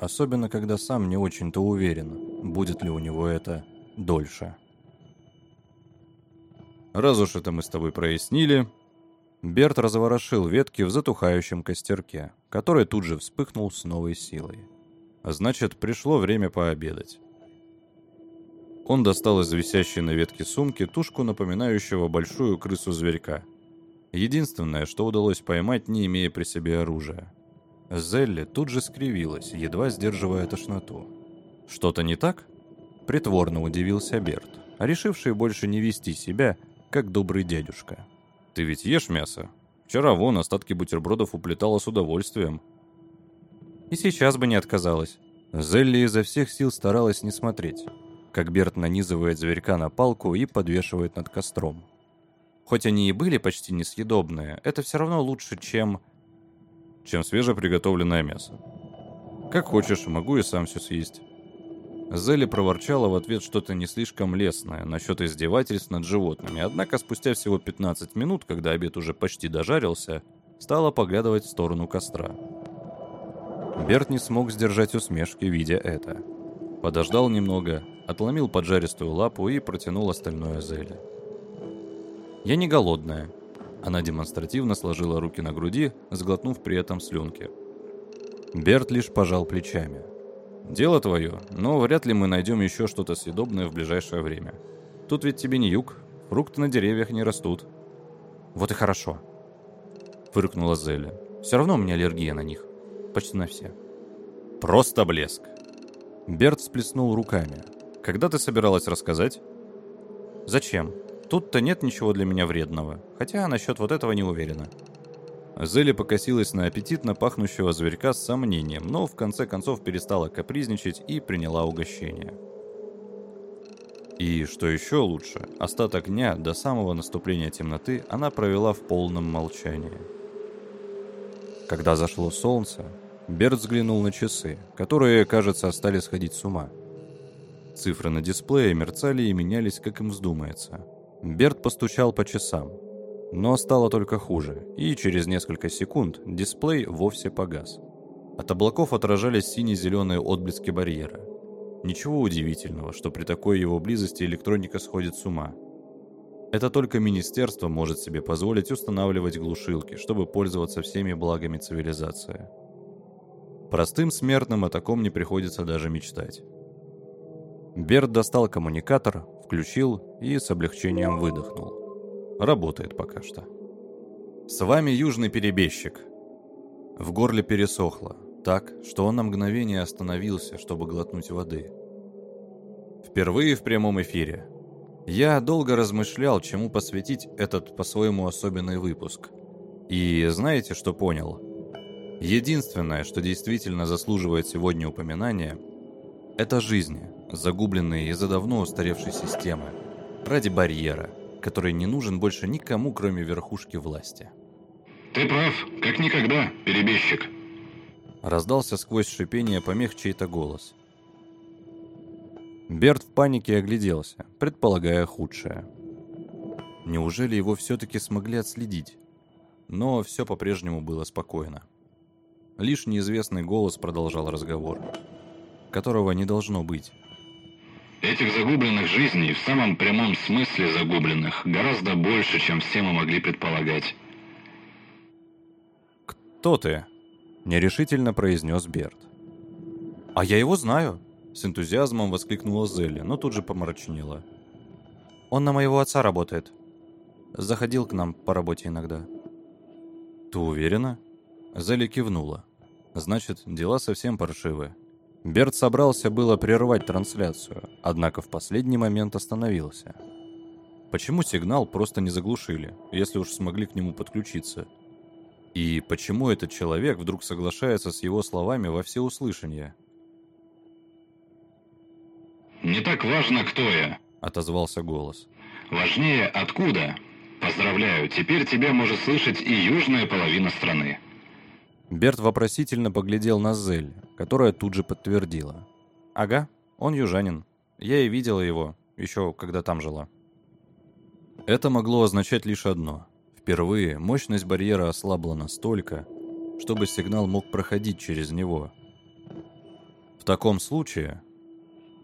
особенно когда сам не очень-то уверен, будет ли у него это дольше. Раз уж это мы с тобой прояснили, Берт разворошил ветки в затухающем костерке, который тут же вспыхнул с новой силой. А значит, пришло время пообедать. Он достал из висящей на ветке сумки тушку, напоминающего большую крысу-зверька. Единственное, что удалось поймать, не имея при себе оружия. Зелли тут же скривилась, едва сдерживая тошноту. «Что-то не так?» Притворно удивился Берт, решивший больше не вести себя, как добрый дядюшка. «Ты ведь ешь мясо? Вчера вон остатки бутербродов уплетала с удовольствием». «И сейчас бы не отказалась». Зелли изо всех сил старалась не смотреть, как Берт нанизывает зверька на палку и подвешивает над костром. Хоть они и были почти несъедобные, это все равно лучше, чем чем свежеприготовленное мясо. Как хочешь, могу и сам все съесть. Зелли проворчала в ответ что-то не слишком лестное насчет издевательств над животными, однако спустя всего 15 минут, когда обед уже почти дожарился, стала поглядывать в сторону костра. Берт не смог сдержать усмешки, видя это. Подождал немного, отломил поджаристую лапу и протянул остальное Зелли. «Я не голодная», она демонстративно сложила руки на груди, сглотнув при этом слюнки. Берт лишь пожал плечами. «Дело твое, но вряд ли мы найдем еще что-то съедобное в ближайшее время. Тут ведь тебе не юг, фрукты на деревьях не растут». «Вот и хорошо», — фыркнула Зелли. «Все равно у меня аллергия на них. Почти на все». «Просто блеск!» Берт всплеснул руками. «Когда ты собиралась рассказать?» «Зачем?» Тут-то нет ничего для меня вредного, хотя насчет вот этого не уверена. Зелли покосилась на аппетитно пахнущего зверька с сомнением, но в конце концов перестала капризничать и приняла угощение. И, что еще лучше, остаток дня до самого наступления темноты она провела в полном молчании. Когда зашло солнце, Берт взглянул на часы, которые, кажется, стали сходить с ума. Цифры на дисплее мерцали и менялись, как им вздумается. Берт постучал по часам, но стало только хуже, и через несколько секунд дисплей вовсе погас. От облаков отражались сине-зеленые отблески барьера. Ничего удивительного, что при такой его близости электроника сходит с ума. Это только министерство может себе позволить устанавливать глушилки, чтобы пользоваться всеми благами цивилизации. Простым смертным о таком не приходится даже мечтать. Берт достал коммуникатор, включил и с облегчением выдохнул. Работает пока что. С вами южный перебежчик. В горле пересохло, так, что он на мгновение остановился, чтобы глотнуть воды. Впервые в прямом эфире. Я долго размышлял, чему посвятить этот по-своему особенный выпуск. И знаете, что понял? Единственное, что действительно заслуживает сегодня упоминания, это жизни, загубленные из-за давно устаревшей системы, ради барьера – который не нужен больше никому, кроме верхушки власти.
«Ты прав, как никогда, перебежчик!»
Раздался сквозь шипение помех чей-то голос. Берт в панике огляделся, предполагая худшее. Неужели его все-таки смогли отследить? Но все по-прежнему было спокойно. Лишь неизвестный голос продолжал разговор, которого не должно быть.
Этих загубленных жизней, в самом прямом смысле загубленных, гораздо больше, чем все мы могли предполагать.
«Кто ты?» – нерешительно произнес Берт. «А я его знаю!» – с энтузиазмом воскликнула Зелли, но тут же помрачнела. «Он на моего отца работает. Заходил к нам по работе иногда». «Ты уверена?» Зелли кивнула. «Значит, дела совсем паршивые. Берт собрался было прервать трансляцию, однако в последний момент остановился. Почему сигнал просто не заглушили, если уж смогли к нему подключиться? И почему этот человек вдруг соглашается с его словами во всеуслышание?
«Не так важно, кто я», —
отозвался голос.
«Важнее, откуда. Поздравляю, теперь тебя может слышать и южная половина страны».
Берт вопросительно поглядел на Зель, которая тут же подтвердила. «Ага, он южанин. Я и видела его, еще когда там жила». Это могло означать лишь одно. Впервые мощность барьера ослабла настолько, чтобы сигнал мог проходить через него. В таком случае,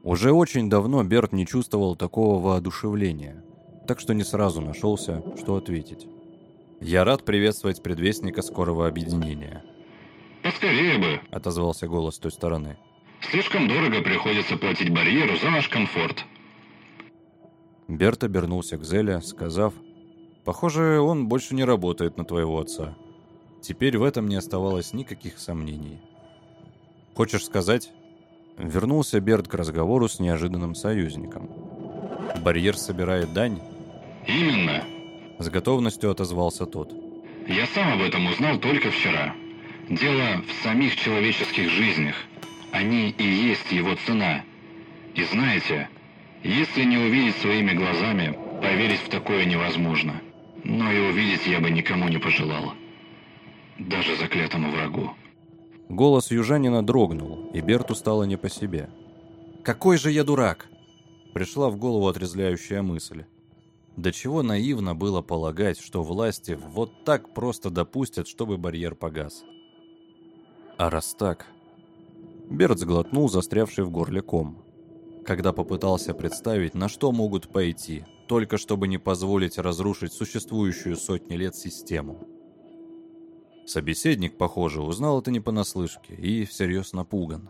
уже очень давно Берт не чувствовал такого воодушевления, так что не сразу нашелся, что ответить. «Я рад приветствовать предвестника скорого объединения»,
«Поскорее бы», —
отозвался голос с той стороны.
«Слишком дорого приходится платить барьеру за наш комфорт».
Берт обернулся к Зеле, сказав, «Похоже, он больше не работает на твоего отца». Теперь в этом не оставалось никаких сомнений. «Хочешь сказать?» Вернулся Берт к разговору с неожиданным союзником. «Барьер собирает дань?»
«Именно!»
С готовностью отозвался тот.
«Я сам об этом узнал только вчера». Дело в самих человеческих жизнях. Они и есть его цена. И знаете, если не увидеть своими глазами, поверить в такое невозможно. Но и увидеть я бы никому не пожелал. Даже заклятому врагу.
Голос южанина дрогнул, и Берту стало не по себе. «Какой же я дурак!» Пришла в голову отрезвляющая мысль. До чего наивно было полагать, что власти вот так просто допустят, чтобы барьер погас. А раз так... Берт сглотнул застрявший в горле ком. Когда попытался представить, на что могут пойти, только чтобы не позволить разрушить существующую сотни лет систему. Собеседник, похоже, узнал это не понаслышке и всерьез напуган.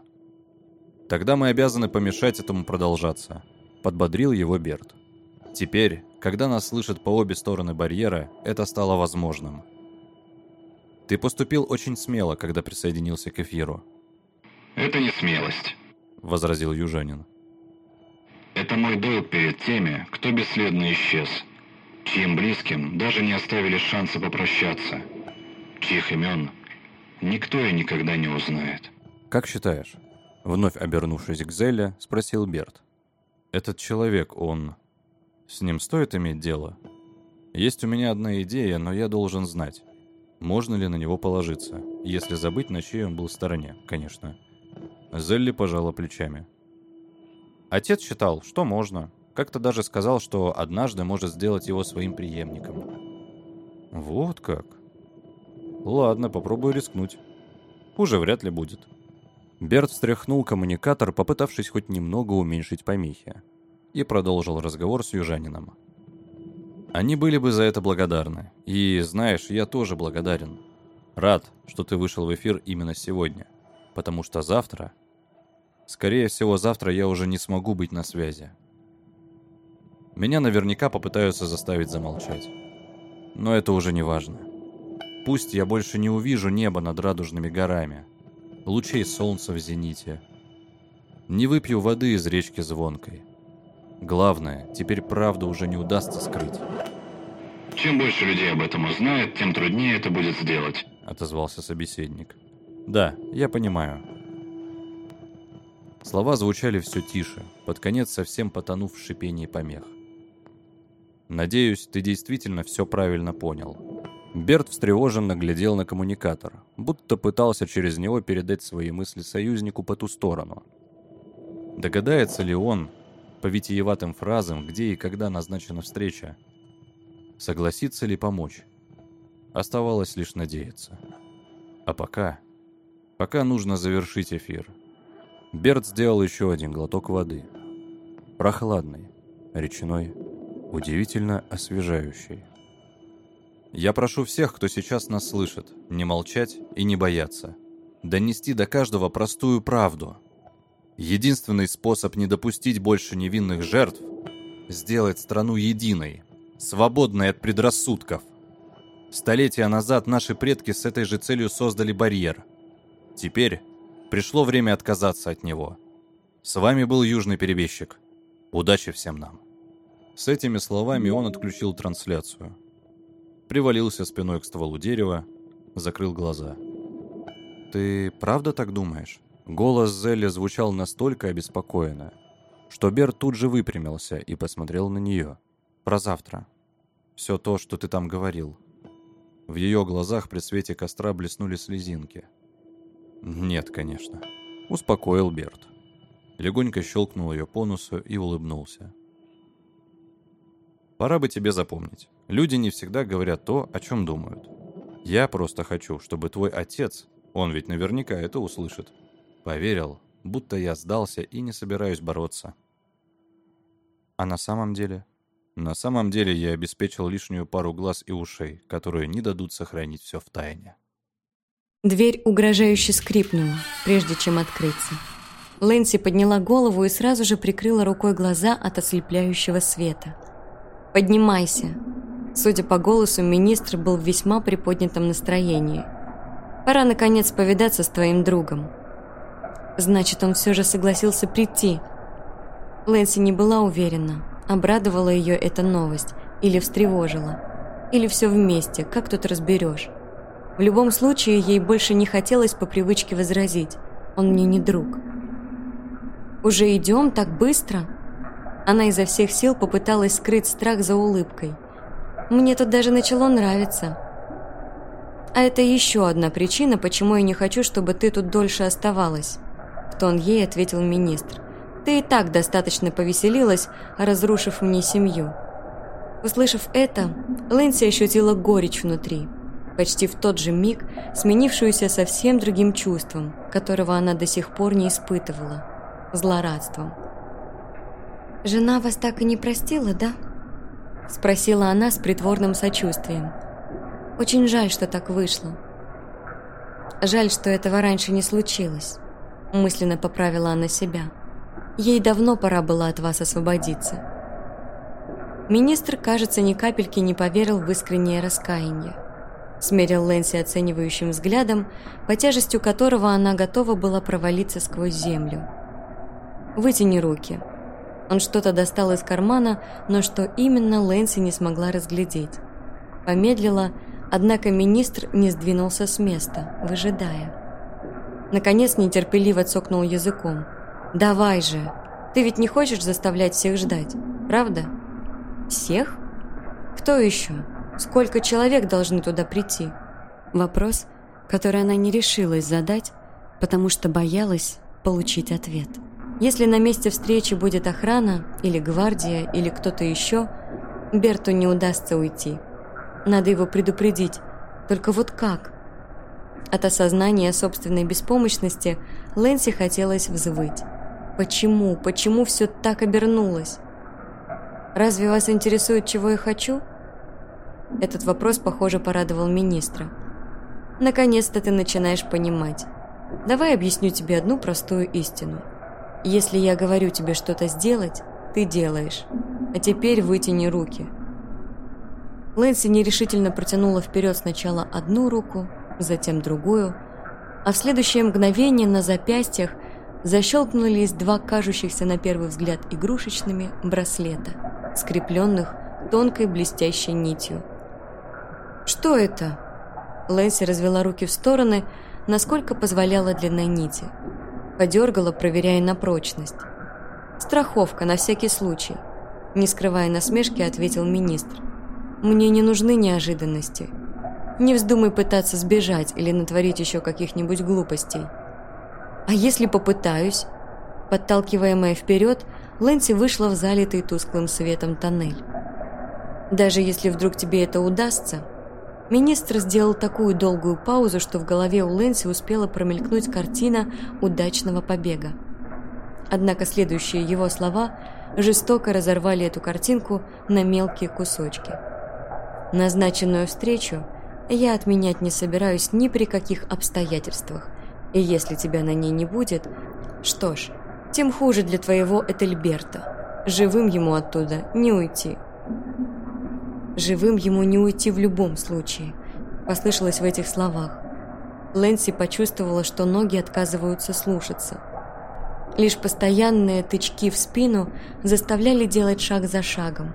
«Тогда мы обязаны помешать этому продолжаться», — подбодрил его Берт. «Теперь, когда нас слышат по обе стороны барьера, это стало возможным». Ты поступил очень смело, когда присоединился к эфиру.
Это не смелость,
возразил южанин.
Это мой долг перед теми, кто бесследно исчез, чьим близким даже не оставили шанса попрощаться.
чьих имен никто и никогда не узнает.
«Как считаешь?» Вновь обернувшись к Зелле, спросил Берт. «Этот человек, он... С ним стоит иметь дело? Есть у меня одна идея, но я должен знать, можно ли на него положиться, если забыть, на чьей он был стороне, конечно». Зелли пожала плечами. Отец считал, что можно. Как-то даже сказал, что однажды может сделать его своим преемником. Вот как. Ладно, попробую рискнуть. Хуже вряд ли будет. Берт встряхнул коммуникатор, попытавшись хоть немного уменьшить помехи, и продолжил разговор с южанином. Они были бы за это благодарны. И, знаешь, я тоже благодарен. Рад, что ты вышел в эфир именно сегодня. Потому что завтра... Скорее всего, завтра я уже не смогу быть на связи. Меня наверняка попытаются заставить замолчать. Но это уже не важно. Пусть я больше не увижу небо над радужными горами, лучей солнца в зените. Не выпью воды из речки звонкой. Главное, теперь правду уже не удастся скрыть.
Чем больше людей об этом узнает, тем труднее это будет сделать.
Отозвался собеседник. Да, я понимаю. Слова звучали все тише, под конец совсем потонув в шипении помех. Надеюсь, ты действительно все правильно понял. Берт встревоженно глядел на коммуникатор, будто пытался через него передать свои мысли союзнику по ту сторону. Догадается ли он, по витиеватым фразам, где и когда назначена встреча? Согласится ли помочь? Оставалось лишь надеяться. А пока... Пока нужно завершить эфир. Берт сделал еще один глоток воды. Прохладный, речной, удивительно освежающий. Я прошу всех, кто сейчас нас слышит, не молчать и не бояться. Донести до каждого простую правду. Единственный способ не допустить больше невинных жертв – сделать страну единой, свободной от предрассудков. Столетия назад наши предки с этой же целью создали барьер. Теперь пришло время отказаться от него. С вами был Южный Перебежчик. Удачи всем нам. С этими словами он отключил трансляцию – привалился спиной к стволу дерева, закрыл глаза. «Ты правда так думаешь?» Голос Зелли звучал настолько обеспокоенно, что Бер тут же выпрямился и посмотрел на нее. «Про завтра. Все то, что ты там говорил». В ее глазах при свете костра блеснули слезинки. «Нет, конечно», — успокоил Берт. Легонько щелкнул ее по носу и улыбнулся. «Пора бы тебе запомнить. Люди не всегда говорят то, о чем думают. Я просто хочу, чтобы твой отец, он ведь наверняка это услышит, поверил, будто я сдался и не собираюсь бороться. А на самом деле? На самом деле я обеспечил лишнюю пару глаз и ушей, которые не дадут сохранить все в тайне.
Дверь угрожающе скрипнула, прежде чем открыться. Лэнси подняла голову и сразу же прикрыла рукой глаза от ослепляющего света. «Поднимайся!» Судя по голосу, министр был в весьма приподнятом настроении. «Пора, наконец, повидаться с твоим другом». Значит, он все же согласился прийти. Лэнси не была уверена, обрадовала ее эта новость или встревожила. Или все вместе, как тут разберешь. В любом случае, ей больше не хотелось по привычке возразить. Он мне не друг. «Уже идем так быстро?» Она изо всех сил попыталась скрыть страх за улыбкой – мне тут даже начало нравиться. А это еще одна причина, почему я не хочу, чтобы ты тут дольше оставалась. В тон ей ответил министр. Ты и так достаточно повеселилась, разрушив мне семью. Услышав это, Лэнси ощутила горечь внутри, почти в тот же миг сменившуюся совсем другим чувством, которого она до сих пор не испытывала – злорадством. «Жена вас так и не простила, да?» – спросила она с притворным сочувствием. «Очень жаль, что так вышло. Жаль, что этого раньше не случилось», – мысленно поправила она себя. «Ей давно пора было от вас освободиться». Министр, кажется, ни капельки не поверил в искреннее раскаяние. Смерил Лэнси оценивающим взглядом, по тяжестью которого она готова была провалиться сквозь землю. «Вытяни руки», он что-то достал из кармана, но что именно Лэнси не смогла разглядеть. Помедлила, Однако министр не сдвинулся с места, выжидая. Наконец нетерпеливо цокнул языком. «Давай же! Ты ведь не хочешь заставлять всех ждать, правда?» «Всех? Кто еще? Сколько человек должны туда прийти?» Вопрос, который она не решилась задать, потому что боялась получить ответ. Если на месте встречи будет охрана, или гвардия, или кто-то еще, Берту не удастся уйти. Надо его предупредить. Только вот как? От осознания собственной беспомощности Лэнси хотелось взвыть. Почему? Почему все так обернулось? Разве вас интересует, чего я хочу? Этот вопрос, похоже, порадовал министра. Наконец-то ты начинаешь понимать. Давай объясню тебе одну простую истину. Если я говорю тебе что-то сделать, ты делаешь. А теперь вытяни руки. Лэнси нерешительно протянула вперед сначала одну руку, затем другую, а в следующее мгновение на запястьях защелкнулись два кажущихся на первый взгляд игрушечными браслета, скрепленных тонкой блестящей нитью. «Что это?» Лэнси развела руки в стороны, насколько позволяла длина нити. Подергала, проверяя на прочность. «Страховка, на всякий случай», — не скрывая насмешки, ответил министр. «Мне не нужны неожиданности. Не вздумай пытаться сбежать или натворить еще каких-нибудь глупостей». «А если попытаюсь?» Подталкиваемая вперед, Лэнси вышла в залитый тусклым светом тоннель. «Даже если вдруг тебе это удастся, Министр сделал такую долгую паузу, что в голове у Лэнси успела промелькнуть картина удачного побега. Однако следующие его слова жестоко разорвали эту картинку на мелкие кусочки. Назначенную встречу я отменять не собираюсь ни при каких обстоятельствах, и если тебя на ней не будет, что ж, тем хуже для твоего Этельберта. Живым ему оттуда не уйти. Живым ему не уйти в любом случае, послышалось в этих словах. Лэнси почувствовала, что ноги отказываются слушаться. Лишь постоянные тычки в спину заставляли делать шаг за шагом.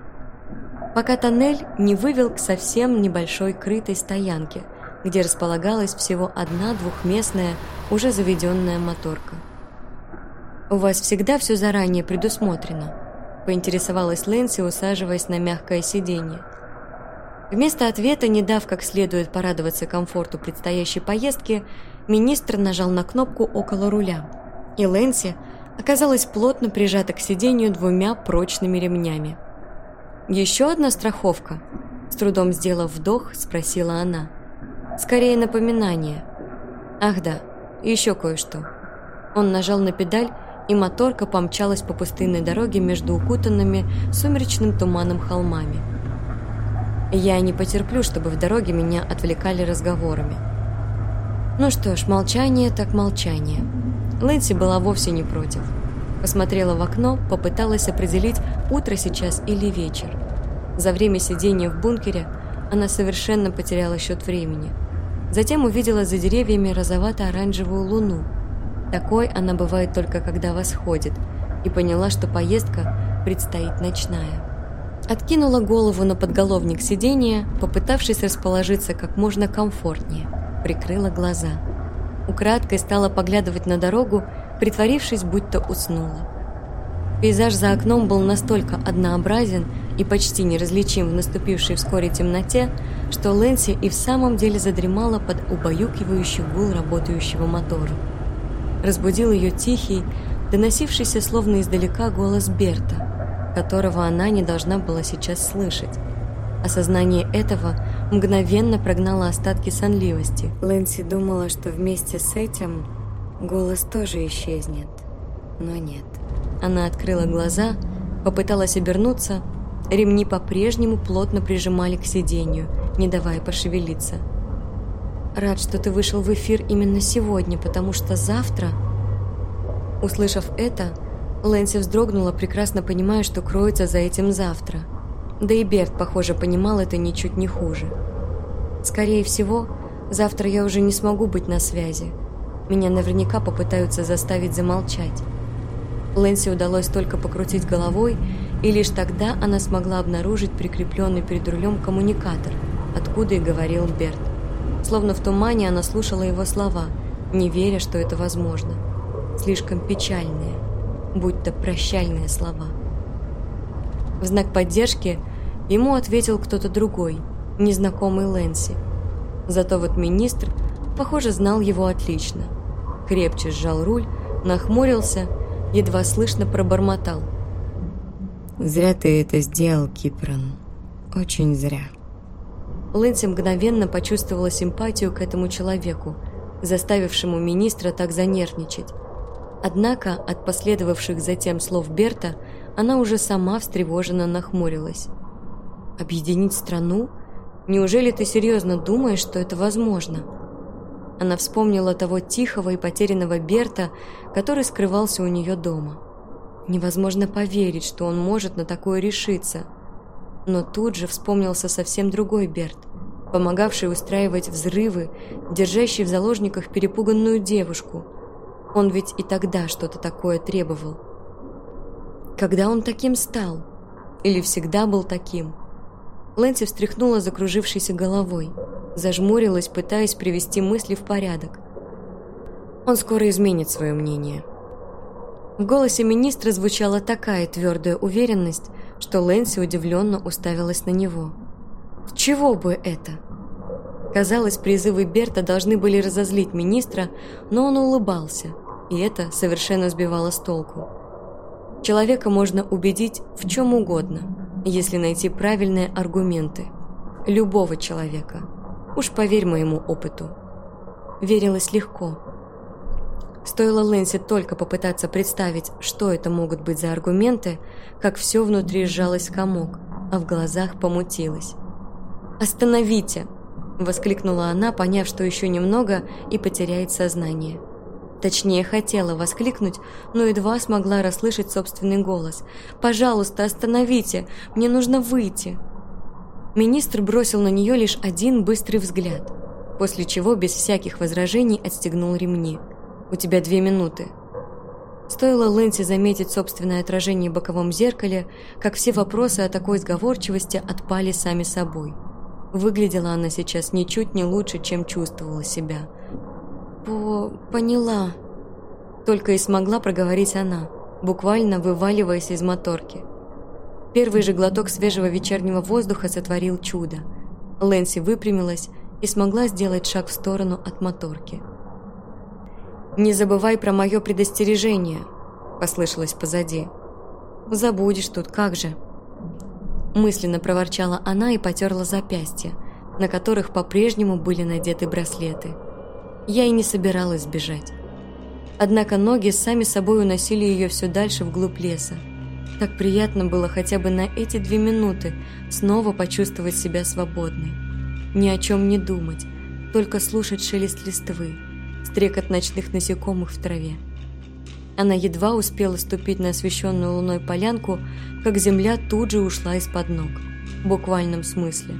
Пока тоннель не вывел к совсем небольшой крытой стоянке, где располагалась всего одна двухместная, уже заведенная моторка. «У вас всегда все заранее предусмотрено?» – поинтересовалась Лэнси, усаживаясь на мягкое сиденье. Вместо ответа, не дав как следует порадоваться комфорту предстоящей поездки, министр нажал на кнопку около руля, и Лэнси оказалась плотно прижата к сиденью двумя прочными ремнями. «Еще одна страховка?» С трудом сделав вдох, спросила она. «Скорее напоминание». «Ах да, еще кое-что». Он нажал на педаль, и моторка помчалась по пустынной дороге между укутанными сумеречным туманом холмами. Я не потерплю, чтобы в дороге меня отвлекали разговорами. Ну что ж, молчание так молчание. Лэнси была вовсе не против. Посмотрела в окно, попыталась определить, утро сейчас или вечер. За время сидения в бункере она совершенно потеряла счет времени. Затем увидела за деревьями розовато-оранжевую луну. Такой она бывает только когда восходит, и поняла, что поездка предстоит ночная. Откинула голову на подголовник сиденья, попытавшись расположиться как можно комфортнее. Прикрыла глаза. Украдкой стала поглядывать на дорогу, притворившись, будто уснула. Пейзаж за окном был настолько однообразен и почти неразличим в наступившей вскоре темноте, что Лэнси и в самом деле задремала под убаюкивающий гул работающего мотора. Разбудил ее тихий, доносившийся словно издалека голос Берта – которого она не должна была сейчас слышать. Осознание этого мгновенно прогнало остатки сонливости. Лэнси думала, что вместе с этим голос тоже исчезнет. Но нет. Она открыла глаза, попыталась обернуться. Ремни по-прежнему плотно прижимали к сиденью, не давая пошевелиться. «Рад, что ты вышел в эфир именно сегодня, потому что завтра...» Услышав это, Лэнси вздрогнула, прекрасно понимая, что кроется за этим завтра. Да и Берт, похоже, понимал это ничуть не хуже. Скорее всего, завтра я уже не смогу быть на связи. Меня наверняка попытаются заставить замолчать. Лэнси удалось только покрутить головой, и лишь тогда она смогла обнаружить прикрепленный перед рулем коммуникатор, откуда и говорил Берт. Словно в тумане она слушала его слова, не веря, что это возможно. Слишком печальные, будь то прощальные слова. В знак поддержки ему ответил кто-то другой, незнакомый Лэнси. Зато вот министр, похоже, знал его отлично. Крепче сжал руль, нахмурился, едва слышно пробормотал.
«Зря ты это сделал, Кипран. Очень зря».
Лэнси мгновенно почувствовала симпатию к этому человеку, заставившему министра так занервничать. Однако от последовавших затем слов Берта она уже сама встревоженно нахмурилась. «Объединить страну? Неужели ты серьезно думаешь, что это возможно?» Она вспомнила того тихого и потерянного Берта, который скрывался у нее дома. Невозможно поверить, что он может на такое решиться – но тут же вспомнился совсем другой Берт, помогавший устраивать взрывы, держащий в заложниках перепуганную девушку. Он ведь и тогда что-то такое требовал. Когда он таким стал? Или всегда был таким? Лэнси встряхнула закружившейся головой, зажмурилась, пытаясь привести мысли в порядок. Он скоро изменит свое мнение. В голосе министра звучала такая твердая уверенность, что Лэнси удивленно уставилась на него. С чего бы это? Казалось, призывы Берта должны были разозлить министра, но он улыбался, и это совершенно сбивало с толку. Человека можно убедить в чем угодно, если найти правильные аргументы. Любого человека. Уж поверь моему опыту. Верилось легко. Стоило Лэнси только попытаться представить, что это могут быть за аргументы, как все внутри сжалось комок, а в глазах помутилось. «Остановите!» – воскликнула она, поняв, что еще немного и потеряет сознание. Точнее, хотела воскликнуть, но едва смогла расслышать собственный голос. «Пожалуйста, остановите! Мне нужно выйти!» Министр бросил на нее лишь один быстрый взгляд, после чего без всяких возражений отстегнул ремни – у тебя две минуты». Стоило Лэнси заметить собственное отражение в боковом зеркале, как все вопросы о такой сговорчивости отпали сами собой. Выглядела она сейчас ничуть не лучше, чем чувствовала себя. «По... поняла», — только и смогла проговорить она, буквально вываливаясь из моторки. Первый же глоток свежего вечернего воздуха сотворил чудо. Лэнси выпрямилась и смогла сделать шаг в сторону от моторки. «Не забывай про мое предостережение», – послышалось позади. «Забудешь тут, как же». Мысленно проворчала она и потерла запястья, на которых по-прежнему были надеты браслеты. Я и не собиралась бежать. Однако ноги сами собой уносили ее все дальше вглубь леса. Так приятно было хотя бы на эти две минуты снова почувствовать себя свободной. Ни о чем не думать, только слушать шелест листвы, стрекот ночных насекомых в траве. Она едва успела ступить на освещенную луной полянку, как земля тут же ушла из-под ног. В буквальном смысле.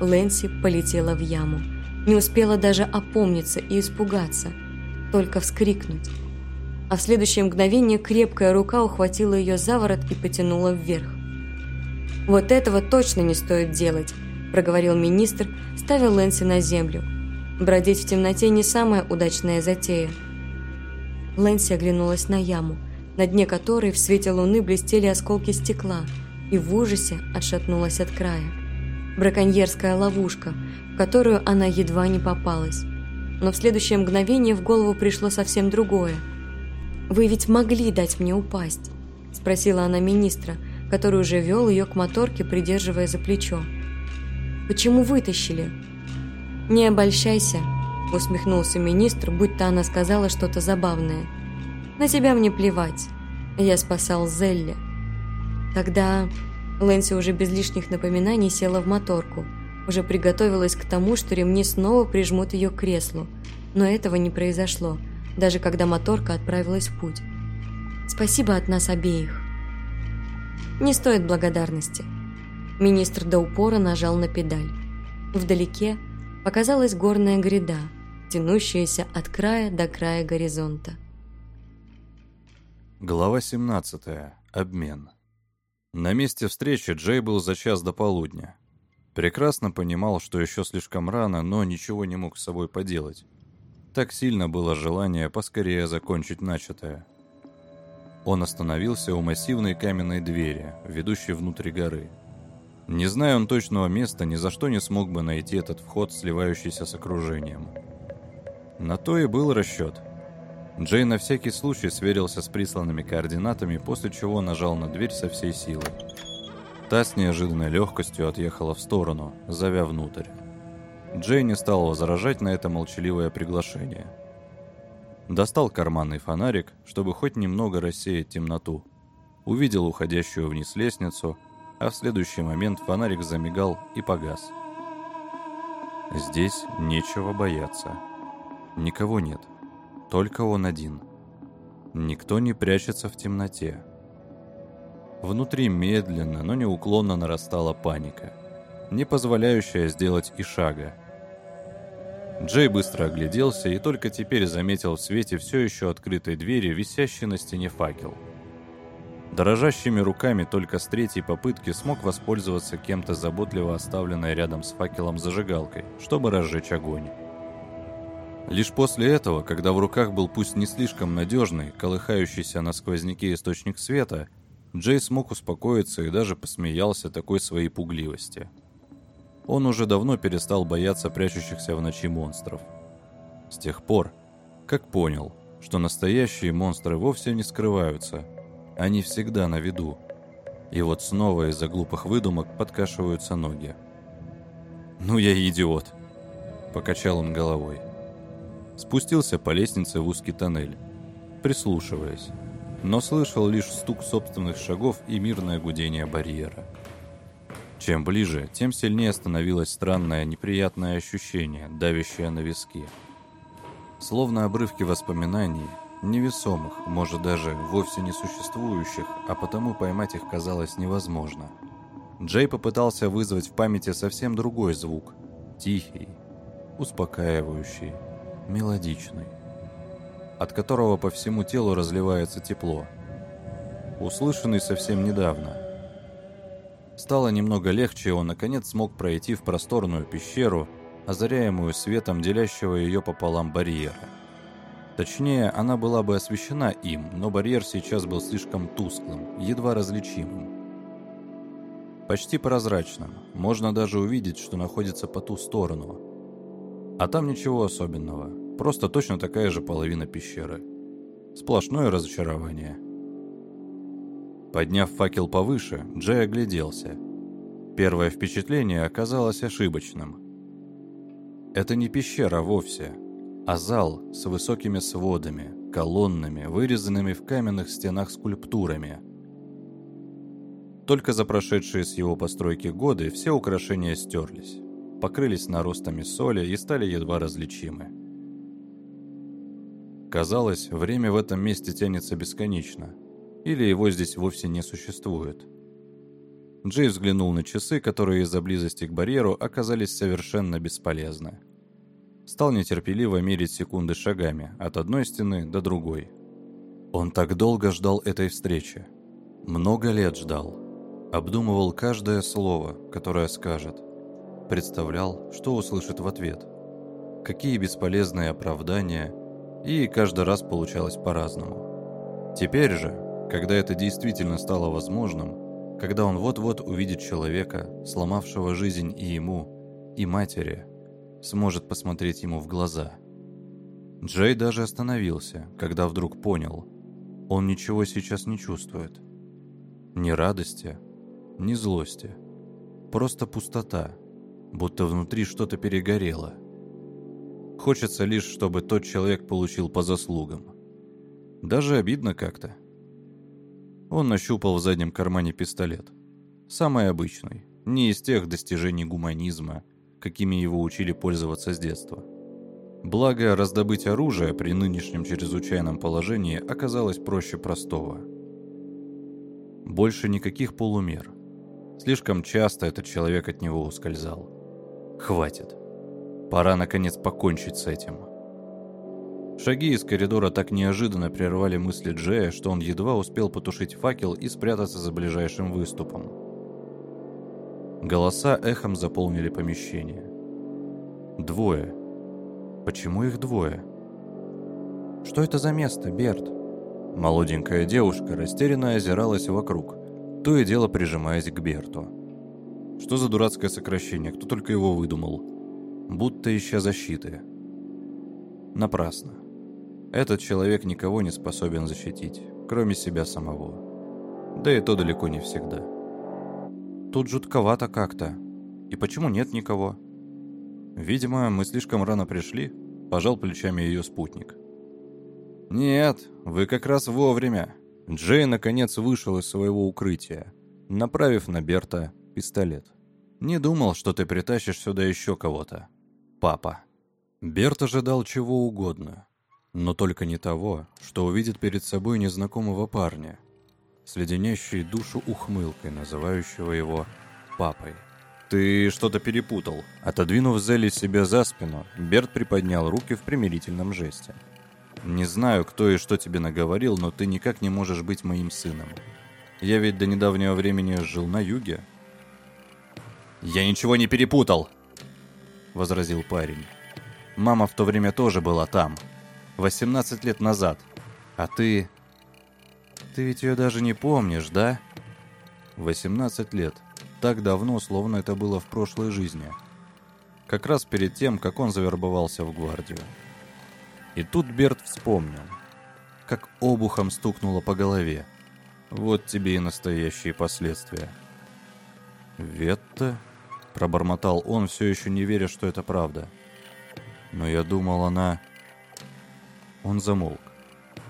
Лэнси полетела в яму. Не успела даже опомниться и испугаться, только вскрикнуть. А в следующее мгновение крепкая рука ухватила ее за ворот и потянула вверх. «Вот этого точно не стоит делать», – проговорил министр, ставя Лэнси на землю – Бродить в темноте не самая удачная затея. Лэнси оглянулась на яму, на дне которой в свете луны блестели осколки стекла, и в ужасе отшатнулась от края. Браконьерская ловушка, в которую она едва не попалась. Но в следующее мгновение в голову пришло совсем другое. «Вы ведь могли дать мне упасть?» – спросила она министра, который уже вел ее к моторке, придерживая за плечо. «Почему вытащили?» «Не обольщайся», — усмехнулся министр, будто она сказала что-то забавное. «На тебя мне плевать. Я спасал Зелли». Тогда Лэнси уже без лишних напоминаний села в моторку, уже приготовилась к тому, что ремни снова прижмут ее к креслу. Но этого не произошло, даже когда моторка отправилась в путь. «Спасибо от нас обеих». «Не стоит благодарности». Министр до упора нажал на педаль. Вдалеке показалась горная гряда, тянущаяся от края до края горизонта.
Глава 17. Обмен. На месте встречи Джей был за час до полудня.
Прекрасно понимал, что еще слишком рано, но ничего не мог с собой поделать. Так сильно было желание поскорее закончить начатое. Он остановился у массивной каменной двери, ведущей внутрь горы. Не зная он точного места, ни за что не смог бы найти этот вход, сливающийся с окружением. На то и был расчет. Джей на всякий случай сверился с присланными координатами, после чего нажал на дверь со всей силы. Та с неожиданной легкостью отъехала в сторону, зовя внутрь. Джей не стал возражать на это молчаливое приглашение. Достал карманный фонарик, чтобы хоть немного рассеять темноту. Увидел уходящую вниз лестницу, а в следующий момент фонарик замигал и погас. Здесь нечего бояться. Никого нет. Только он один. Никто не прячется в темноте. Внутри медленно, но неуклонно нарастала паника, не позволяющая сделать и шага. Джей быстро огляделся и только теперь заметил в свете все еще открытой двери висящий на стене факел. Дрожащими руками только с третьей попытки смог воспользоваться кем-то заботливо оставленной рядом с факелом зажигалкой, чтобы разжечь огонь. Лишь после этого, когда в руках был пусть не слишком надежный, колыхающийся на сквозняке источник света, Джей смог успокоиться и даже посмеялся такой своей пугливости. Он уже давно перестал бояться прячущихся в ночи монстров. С тех пор, как понял, что настоящие монстры вовсе не скрываются, они всегда на виду. И вот снова из-за глупых выдумок подкашиваются ноги. «Ну я идиот!» – покачал он головой. Спустился по лестнице в узкий тоннель, прислушиваясь, но слышал лишь стук собственных шагов и мирное гудение барьера. Чем ближе, тем сильнее становилось странное неприятное ощущение, давящее на виски. Словно обрывки воспоминаний, невесомых, может даже вовсе не существующих, а потому поймать их казалось невозможно. Джей попытался вызвать в памяти совсем другой звук, тихий, успокаивающий, мелодичный, от которого по всему телу разливается тепло. Услышанный совсем недавно. Стало немного легче, и он наконец смог пройти в просторную пещеру, озаряемую светом делящего ее пополам барьера. Точнее, она была бы освещена им, но барьер сейчас был слишком тусклым, едва различимым. Почти прозрачным, можно даже увидеть, что находится по ту сторону – а там ничего особенного. Просто точно такая же половина пещеры. Сплошное разочарование. Подняв факел повыше, Джей огляделся. Первое впечатление оказалось ошибочным. Это не пещера вовсе, а зал с высокими сводами, колоннами, вырезанными в каменных стенах скульптурами. Только за прошедшие с его постройки годы все украшения стерлись покрылись наростами соли и стали едва различимы. Казалось, время в этом месте тянется бесконечно, или его здесь вовсе не существует. Джей взглянул на часы, которые из-за близости к барьеру оказались совершенно бесполезны. Стал нетерпеливо мерить секунды шагами от одной стены до другой. Он так долго ждал этой встречи. Много лет ждал. Обдумывал каждое слово, которое скажет – представлял, что услышит в ответ. Какие бесполезные оправдания, и каждый раз получалось по-разному. Теперь же, когда это действительно стало возможным, когда он вот-вот увидит человека, сломавшего жизнь и ему, и матери, сможет посмотреть ему в глаза. Джей даже остановился, когда вдруг понял, он ничего сейчас не чувствует. Ни радости, ни злости. Просто пустота, будто внутри что-то перегорело. Хочется лишь, чтобы тот человек получил по заслугам. Даже обидно как-то. Он нащупал в заднем кармане пистолет. Самый обычный, не из тех достижений гуманизма, какими его учили пользоваться с детства. Благо, раздобыть оружие при нынешнем чрезвычайном положении оказалось проще простого. Больше никаких полумер. Слишком часто этот человек от него ускользал. Хватит. Пора, наконец, покончить с этим. Шаги из коридора так неожиданно прервали мысли Джея, что он едва успел потушить факел и спрятаться за ближайшим выступом. Голоса эхом заполнили помещение. Двое. Почему их двое? Что это за место, Берт? Молоденькая девушка растерянно озиралась вокруг, то и дело прижимаясь к Берту. Что за дурацкое сокращение, кто только его выдумал? Будто ища защиты. Напрасно. Этот человек никого не способен защитить, кроме себя самого. Да и то далеко не всегда. Тут жутковато как-то. И почему нет никого? Видимо, мы слишком рано пришли, пожал плечами ее спутник. Нет, вы как раз вовремя. Джей наконец вышел из своего укрытия, направив на Берта пистолет. Не думал, что ты притащишь сюда еще кого-то. Папа. Берт ожидал чего угодно, но только не того, что увидит перед собой незнакомого парня, с леденящей душу ухмылкой, называющего его папой. «Ты что-то перепутал». Отодвинув Зелли себе за спину, Берт приподнял руки в примирительном жесте. «Не знаю, кто и что тебе наговорил, но ты никак не можешь быть моим сыном. Я ведь до недавнего времени жил на юге». «Я ничего не перепутал!» — возразил парень. «Мама в то время тоже была там. 18 лет назад. А ты...» Ты ведь ее даже не помнишь, да? 18 лет. Так давно, словно это было в прошлой жизни. Как раз перед тем, как он завербовался в гвардию. И тут Берт вспомнил, как обухом стукнуло по голове. Вот тебе и настоящие последствия. «Ветта?» — пробормотал он, все еще не веря, что это правда. «Но я думал, она...» Он замолк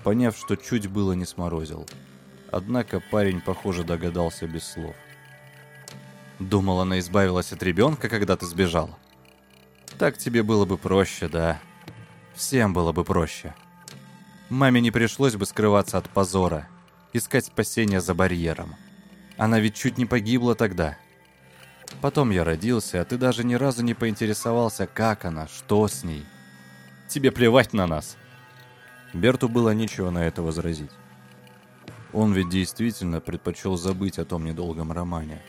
поняв, что чуть было не сморозил. Однако парень, похоже, догадался без слов. «Думал, она избавилась от ребенка, когда ты сбежал?» «Так тебе было бы проще, да. Всем было бы проще. Маме не пришлось бы скрываться от позора, искать спасения за барьером. Она ведь чуть не погибла тогда. Потом я родился, а ты даже ни разу не поинтересовался, как она, что с ней. Тебе плевать на нас». Берту было нечего на это возразить. Он ведь действительно предпочел забыть о том недолгом романе.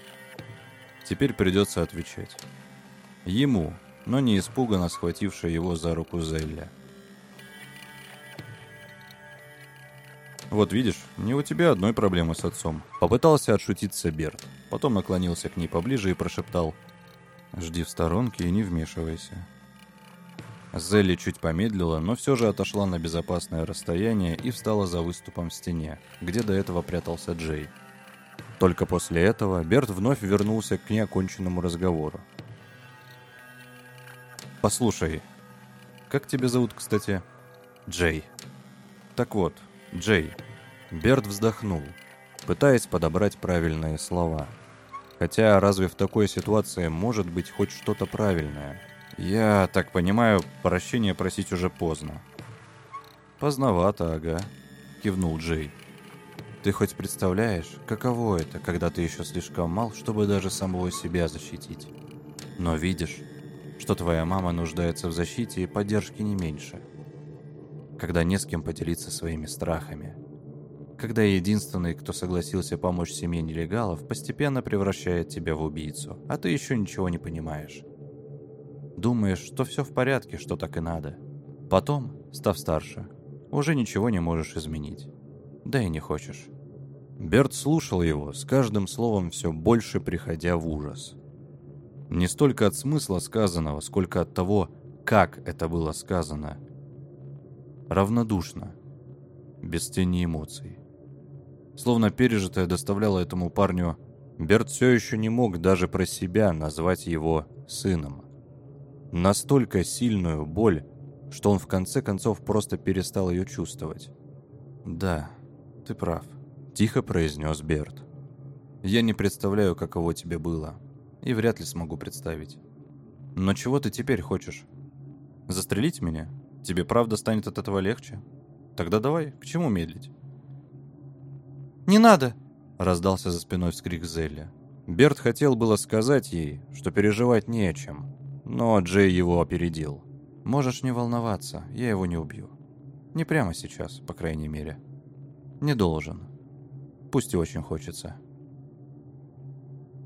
Теперь придется отвечать. Ему, но не испуганно схватившая его за руку Зелля. «Вот видишь, не у тебя одной проблемы с отцом». Попытался отшутиться Берт, потом наклонился к ней поближе и прошептал «Жди в сторонке и не вмешивайся». Зелли чуть помедлила, но все же отошла на безопасное расстояние и встала за выступом в стене, где до этого прятался Джей. Только после этого Берт вновь вернулся к неоконченному разговору. «Послушай, как тебя зовут, кстати?» «Джей». «Так вот, Джей». Берт вздохнул, пытаясь подобрать правильные слова. Хотя разве в такой ситуации может быть хоть что-то правильное – «Я так понимаю, прощения просить уже поздно». «Поздновато, ага», — кивнул Джей. «Ты хоть представляешь, каково это, когда ты еще слишком мал, чтобы даже самого себя защитить? Но видишь, что твоя мама нуждается в защите и поддержке не меньше. Когда не с кем поделиться своими страхами. Когда единственный, кто согласился помочь семье нелегалов, постепенно превращает тебя в убийцу, а ты еще ничего не понимаешь. Думаешь, что все в порядке, что так и надо. Потом, став старше, уже ничего не можешь изменить. Да и не хочешь. Берт слушал его, с каждым словом все больше приходя в ужас. Не столько от смысла сказанного, сколько от того, как это было сказано. Равнодушно, без тени эмоций. Словно пережитое доставляло этому парню, Берт все еще не мог даже про себя назвать его сыном настолько сильную боль, что он в конце концов просто перестал ее чувствовать. «Да, ты прав», — тихо произнес Берт. «Я не представляю, каково тебе было, и вряд ли смогу представить. Но чего ты теперь хочешь? Застрелить меня? Тебе правда станет от этого легче? Тогда давай, к чему медлить?»
«Не надо!»
— раздался за спиной вскрик Зелли. Берт хотел было сказать ей, что переживать не о чем, но Джей его опередил. «Можешь не волноваться, я его не убью. Не прямо сейчас, по крайней мере. Не должен. Пусть и очень хочется».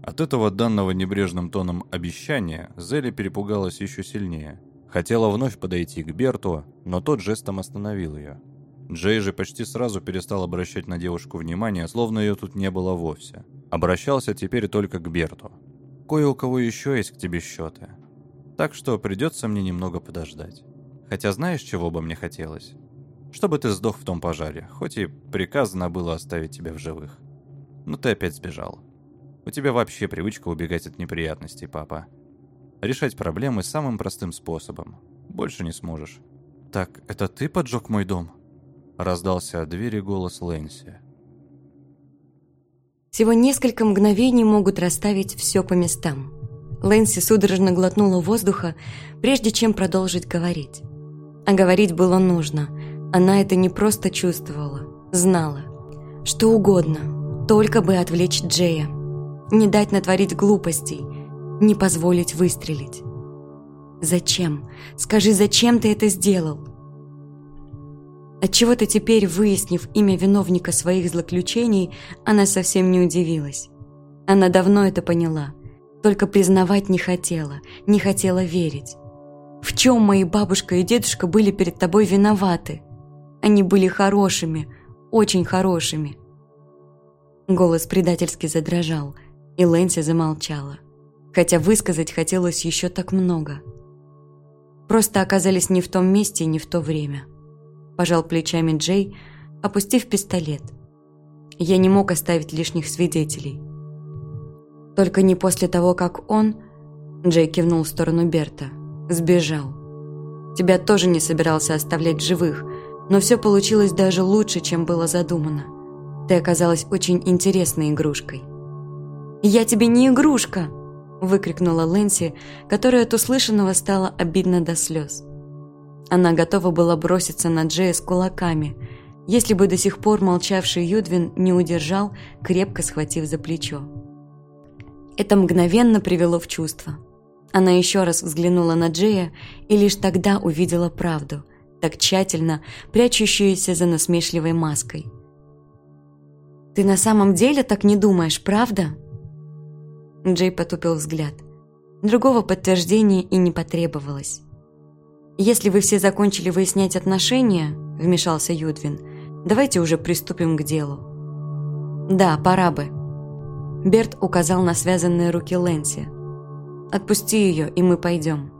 От этого данного небрежным тоном обещания Зелли перепугалась еще сильнее. Хотела вновь подойти к Берту, но тот жестом остановил ее. Джей же почти сразу перестал обращать на девушку внимание, словно ее тут не было вовсе. Обращался теперь только к Берту. «Кое у кого еще есть к тебе счеты. Так что придется мне немного подождать. Хотя знаешь, чего бы мне хотелось? Чтобы ты сдох в том пожаре, хоть и приказано было оставить тебя в живых. Но ты опять сбежал. У тебя вообще привычка убегать от неприятностей, папа. Решать проблемы самым простым способом. Больше не сможешь. «Так, это ты поджег мой дом?» Раздался от двери голос Лэнси.
Всего несколько мгновений могут расставить все по местам. Лэнси судорожно глотнула воздуха, прежде чем продолжить говорить. А говорить было нужно. Она это не просто чувствовала, знала. Что угодно, только бы отвлечь Джея. Не дать натворить глупостей, не позволить выстрелить. Зачем? Скажи, зачем ты это сделал? Отчего-то теперь, выяснив имя виновника своих злоключений, она совсем не удивилась. Она давно это поняла, только признавать не хотела, не хотела верить. В чем мои бабушка и дедушка были перед тобой виноваты? Они были хорошими, очень хорошими. Голос предательски задрожал, и Лэнси замолчала, хотя высказать хотелось еще так много. Просто оказались не в том месте и не в то время пожал плечами Джей, опустив пистолет. Я не мог оставить лишних свидетелей. Только не после того, как он, Джей кивнул в сторону Берта, сбежал. Тебя тоже не собирался оставлять живых, но все получилось даже лучше, чем было задумано. Ты оказалась очень интересной игрушкой. «Я тебе не игрушка!» – выкрикнула Лэнси, которая от услышанного стала обидно до слез. Она готова была броситься на Джея с кулаками, если бы до сих пор молчавший Юдвин не удержал, крепко схватив за плечо. Это мгновенно привело в чувство. Она еще раз взглянула на Джея и лишь тогда увидела правду, так тщательно прячущуюся за насмешливой маской. «Ты на самом деле так не думаешь, правда?» Джей потупил взгляд. Другого подтверждения и не потребовалось. «Если вы все закончили выяснять отношения», – вмешался Юдвин, – «давайте уже приступим к делу». «Да, пора бы». Берт указал на связанные руки Лэнси. «Отпусти ее, и мы пойдем».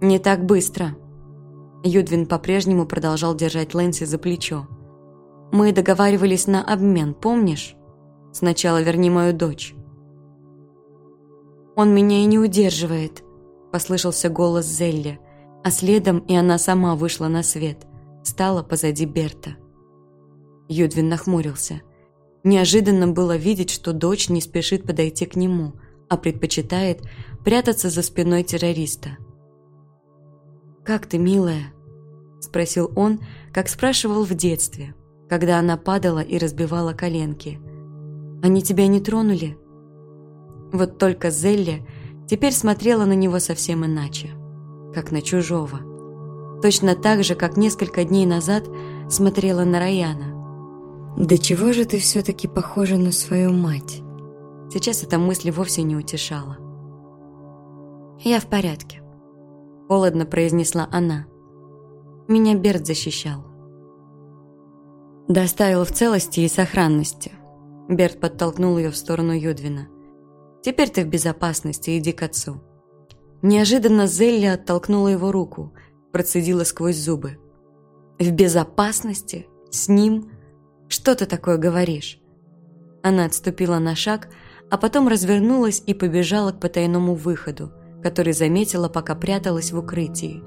«Не так быстро». Юдвин по-прежнему продолжал держать Лэнси за плечо. «Мы договаривались на обмен, помнишь? Сначала верни мою дочь». «Он меня и не удерживает», – послышался голос Зелли – а следом и она сама вышла на свет, стала позади Берта. Юдвин нахмурился. Неожиданно было видеть, что дочь не спешит подойти к нему, а предпочитает прятаться за спиной террориста. «Как ты, милая?» – спросил он, как спрашивал в детстве, когда она падала и разбивала коленки. «Они тебя не тронули?» Вот только Зелли теперь смотрела на него совсем иначе как на чужого. Точно так же, как несколько дней назад смотрела на Раяна.
«Да чего же ты все-таки похожа на свою мать?»
Сейчас эта мысль вовсе не утешала. «Я в порядке», – холодно произнесла она. «Меня Берт защищал». Доставил в целости и сохранности. Берт подтолкнул ее в сторону Юдвина. «Теперь ты в безопасности, иди к отцу». Неожиданно Зелли оттолкнула его руку, процедила сквозь зубы. «В безопасности? С ним? Что ты такое говоришь?» Она отступила на шаг, а потом развернулась и побежала к потайному выходу, который заметила, пока пряталась в укрытии.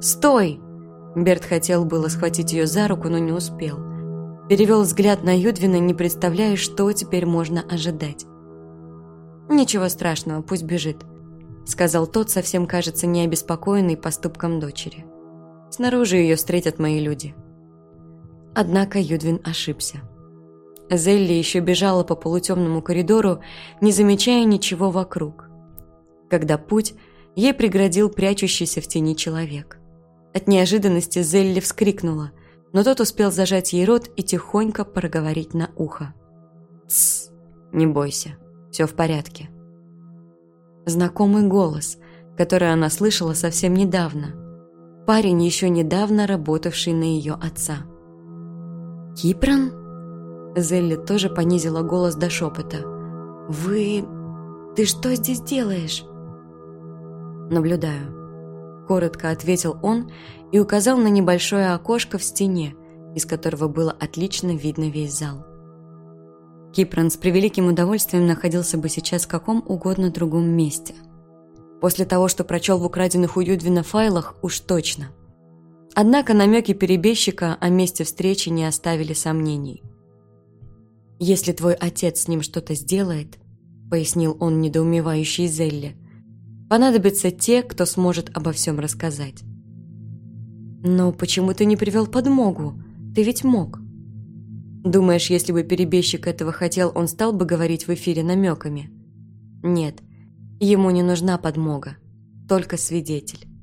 «Стой!» Берт хотел было схватить ее за руку, но не успел. Перевел взгляд на Юдвина, не представляя, что теперь можно ожидать. «Ничего страшного, пусть бежит», сказал тот, совсем кажется не обеспокоенный поступком дочери. Снаружи ее встретят мои люди. Однако Юдвин ошибся. Зелли еще бежала по полутемному коридору, не замечая ничего вокруг. Когда путь ей преградил прячущийся в тени человек. От неожиданности Зелли вскрикнула, но тот успел зажать ей рот и тихонько проговорить на ухо. «Тссс, не бойся, Все в порядке. Знакомый голос, который она слышала совсем недавно. Парень, еще недавно работавший на ее отца. «Кипран?» Зелли тоже понизила голос до шепота. «Вы... ты что здесь делаешь?» «Наблюдаю», — коротко ответил он и указал на небольшое окошко в стене, из которого было отлично видно весь зал. Кипран с превеликим удовольствием находился бы сейчас в каком угодно другом месте. После того, что прочел в украденных у Юдвина файлах, уж точно. Однако намеки перебежчика о месте встречи не оставили сомнений. «Если твой отец с ним что-то сделает», — пояснил он недоумевающей Зелле, «понадобятся те, кто сможет обо всем рассказать». «Но почему ты не привел подмогу? Ты ведь мог». Думаешь, если бы перебежчик этого хотел, он стал бы говорить в эфире намеками? Нет, ему не нужна подмога, только свидетель.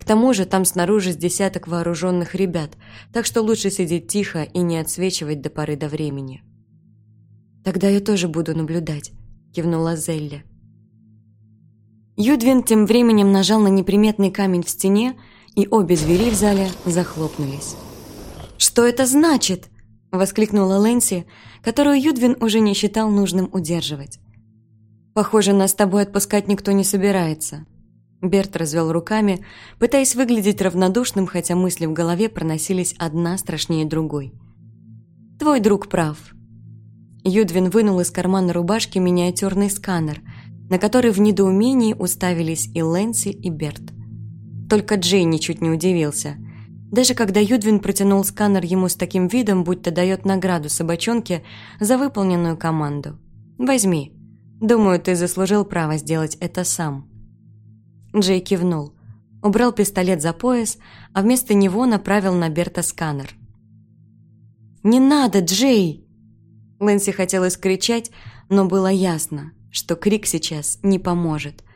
К тому же там снаружи с десяток вооруженных ребят, так что лучше сидеть тихо и не отсвечивать до поры до времени. «Тогда я тоже буду наблюдать», – кивнула Зелли. Юдвин тем временем нажал на неприметный камень в стене, и обе двери в зале захлопнулись. «Что это значит?» – воскликнула Лэнси, которую Юдвин уже не считал нужным удерживать. «Похоже, нас с тобой отпускать никто не собирается». Берт развел руками, пытаясь выглядеть равнодушным, хотя мысли в голове проносились одна страшнее другой. «Твой друг прав». Юдвин вынул из кармана рубашки миниатюрный сканер, на который в недоумении уставились и Лэнси, и Берт. Только Джей ничуть не удивился – даже когда Юдвин протянул сканер ему с таким видом, будто дает награду собачонке за выполненную команду. «Возьми. Думаю, ты заслужил право сделать это сам». Джей кивнул, убрал пистолет за пояс, а вместо него направил на Берта сканер. «Не надо, Джей!» Лэнси хотелось кричать, но было ясно, что крик сейчас не поможет –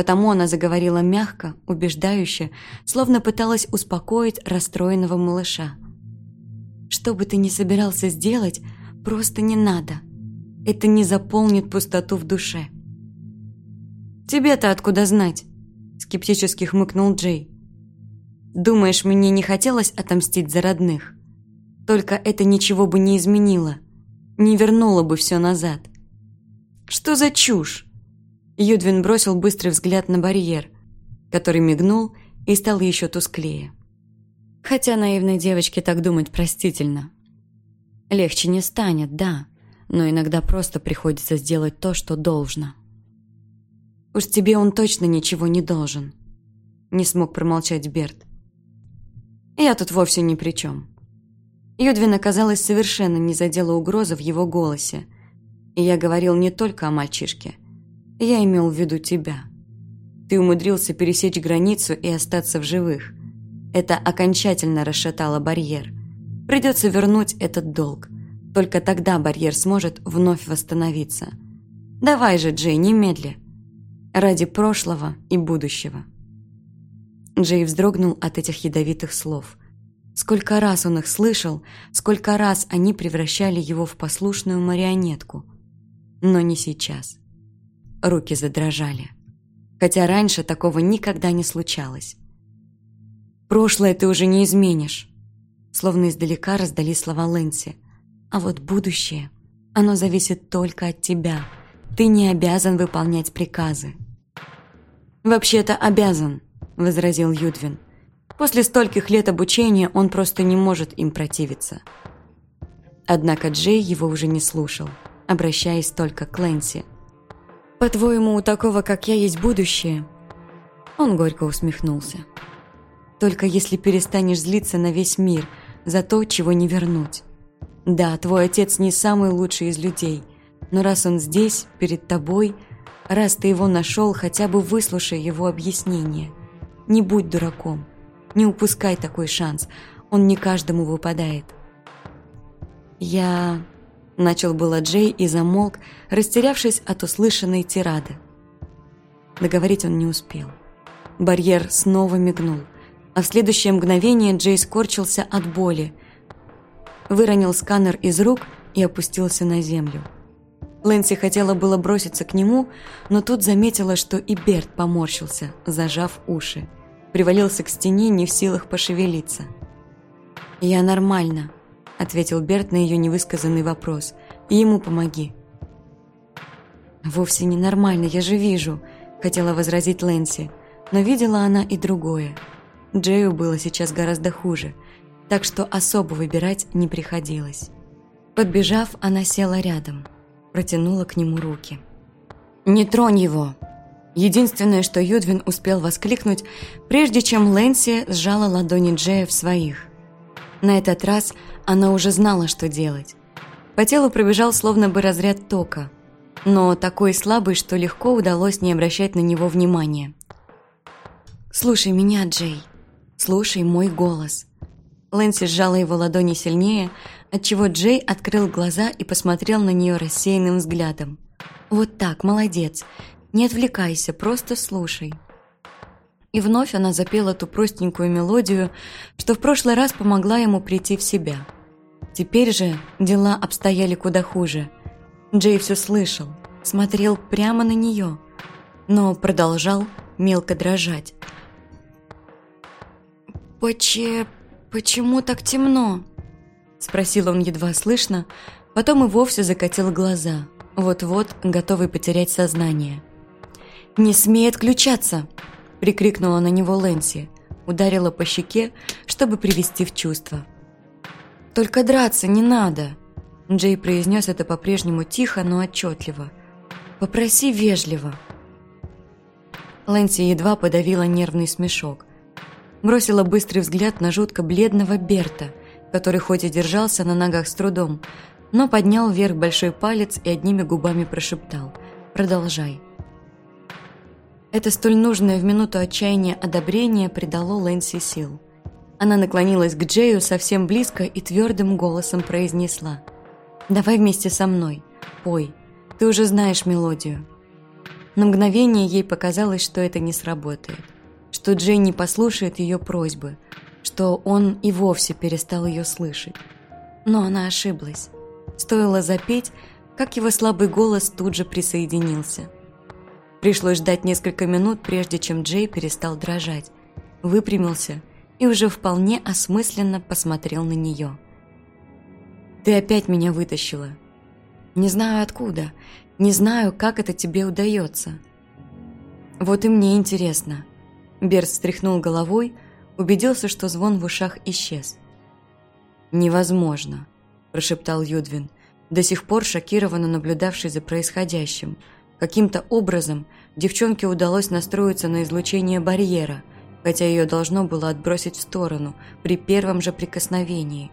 Потому она заговорила мягко, убеждающе, словно пыталась успокоить расстроенного малыша. «Что бы ты ни собирался сделать, просто не надо. Это не заполнит пустоту в душе». «Тебе-то откуда знать?» – скептически хмыкнул Джей. «Думаешь, мне не хотелось отомстить за родных? Только это ничего бы не изменило, не вернуло бы все назад. Что за чушь? Юдвин бросил быстрый взгляд на барьер, который мигнул и стал еще тусклее. Хотя наивной девочке так думать простительно. Легче не станет, да, но иногда просто приходится сделать то, что должно. Уж тебе он точно ничего не должен. Не смог промолчать Берт. Я тут вовсе ни при чем. Юдвин, оказалось, совершенно не задела угроза в его голосе. И я говорил не только о мальчишке – я имел в виду тебя. Ты умудрился пересечь границу и остаться в живых. Это окончательно расшатало барьер. Придется вернуть этот долг. Только тогда барьер сможет вновь восстановиться. Давай же, Джей, немедли. Ради прошлого и будущего. Джей вздрогнул от этих ядовитых слов. Сколько раз он их слышал, сколько раз они превращали его в послушную марионетку. Но не сейчас. Руки задрожали. Хотя раньше такого никогда не случалось. «Прошлое ты уже не изменишь», словно издалека раздались слова Лэнси. «А вот будущее, оно зависит только от тебя. Ты не обязан выполнять приказы». «Вообще-то обязан», — возразил Юдвин. «После стольких лет обучения он просто не может им противиться». Однако Джей его уже не слушал, обращаясь только к Лэнси. «По-твоему, у такого, как я, есть будущее?» Он горько усмехнулся. «Только если перестанешь злиться на весь мир за то, чего не вернуть. Да, твой отец не самый лучший из людей, но раз он здесь, перед тобой, раз ты его нашел, хотя бы выслушай его объяснение. Не будь дураком, не упускай такой шанс, он не каждому выпадает». «Я...» Начал было Джей и замолк, растерявшись от услышанной тирады. Договорить он не успел. Барьер снова мигнул, а в следующее мгновение Джей скорчился от боли, выронил сканер из рук и опустился на землю. Лэнси хотела было броситься к нему, но тут заметила, что и Берт поморщился, зажав уши. Привалился к стене, не в силах пошевелиться. «Я нормально», — ответил Берт на ее невысказанный вопрос. «И ему помоги». «Вовсе не нормально, я же вижу», — хотела возразить Лэнси. Но видела она и другое. Джею было сейчас гораздо хуже, так что особо выбирать не приходилось. Подбежав, она села рядом — протянула к нему руки. «Не тронь его!» Единственное, что Юдвин успел воскликнуть, прежде чем Лэнси сжала ладони Джея в своих. На этот раз она уже знала, что делать. По телу пробежал словно бы разряд тока, но такой слабый, что легко удалось не обращать на него внимания. «Слушай меня, Джей. Слушай мой голос». Лэнси сжала его ладони сильнее, отчего Джей открыл глаза и посмотрел на нее рассеянным взглядом. «Вот так, молодец. Не отвлекайся, просто слушай». И вновь она запела ту простенькую мелодию, что в прошлый раз помогла ему прийти в себя. Теперь же дела обстояли куда хуже. Джей все слышал, смотрел прямо на нее, но продолжал мелко дрожать. «Поче... почему так темно?» Спросил он едва слышно, потом и вовсе закатил глаза, вот-вот готовый потерять сознание. «Не смей отключаться!» – прикрикнула на него Лэнси, ударила по щеке, чтобы привести в чувство. «Только драться не надо!» Джей произнес это по-прежнему тихо, но отчетливо. «Попроси вежливо!» Лэнси едва подавила нервный смешок. Бросила быстрый взгляд на жутко бледного Берта, который хоть и держался на ногах с трудом, но поднял вверх большой палец и одними губами прошептал «Продолжай». Это столь нужное в минуту отчаяния одобрение придало Лэнси сил. Она наклонилась к Джею совсем близко и твердым голосом произнесла «Давай вместе со мной, пой, ты уже знаешь мелодию». На мгновение ей показалось, что это не сработает, что Джей не послушает ее просьбы – что он и вовсе перестал ее слышать. Но она ошиблась. Стоило запеть, как его слабый голос тут же присоединился. Пришлось ждать несколько минут, прежде чем Джей перестал дрожать, выпрямился и уже вполне осмысленно посмотрел на нее. «Ты опять меня вытащила. Не знаю откуда, не знаю, как это тебе удается. Вот и мне интересно». Берт встряхнул головой, убедился, что звон в ушах исчез. «Невозможно», – прошептал Юдвин, до сих пор шокированно наблюдавший за происходящим. Каким-то образом девчонке удалось настроиться на излучение барьера, хотя ее должно было отбросить в сторону при первом же прикосновении.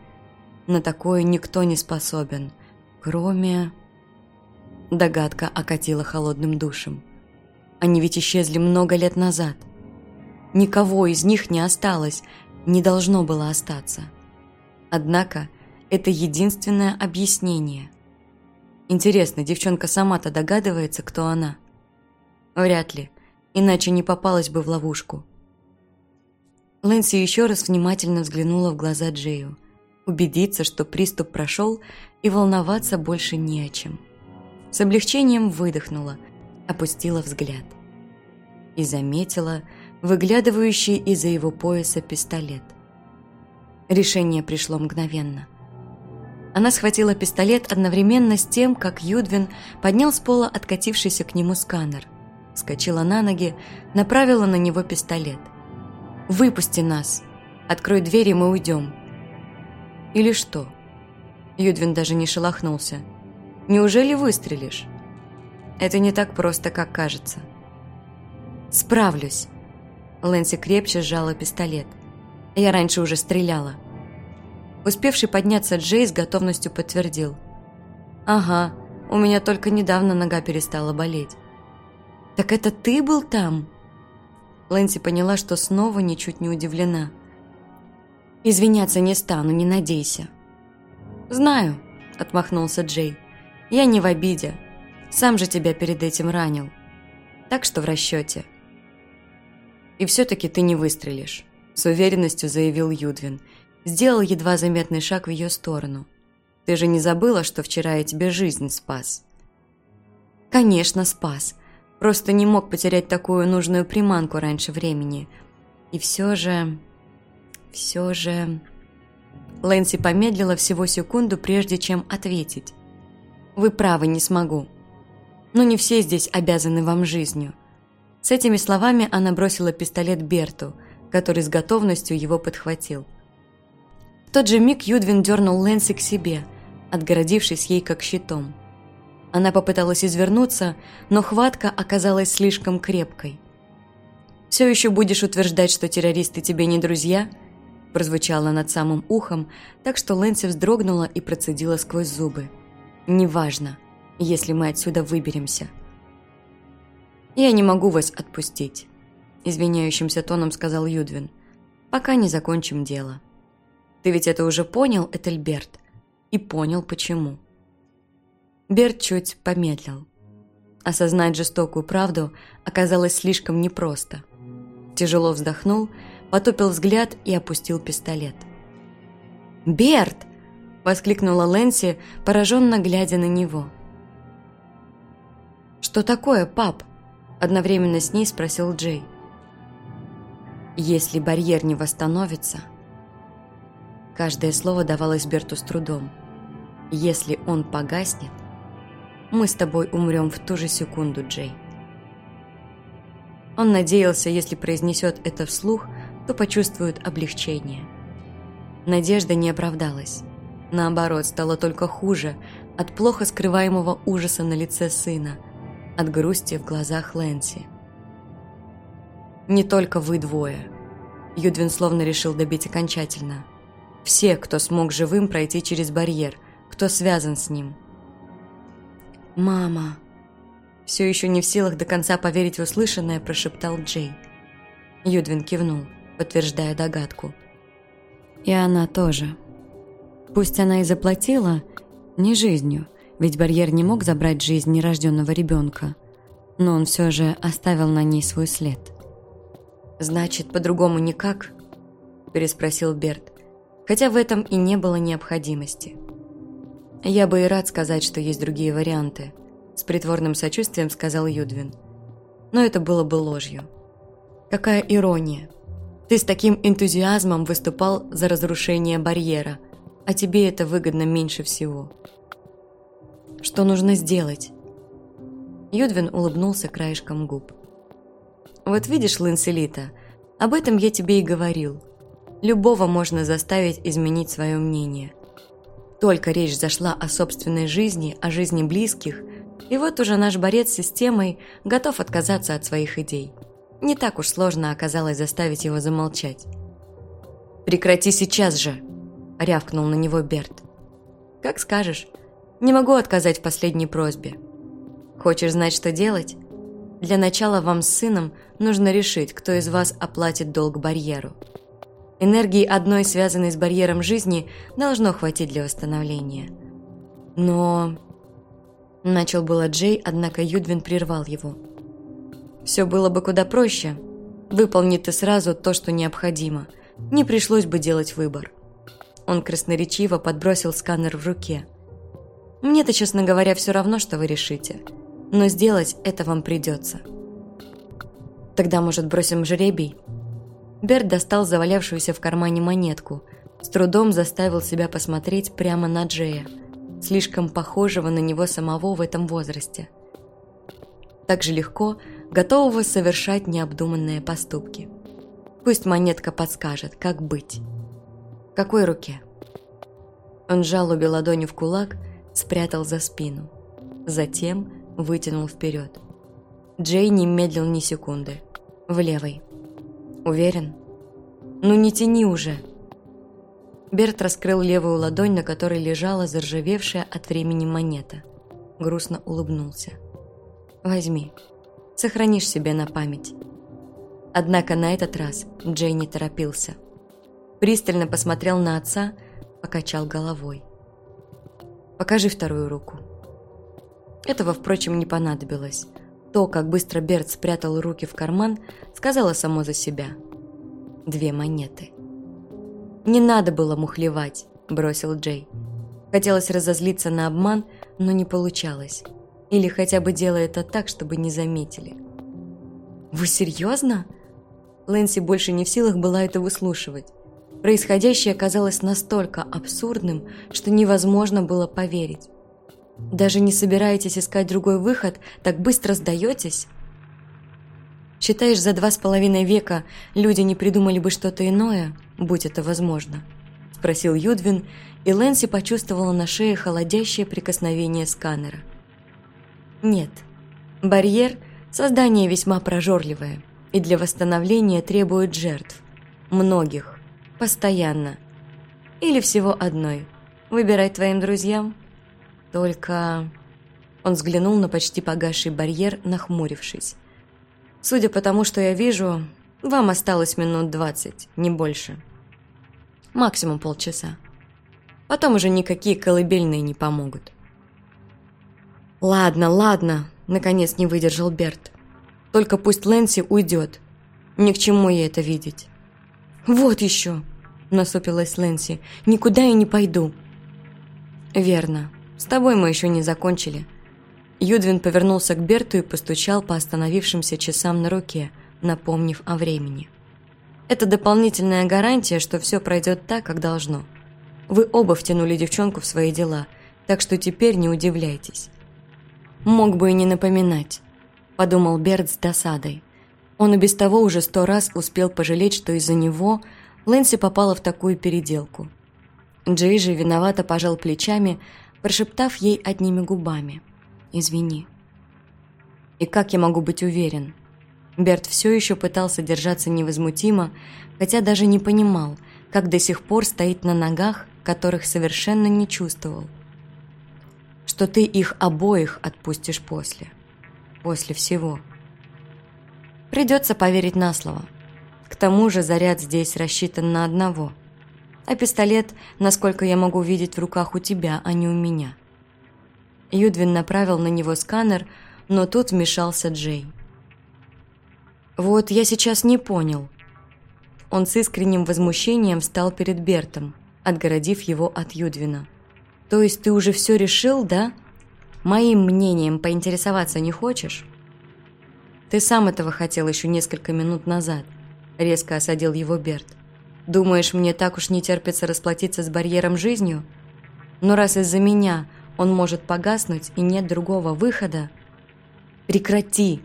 На такое никто не способен, кроме... Догадка окатила холодным душем. Они ведь исчезли много лет назад. Никого из них не осталось, не должно было остаться. Однако это единственное объяснение. Интересно, девчонка сама-то догадывается, кто она? Вряд ли, иначе не попалась бы в ловушку. Лэнси еще раз внимательно взглянула в глаза Джею, убедиться, что приступ прошел, и волноваться больше не о чем. С облегчением выдохнула, опустила взгляд. И заметила, выглядывающий из-за его пояса пистолет. Решение пришло мгновенно. Она схватила пистолет одновременно с тем, как Юдвин поднял с пола откатившийся к нему сканер. Скочила на ноги, направила на него пистолет. «Выпусти нас! Открой дверь, и мы уйдем!» «Или что?» Юдвин даже не шелохнулся. «Неужели выстрелишь?» «Это не так просто, как кажется». «Справлюсь!» Лэнси крепче сжала пистолет. Я раньше уже стреляла. Успевший подняться Джей с готовностью подтвердил. «Ага, у меня только недавно нога перестала болеть». «Так это ты был там?» Лэнси поняла, что снова ничуть не удивлена. «Извиняться не стану, не надейся». «Знаю», — отмахнулся Джей. «Я не в обиде. Сам же тебя перед этим ранил. Так что в расчете». «И все-таки ты не выстрелишь», — с уверенностью заявил Юдвин. Сделал едва заметный шаг в ее сторону. «Ты же не забыла, что вчера я тебе жизнь спас?» Конечно, спас. Просто не мог потерять такую нужную приманку раньше времени. И все же... Все же... Лэнси помедлила всего секунду, прежде чем ответить. «Вы правы, не смогу. Но не все здесь обязаны вам жизнью». С этими словами она бросила пистолет Берту, который с готовностью его подхватил. В тот же миг Юдвин дернул Лэнси к себе, отгородившись ей как щитом. Она попыталась извернуться, но хватка оказалась слишком крепкой. «Все еще будешь утверждать, что террористы тебе не друзья?» прозвучало над самым ухом, так что Лэнси вздрогнула и процедила сквозь зубы. «Неважно, если мы отсюда выберемся». «Я не могу вас отпустить», – извиняющимся тоном сказал Юдвин, – «пока не закончим дело». «Ты ведь это уже понял, Этельберт, и понял, почему». Берт чуть помедлил. Осознать жестокую правду оказалось слишком непросто. Тяжело вздохнул – потупил взгляд и опустил пистолет. «Берт!» – воскликнула Лэнси, пораженно глядя на него. «Что такое, пап?» – одновременно с ней спросил Джей. «Если барьер не восстановится...» Каждое слово давалось Берту с трудом. «Если он погаснет, мы с тобой умрем в ту же секунду, Джей». Он надеялся, если произнесет это вслух, то почувствуют облегчение. Надежда не оправдалась. Наоборот, стало только хуже от плохо скрываемого ужаса на лице сына, от грусти в глазах Лэнси. «Не только вы двое», – Юдвин словно решил добить окончательно. «Все, кто смог живым пройти через барьер, кто связан с ним». «Мама», все еще не в силах до конца поверить в услышанное, прошептал Джей. Юдвин кивнул подтверждая догадку. И она тоже. Пусть она и заплатила, не жизнью, ведь барьер не мог забрать жизнь нерожденного ребенка, но он все же оставил на ней свой след. «Значит, по-другому никак?» – переспросил Берт, хотя в этом и не было необходимости. «Я бы и рад сказать, что есть другие варианты», – с притворным сочувствием сказал Юдвин. Но это было бы ложью. Какая ирония! Ты с таким энтузиазмом выступал за разрушение барьера, а тебе это выгодно меньше всего. Что нужно сделать? Юдвин улыбнулся краешком губ. Вот видишь, Ланселита, об этом я тебе и говорил. Любого можно заставить изменить свое мнение. Только речь зашла о собственной жизни, о жизни близких, и вот уже наш борец с системой готов отказаться от своих идей. Не так уж сложно оказалось заставить его замолчать. «Прекрати сейчас же!» – рявкнул на него Берт. «Как скажешь. Не могу отказать в последней просьбе. Хочешь знать, что делать? Для начала вам с сыном нужно решить, кто из вас оплатит долг барьеру. Энергии одной, связанной с барьером жизни, должно хватить для восстановления. Но...» Начал было Джей, однако Юдвин прервал его – все было бы куда проще. Выполни ты сразу то, что необходимо. Не пришлось бы делать выбор. Он красноречиво подбросил сканер в руке. Мне-то, честно говоря, все равно, что вы решите. Но сделать это вам придется. Тогда, может, бросим жребий? Берт достал завалявшуюся в кармане монетку. С трудом заставил себя посмотреть прямо на Джея, слишком похожего на него самого в этом возрасте. Так же легко готового совершать необдуманные поступки. Пусть монетка подскажет, как быть. В какой руке? Он сжал обе ладони в кулак, спрятал за спину. Затем вытянул вперед. Джей не медлил ни секунды. В левой. Уверен? Ну не тяни уже. Берт раскрыл левую ладонь, на которой лежала заржавевшая от времени монета. Грустно улыбнулся. Возьми сохранишь себе на память. Однако на этот раз Джей не торопился. Пристально посмотрел на отца, покачал головой. «Покажи вторую руку». Этого, впрочем, не понадобилось. То, как быстро Берт спрятал руки в карман, сказала само за себя. Две монеты. «Не надо было мухлевать», – бросил Джей. Хотелось разозлиться на обман, но не получалось. Или хотя бы делай это так, чтобы не заметили. «Вы серьезно?» Лэнси больше не в силах была это выслушивать. Происходящее казалось настолько абсурдным, что невозможно было поверить. Даже не собираетесь искать другой выход, так быстро сдаетесь? Считаешь, за два с половиной века люди не придумали бы что-то иное, будь это возможно? Спросил Юдвин, и Лэнси почувствовала на шее холодящее прикосновение сканера. Нет, барьер – создание весьма прожорливое, и для восстановления требует жертв. Многих. Постоянно. Или всего одной. Выбирай твоим друзьям. Только... Он взглянул на почти погасший барьер, нахмурившись. Судя по тому, что я вижу, вам осталось минут двадцать, не больше. Максимум полчаса. Потом уже никакие колыбельные не помогут. «Ладно, ладно», — наконец не выдержал Берт. «Только пусть Лэнси уйдет. Ни к чему ей это видеть». «Вот еще!» — насупилась Лэнси. «Никуда я не пойду». «Верно. С тобой мы еще не закончили». Юдвин повернулся к Берту и постучал по остановившимся часам на руке, напомнив о времени. «Это дополнительная гарантия, что все пройдет так, как должно. Вы оба втянули девчонку в свои дела, так что теперь не удивляйтесь». «Мог бы и не напоминать», — подумал Берт с досадой. Он и без того уже сто раз успел пожалеть, что из-за него Лэнси попала в такую переделку. Джей же виновато пожал плечами, прошептав ей одними губами. «Извини». И как я могу быть уверен? Берт все еще пытался держаться невозмутимо, хотя даже не понимал, как до сих пор стоит на ногах, которых совершенно не чувствовал. Что ты их обоих отпустишь после. После всего. Придется поверить на слово. К тому же заряд здесь рассчитан на одного. А пистолет, насколько я могу видеть, в руках у тебя, а не у меня. Юдвин направил на него сканер, но тут вмешался Джей. «Вот я сейчас не понял». Он с искренним возмущением встал перед Бертом, отгородив его от Юдвина. «То есть ты уже все решил, да? Моим мнением поинтересоваться не хочешь?» «Ты сам этого хотел еще несколько минут назад», — резко осадил его Берт. «Думаешь, мне так уж не терпится расплатиться с барьером жизнью? Но раз из-за меня он может погаснуть и нет другого выхода...» «Прекрати!»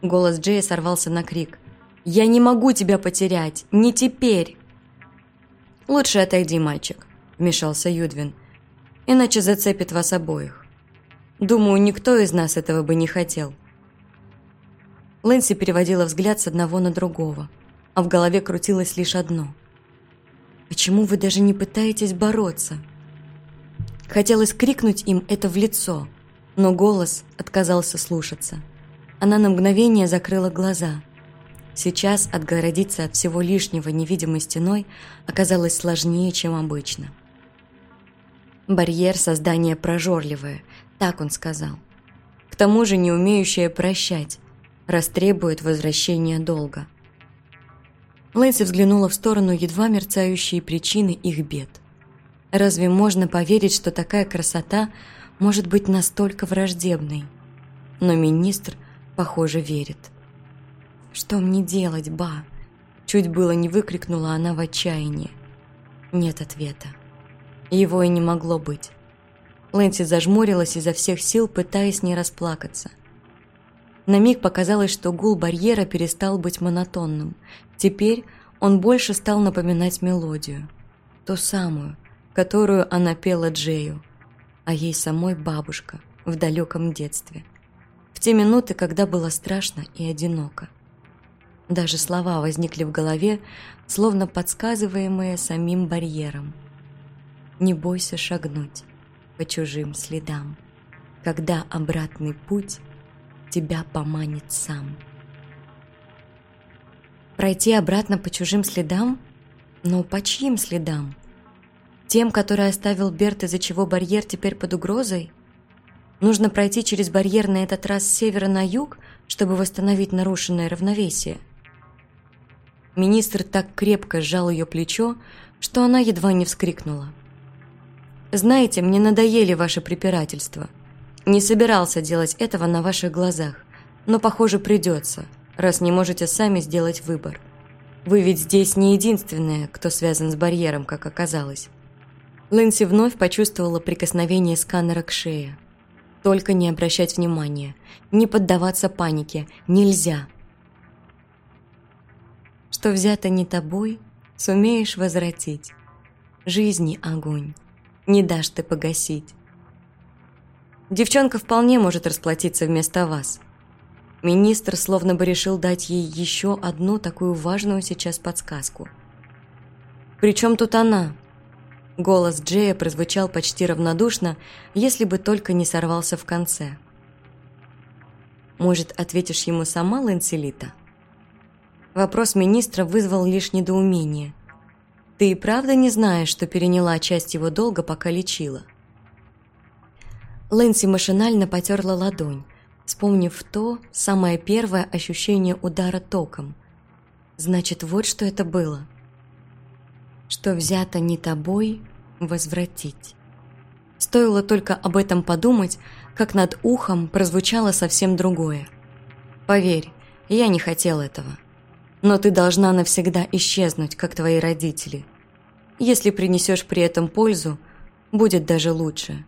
Голос Джея сорвался на крик. «Я не могу тебя потерять! Не теперь!» «Лучше отойди, мальчик», — вмешался Юдвин. «Иначе зацепит вас обоих. Думаю, никто из нас этого бы не хотел». Лэнси переводила взгляд с одного на другого, а в голове крутилось лишь одно. «Почему вы даже не пытаетесь бороться?» Хотелось крикнуть им это в лицо, но голос отказался слушаться. Она на мгновение закрыла глаза. Сейчас отгородиться от всего лишнего невидимой стеной оказалось сложнее, чем обычно. Барьер создания прожорливое, так он сказал. К тому же не умеющее прощать, растребует возвращения долга. Лэнси взглянула в сторону едва мерцающие причины их бед. Разве можно поверить, что такая красота может быть настолько враждебной? Но министр, похоже, верит. «Что мне делать, ба?» Чуть было не выкрикнула она в отчаянии. Нет ответа. Его и не могло быть. Лэнси зажмурилась изо всех сил, пытаясь не расплакаться – на миг показалось, что гул барьера перестал быть монотонным. Теперь он больше стал напоминать мелодию. Ту самую, которую она пела Джею, а ей самой бабушка в далеком детстве. В те минуты, когда было страшно и одиноко. Даже слова возникли в голове, словно подсказываемые самим барьером. «Не бойся шагнуть по чужим следам, когда обратный путь – тебя поманит сам. Пройти обратно по чужим следам? Но по чьим следам? Тем, который оставил Берт, из-за чего барьер теперь под угрозой? Нужно пройти через барьер на этот раз с севера на юг, чтобы восстановить нарушенное равновесие. Министр так крепко сжал ее плечо, что она едва не вскрикнула. «Знаете, мне надоели ваши препирательства. Не собирался делать этого на ваших глазах, но, похоже, придется, раз не можете сами сделать выбор. Вы ведь здесь не единственная, кто связан с барьером, как оказалось. Лэнси вновь почувствовала прикосновение сканера к шее. Только не обращать внимания, не поддаваться панике, нельзя. Что взято не тобой, сумеешь возвратить. Жизни огонь, не дашь ты погасить. Девчонка вполне может расплатиться вместо вас. Министр словно бы решил дать ей еще одну такую важную сейчас подсказку. «Причем тут она?» Голос Джея прозвучал почти равнодушно, если бы только не сорвался в конце. «Может, ответишь ему сама, Ланселита?» Вопрос министра вызвал лишь недоумение. «Ты и правда не знаешь, что переняла часть его долга, пока лечила?» Лэнси машинально потерла ладонь, вспомнив то самое первое ощущение удара током. Значит, вот что это было. Что взято не тобой, возвратить. Стоило только об этом подумать, как над ухом прозвучало совсем другое. Поверь, я не хотел этого. Но ты должна навсегда исчезнуть, как твои родители. Если принесешь при этом пользу, будет даже лучше.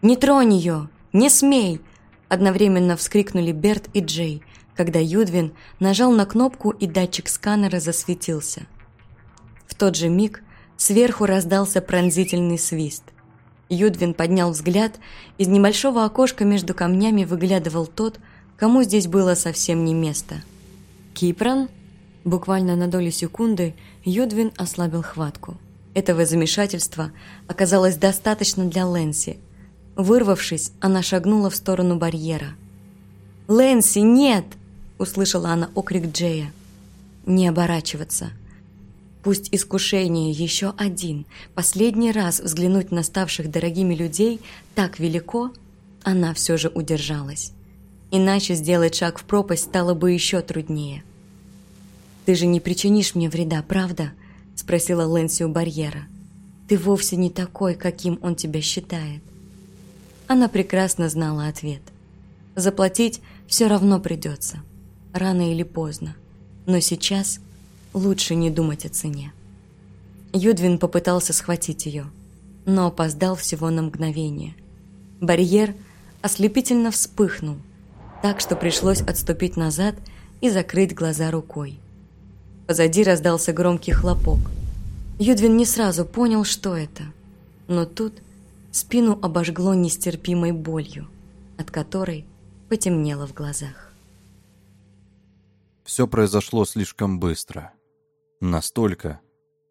«Не тронь ее! Не смей!» Одновременно вскрикнули Берт и Джей, когда Юдвин нажал на кнопку и датчик сканера засветился. В тот же миг сверху раздался пронзительный свист. Юдвин поднял взгляд, из небольшого окошка между камнями выглядывал тот, кому здесь было совсем не место. «Кипран?» Буквально на долю секунды Юдвин ослабил хватку. Этого замешательства оказалось достаточно для Лэнси – Вырвавшись, она шагнула в сторону барьера. «Лэнси, нет!» – услышала она окрик Джея. «Не оборачиваться. Пусть искушение еще один, последний раз взглянуть на ставших дорогими людей так велико, она все же удержалась. Иначе сделать шаг в пропасть стало бы еще труднее. «Ты же не причинишь мне вреда, правда?» – спросила Лэнси у барьера. «Ты вовсе не такой, каким он тебя считает». Она прекрасно знала ответ. Заплатить все равно придется, рано или поздно. Но сейчас лучше не думать о цене. Юдвин попытался схватить ее, но опоздал всего на мгновение. Барьер ослепительно вспыхнул, так что пришлось отступить назад и закрыть глаза рукой. Позади раздался громкий хлопок. Юдвин не сразу понял, что это, но тут – Спину обожгло нестерпимой болью, от которой потемнело в глазах.
Все произошло слишком быстро. Настолько,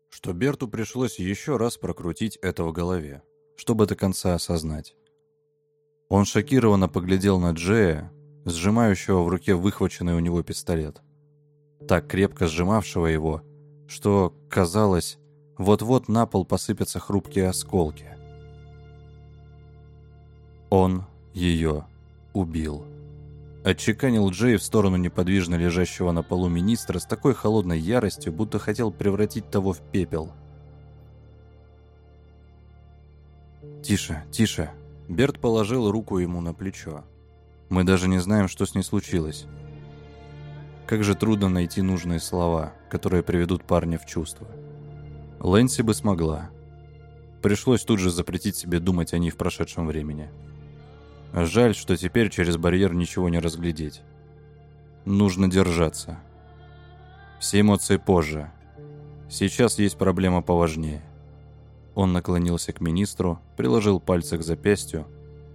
что Берту пришлось еще раз прокрутить это в голове, чтобы до конца осознать. Он шокированно поглядел на Джея, сжимающего в руке выхваченный у него пистолет. Так крепко сжимавшего его, что, казалось, вот-вот на пол посыпятся хрупкие осколки. Он ее убил. Отчеканил Джей в сторону неподвижно лежащего на полу министра с такой холодной яростью, будто хотел превратить того в пепел. «Тише, тише!» Берт положил руку ему на плечо. «Мы даже не знаем, что с ней случилось. Как же трудно найти нужные слова, которые приведут парня в чувство. Лэнси бы смогла. Пришлось тут же запретить себе думать о ней в прошедшем времени». Жаль, что теперь через барьер ничего не разглядеть. Нужно держаться. Все эмоции позже. Сейчас есть проблема поважнее. Он наклонился к министру, приложил пальцы к запястью,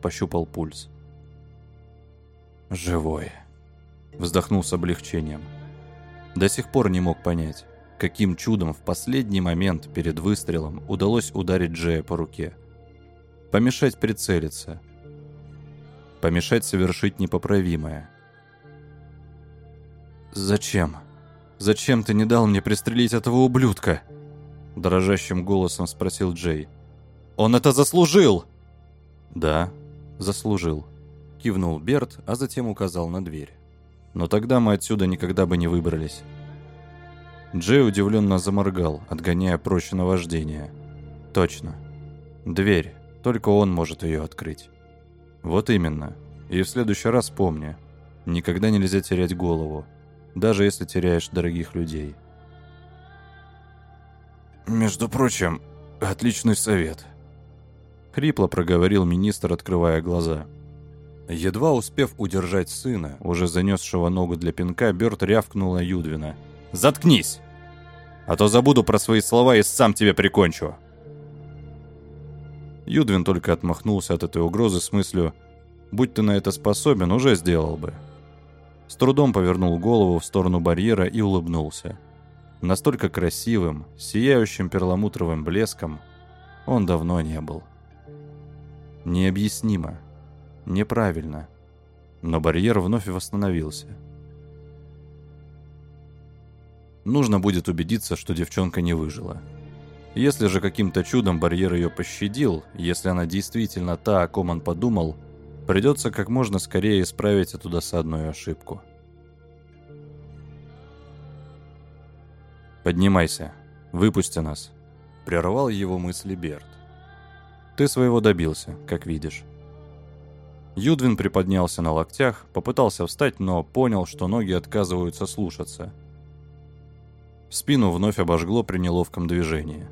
пощупал пульс. «Живой», — вздохнул с облегчением. До сих пор не мог понять, каким чудом в последний момент перед выстрелом удалось ударить Джея по руке. Помешать прицелиться — помешать совершить непоправимое. «Зачем? Зачем ты не дал мне пристрелить этого ублюдка?» Дрожащим голосом спросил Джей. «Он это заслужил!» «Да, заслужил», — кивнул Берт, а затем указал на дверь. «Но тогда мы отсюда никогда бы не выбрались». Джей удивленно заморгал, отгоняя прочь наваждение. «Точно. Дверь. Только он может ее открыть». Вот именно. И в следующий раз помни, никогда нельзя терять голову, даже если теряешь дорогих людей.
Между прочим, отличный совет.
Хрипло проговорил министр, открывая глаза. Едва успев удержать сына, уже занесшего ногу для пинка, Бёрд рявкнул на Юдвина. «Заткнись! А то забуду про свои слова и сам тебя прикончу!» Юдвин только отмахнулся от этой угрозы с мыслью «Будь ты на это способен, уже сделал бы». С трудом повернул голову в сторону барьера и улыбнулся. Настолько красивым, сияющим перламутровым блеском он давно не был. Необъяснимо, неправильно, но барьер вновь восстановился. Нужно будет убедиться, что девчонка не выжила. Если же каким-то чудом барьер ее пощадил, если она действительно та, о ком он подумал, придется как можно скорее исправить эту досадную ошибку. «Поднимайся, выпусти нас», — прервал его мысли Берт. «Ты своего добился, как видишь». Юдвин приподнялся на локтях, попытался встать, но понял, что ноги отказываются слушаться. Спину вновь обожгло при неловком движении.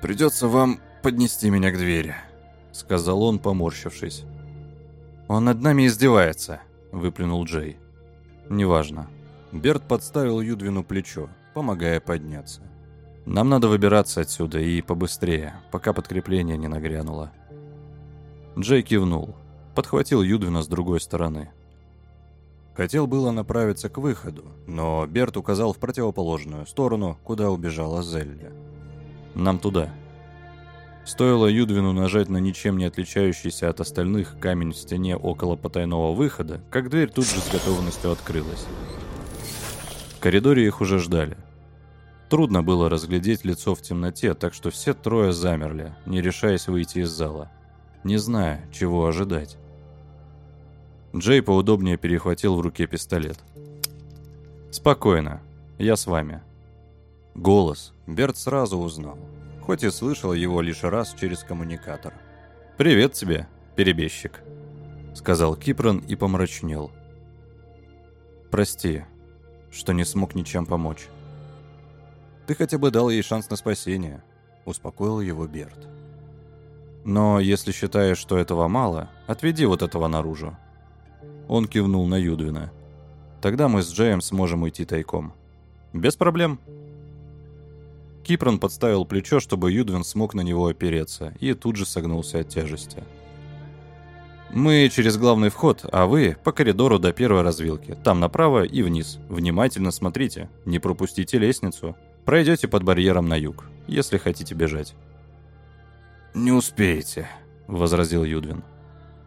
«Придется вам поднести меня к двери», —
сказал он, поморщившись. «Он над нами издевается», — выплюнул Джей. «Неважно. Берт подставил Юдвину плечо, помогая подняться. «Нам надо выбираться отсюда и побыстрее, пока подкрепление не нагрянуло». Джей кивнул, подхватил Юдвина с другой стороны. Хотел было направиться к выходу, но Берт указал в противоположную сторону, куда убежала Зелли. «Нам туда». Стоило Юдвину нажать на ничем не отличающийся от остальных камень в стене около потайного выхода, как дверь тут же с готовностью открылась. В коридоре их уже ждали. Трудно было разглядеть лицо в темноте, так что все трое замерли, не решаясь выйти из зала, не зная, чего ожидать. Джей поудобнее перехватил в руке пистолет. «Спокойно, я с вами». Голос Берт сразу узнал, хоть и слышал его лишь раз через коммуникатор. «Привет тебе, перебежчик», — сказал Кипрон и помрачнел. «Прости, что не смог ничем помочь. Ты хотя бы дал ей шанс на спасение, успокоил его Берт. Но если считаешь, что этого мало, отведи вот этого наружу. Он кивнул на Юдвина. Тогда мы с Джеем сможем уйти тайком. Без проблем. Кипрон подставил плечо, чтобы Юдвин смог на него опереться, и тут же согнулся от тяжести. Мы через главный вход, а вы по коридору до первой развилки. Там направо и вниз. Внимательно смотрите, не пропустите лестницу. Пройдете под барьером на юг, если хотите бежать.
«Не успеете», — возразил Юдвин.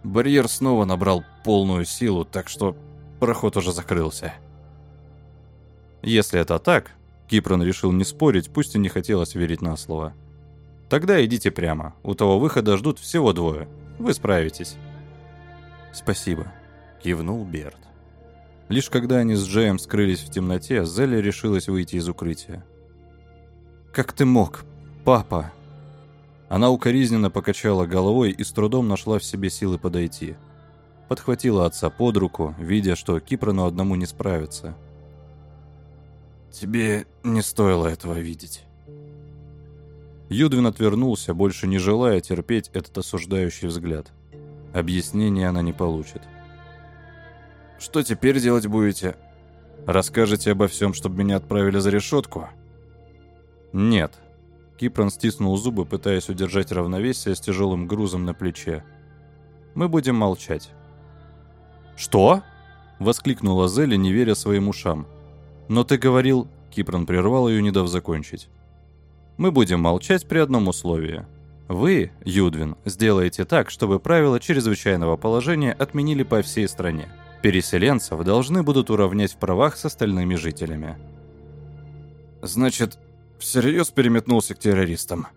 «Барьер снова набрал полную силу, так что проход уже закрылся».
Если это так, Кипрон решил не спорить, пусть и не хотелось верить на слово. Тогда идите прямо. У того выхода ждут всего двое. Вы справитесь. «Спасибо», — кивнул Берт. Лишь когда они с Джеем скрылись в темноте, Зелли решилась выйти из укрытия. «Как ты мог, папа?» Она укоризненно покачала головой и с трудом нашла в себе силы подойти. Подхватила отца под руку, видя, что Кипрону одному не справится.
«Тебе не стоило этого видеть».
Юдвин отвернулся, больше не желая терпеть этот осуждающий взгляд. Объяснения она не получит.
«Что теперь делать будете? Расскажете обо всем, чтобы меня отправили за решетку?»
«Нет». Кипрон стиснул зубы, пытаясь удержать равновесие с тяжелым грузом на плече. «Мы будем молчать». «Что?» — воскликнула Зелли, не веря своим ушам. «Но ты говорил...» — Кипрон прервал ее, не дав закончить. «Мы будем молчать при одном условии. Вы, Юдвин, сделаете так, чтобы правила чрезвычайного положения отменили по всей стране. Переселенцев должны будут уравнять в правах с остальными жителями.
Значит, всерьез переметнулся к террористам?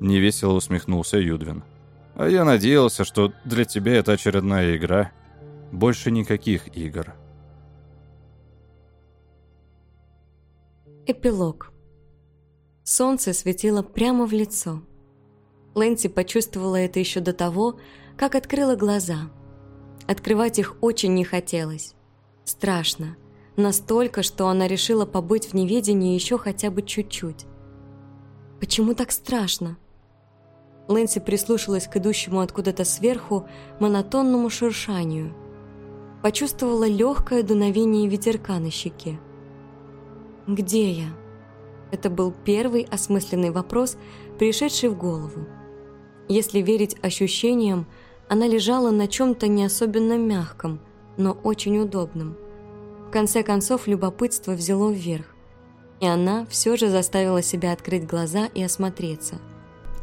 Невесело усмехнулся Юдвин. А я надеялся, что для тебя это очередная игра. Больше никаких игр.
Эпилог. Солнце светило прямо в лицо. Лэнси почувствовала это еще до того, как открыла глаза. Открывать их очень не хотелось. Страшно. Настолько, что она решила побыть в неведении еще хотя бы чуть-чуть. Почему так страшно? Лэнси прислушалась к идущему откуда-то сверху монотонному шуршанию. Почувствовала легкое дуновение ветерка на щеке. «Где я?» Это был первый осмысленный вопрос, пришедший в голову. Если верить ощущениям, она лежала на чем-то не особенно мягком, но очень удобном. В конце концов, любопытство взяло вверх, и она все же заставила себя открыть глаза и осмотреться.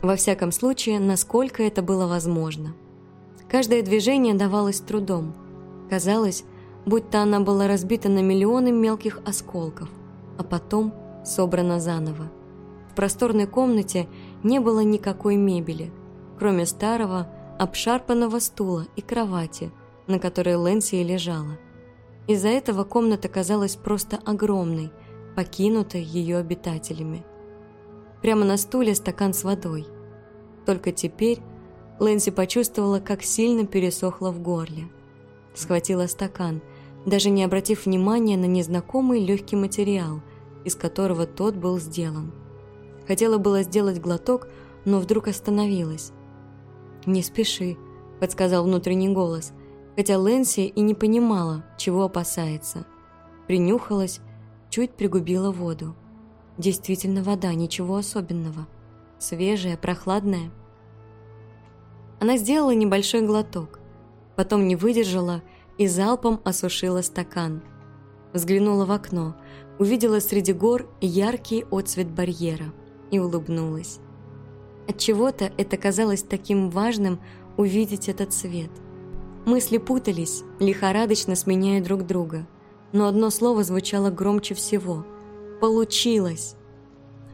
Во всяком случае, насколько это было возможно. Каждое движение давалось трудом. Казалось, будто она была разбита на миллионы мелких осколков, а потом собрана заново. В просторной комнате не было никакой мебели, кроме старого, обшарпанного стула и кровати, на которой Лэнси и лежала. Из-за этого комната казалась просто огромной, покинутой ее обитателями. Прямо на стуле стакан с водой. Только теперь Лэнси почувствовала, как сильно пересохло в горле. Схватила стакан, даже не обратив внимания на незнакомый легкий материал, из которого тот был сделан. Хотела было сделать глоток, но вдруг остановилась. «Не спеши», – подсказал внутренний голос, хотя Лэнси и не понимала, чего опасается. Принюхалась, чуть пригубила воду. Действительно вода, ничего особенного. Свежая, прохладная. Она сделала небольшой глоток, потом не выдержала и залпом осушила стакан. Взглянула в окно, увидела среди гор яркий отцвет барьера и улыбнулась. От чего-то это казалось таким важным увидеть этот цвет. Мысли путались, лихорадочно сменяя друг друга, но одно слово звучало громче всего. Получилось.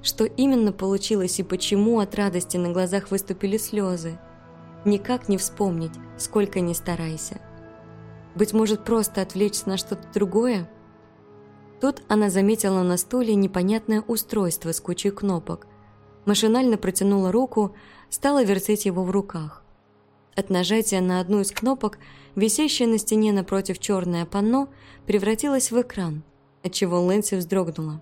Что именно получилось и почему от радости на глазах выступили слезы? Никак не вспомнить, сколько ни старайся. Быть может, просто отвлечься на что-то другое? Тут она заметила на стуле непонятное устройство с кучей кнопок, Машинально протянула руку, стала вертеть его в руках. От нажатия на одну из кнопок, висящее на стене напротив черное панно, превратилось в экран, отчего Лэнси вздрогнула.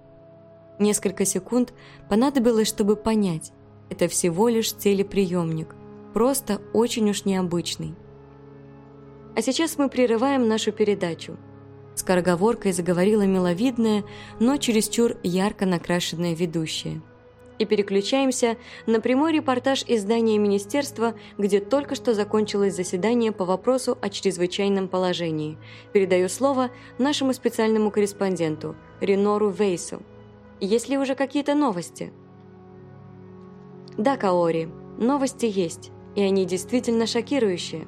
Несколько секунд понадобилось, чтобы понять, это всего лишь телеприемник, просто очень уж необычный. А сейчас мы прерываем нашу передачу. Скороговоркой заговорила миловидная, но чересчур ярко накрашенная ведущая – и переключаемся на прямой репортаж из здания министерства, где только что закончилось заседание по вопросу о чрезвычайном положении. Передаю слово нашему специальному корреспонденту Ренору Вейсу. Есть ли уже какие-то новости? Да, Каори, новости есть, и они действительно шокирующие.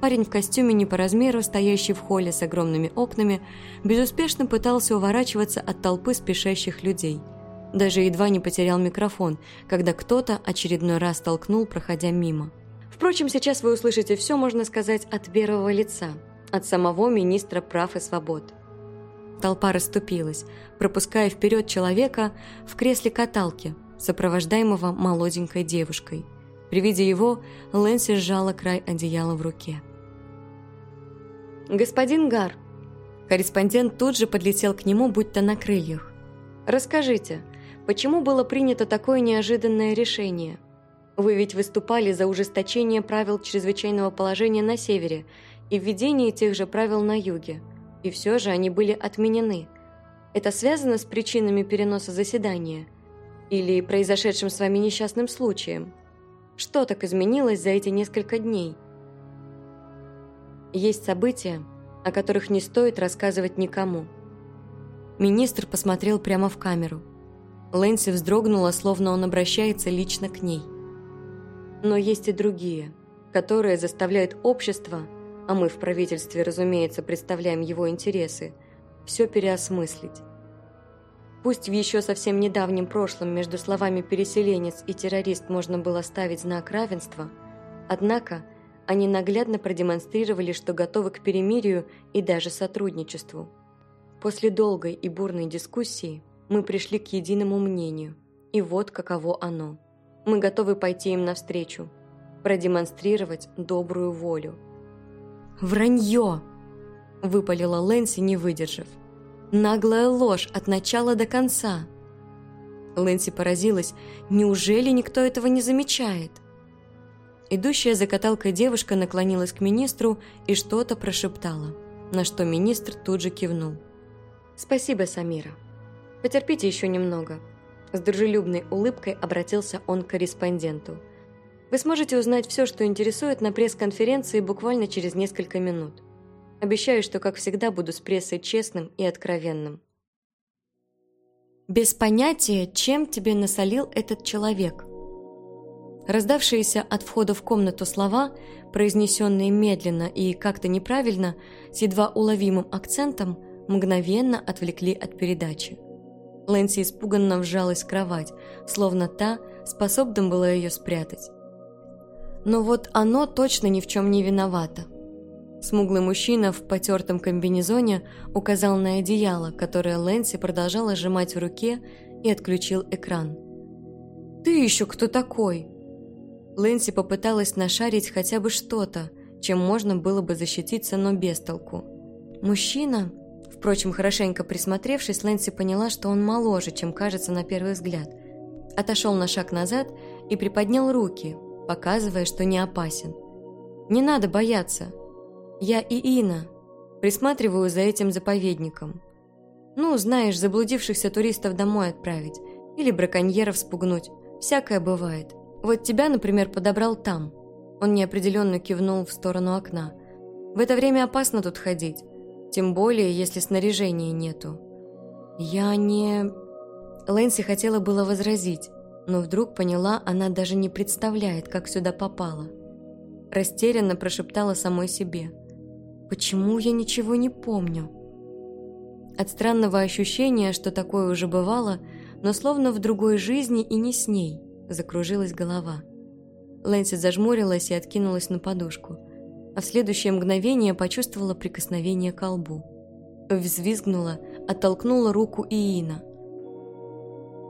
Парень в костюме не по размеру, стоящий в холле с огромными окнами, безуспешно пытался уворачиваться от толпы спешащих людей – даже едва не потерял микрофон, когда кто-то очередной раз толкнул, проходя мимо. Впрочем, сейчас вы услышите все, можно сказать, от первого лица, от самого министра прав и свобод. Толпа расступилась, пропуская вперед человека в кресле каталки, сопровождаемого молоденькой девушкой. При виде его Лэнси сжала край одеяла в руке. «Господин Гар!» Корреспондент тут же подлетел к нему, будто на крыльях. «Расскажите, Почему было принято такое неожиданное решение? Вы ведь выступали за ужесточение правил чрезвычайного положения на севере и введение тех же правил на юге, и все же они были отменены. Это связано с причинами переноса заседания или произошедшим с вами несчастным случаем? Что так изменилось за эти несколько дней? Есть события, о которых не стоит рассказывать никому. Министр посмотрел прямо в камеру – Лэнси вздрогнула, словно он обращается лично к ней. Но есть и другие, которые заставляют общество, а мы в правительстве, разумеется, представляем его интересы, все переосмыслить. Пусть в еще совсем недавнем прошлом между словами «переселенец» и «террорист» можно было ставить знак равенства, однако они наглядно продемонстрировали, что готовы к перемирию и даже сотрудничеству. После долгой и бурной дискуссии – мы пришли к единому мнению, и вот каково оно. Мы готовы пойти им навстречу. продемонстрировать добрую волю. «Вранье!» – выпалила Лэнси, не выдержав. «Наглая ложь от начала до конца!» Лэнси поразилась, неужели никто этого не замечает? Идущая за каталкой девушка наклонилась к министру и что-то прошептала, на что министр тут же кивнул. «Спасибо, Самира. Потерпите еще немного». С дружелюбной улыбкой обратился он к корреспонденту. «Вы сможете узнать все, что интересует на пресс-конференции буквально через несколько минут. Обещаю, что, как всегда, буду с прессой честным и откровенным». Без понятия, чем тебе насолил этот человек. Раздавшиеся от входа в комнату слова, произнесенные медленно и как-то неправильно, с едва уловимым акцентом, мгновенно отвлекли от передачи. Лэнси испуганно вжалась в кровать, словно та способна была ее спрятать. Но вот оно точно ни в чем не виновато. Смуглый мужчина в потертом комбинезоне указал на одеяло, которое Лэнси продолжала сжимать в руке и отключил экран. «Ты еще кто такой?» Лэнси попыталась нашарить хотя бы что-то, чем можно было бы защититься, но без толку. Мужчина, впрочем, хорошенько присмотревшись, Лэнси поняла, что он моложе, чем кажется на первый взгляд. Отошел на шаг назад и приподнял руки, показывая, что не опасен. «Не надо бояться. Я и Ина. Присматриваю за этим заповедником. Ну, знаешь, заблудившихся туристов домой отправить. Или браконьеров спугнуть. Всякое бывает. Вот тебя, например, подобрал там. Он неопределенно кивнул в сторону окна. В это время опасно тут ходить. Тем более, если снаряжения нету. Я не... Лэнси хотела было возразить, но вдруг поняла, она даже не представляет, как сюда попала. Растерянно прошептала самой себе – Почему я ничего не помню? От странного ощущения, что такое уже бывало, но словно в другой жизни и не с ней, закружилась голова. Лэнси зажмурилась и откинулась на подушку, а в следующее мгновение почувствовала прикосновение к колбу. Взвизгнула, оттолкнула руку Иина.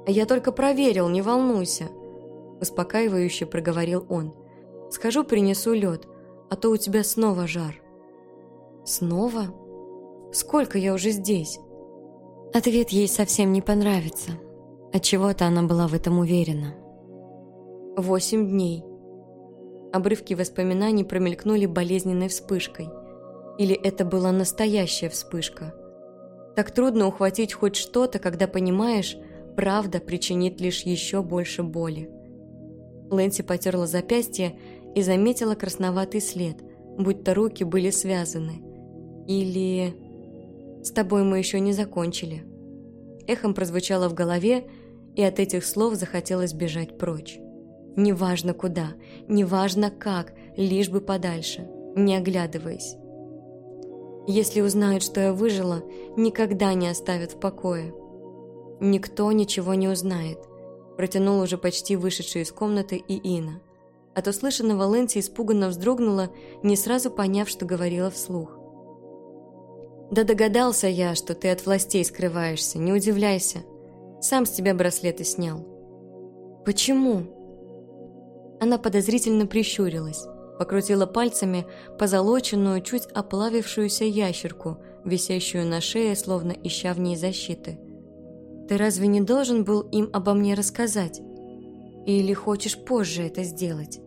«Я только проверил, не волнуйся», – успокаивающе проговорил он. «Схожу, принесу лед, а то у тебя снова жар». Снова? Сколько я уже здесь? Ответ ей совсем не понравится. Отчего-то она была в этом уверена. Восемь дней. Обрывки воспоминаний промелькнули болезненной вспышкой. Или это была настоящая вспышка? Так трудно ухватить хоть что-то, когда понимаешь, правда причинит лишь еще больше боли. Лэнси потерла запястье и заметила красноватый след, будто руки были связаны. Или «С тобой мы еще не закончили». Эхом прозвучало в голове, и от этих слов захотелось бежать прочь. Неважно куда, неважно как, лишь бы подальше, не оглядываясь. Если узнают, что я выжила, никогда не оставят в покое. Никто ничего не узнает, протянул уже почти вышедший из комнаты и Ина. От услышанного Лэнси испуганно вздрогнула, не сразу поняв, что говорила вслух. «Да догадался я, что ты от властей скрываешься, не удивляйся. Сам с тебя браслеты снял». «Почему?» Она подозрительно прищурилась, покрутила пальцами позолоченную, чуть оплавившуюся ящерку, висящую на шее, словно ища в ней защиты. «Ты разве не должен был им обо мне рассказать? Или хочешь позже это сделать?»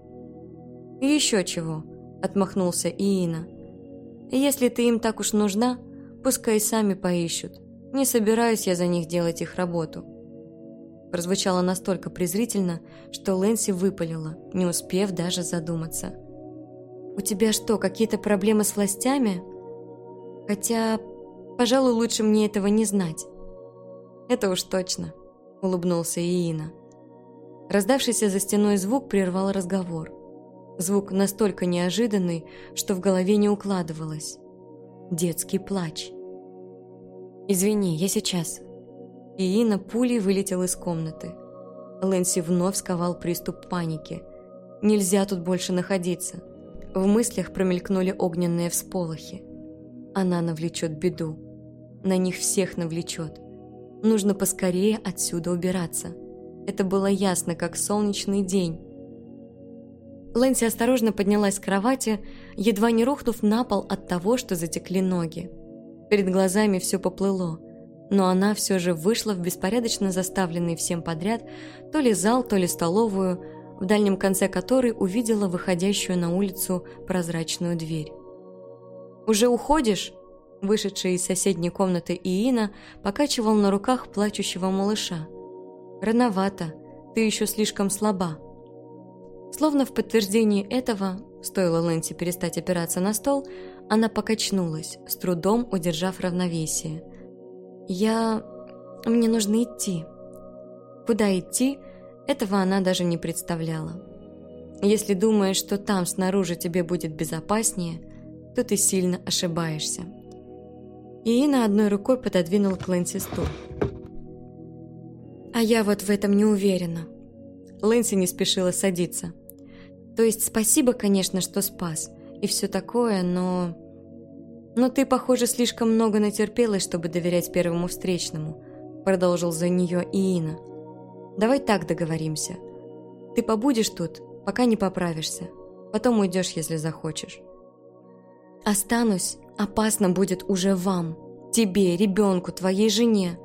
«И еще чего», — отмахнулся Иина. «Если ты им так уж нужна, Пускай сами поищут. Не собираюсь я за них делать их работу. Прозвучало настолько презрительно, что Лэнси выпалила, не успев даже задуматься. «У тебя что, какие-то проблемы с властями?» «Хотя, пожалуй, лучше мне этого не знать». «Это уж точно», — улыбнулся Иина. Раздавшийся за стеной звук прервал разговор. Звук настолько неожиданный, что в голове не укладывалось детский плач. «Извини, я сейчас». И Ина пулей вылетел из комнаты. Лэнси вновь сковал приступ паники. «Нельзя тут больше находиться». В мыслях промелькнули огненные всполохи. Она навлечет беду. На них всех навлечет. Нужно поскорее отсюда убираться. Это было ясно, как солнечный день. Лэнси осторожно поднялась с кровати, едва не рухнув на пол от того, что затекли ноги. Перед глазами все поплыло, но она все же вышла в беспорядочно заставленный всем подряд то ли зал, то ли столовую, в дальнем конце которой увидела выходящую на улицу прозрачную дверь. «Уже уходишь?» Вышедший из соседней комнаты Иина покачивал на руках плачущего малыша. «Рановато, ты еще слишком слаба». Словно в подтверждении этого, стоило Лэнси перестать опираться на стол, она покачнулась, с трудом удержав равновесие. «Я... мне нужно идти». Куда идти, этого она даже не представляла. Если думаешь, что там снаружи тебе будет безопаснее, то ты сильно ошибаешься. Иина одной рукой пододвинул к Лэнси стул. «А я вот в этом не уверена». Лэнси не спешила садиться. «То есть спасибо, конечно, что спас, и все такое, но...» «Но ты, похоже, слишком много натерпелась, чтобы доверять первому встречному», продолжил за нее Иина. «Давай так договоримся. Ты побудешь тут, пока не поправишься. Потом уйдешь, если захочешь». «Останусь, опасно будет уже вам, тебе, ребенку, твоей жене»,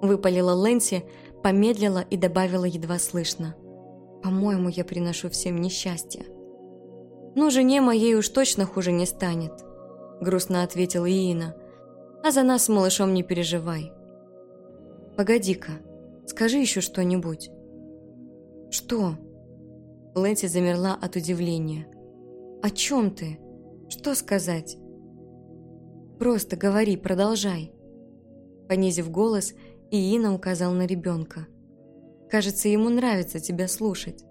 выпалила Лэнси, помедлила и добавила едва слышно. «По-моему, я приношу всем несчастье». «Ну, жене моей уж точно хуже не станет», грустно ответила Иина. «А за нас с малышом не переживай». «Погоди-ка, скажи еще что-нибудь». «Что?» Лэнси замерла от удивления. «О чем ты?» Что сказать? Просто говори, продолжай. Понизив голос, Иина указал на ребенка. Кажется, ему нравится тебя слушать.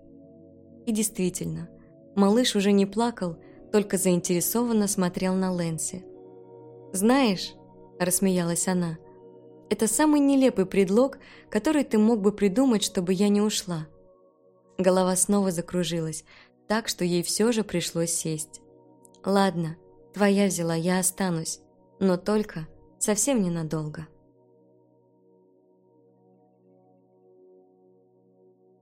И действительно, малыш уже не плакал, только заинтересованно смотрел на Лэнси. «Знаешь», – рассмеялась она, – «это самый нелепый предлог, который ты мог бы придумать, чтобы я не ушла». Голова снова закружилась, так что ей все же пришлось сесть. Ладно, твоя взяла, я останусь, но только совсем ненадолго.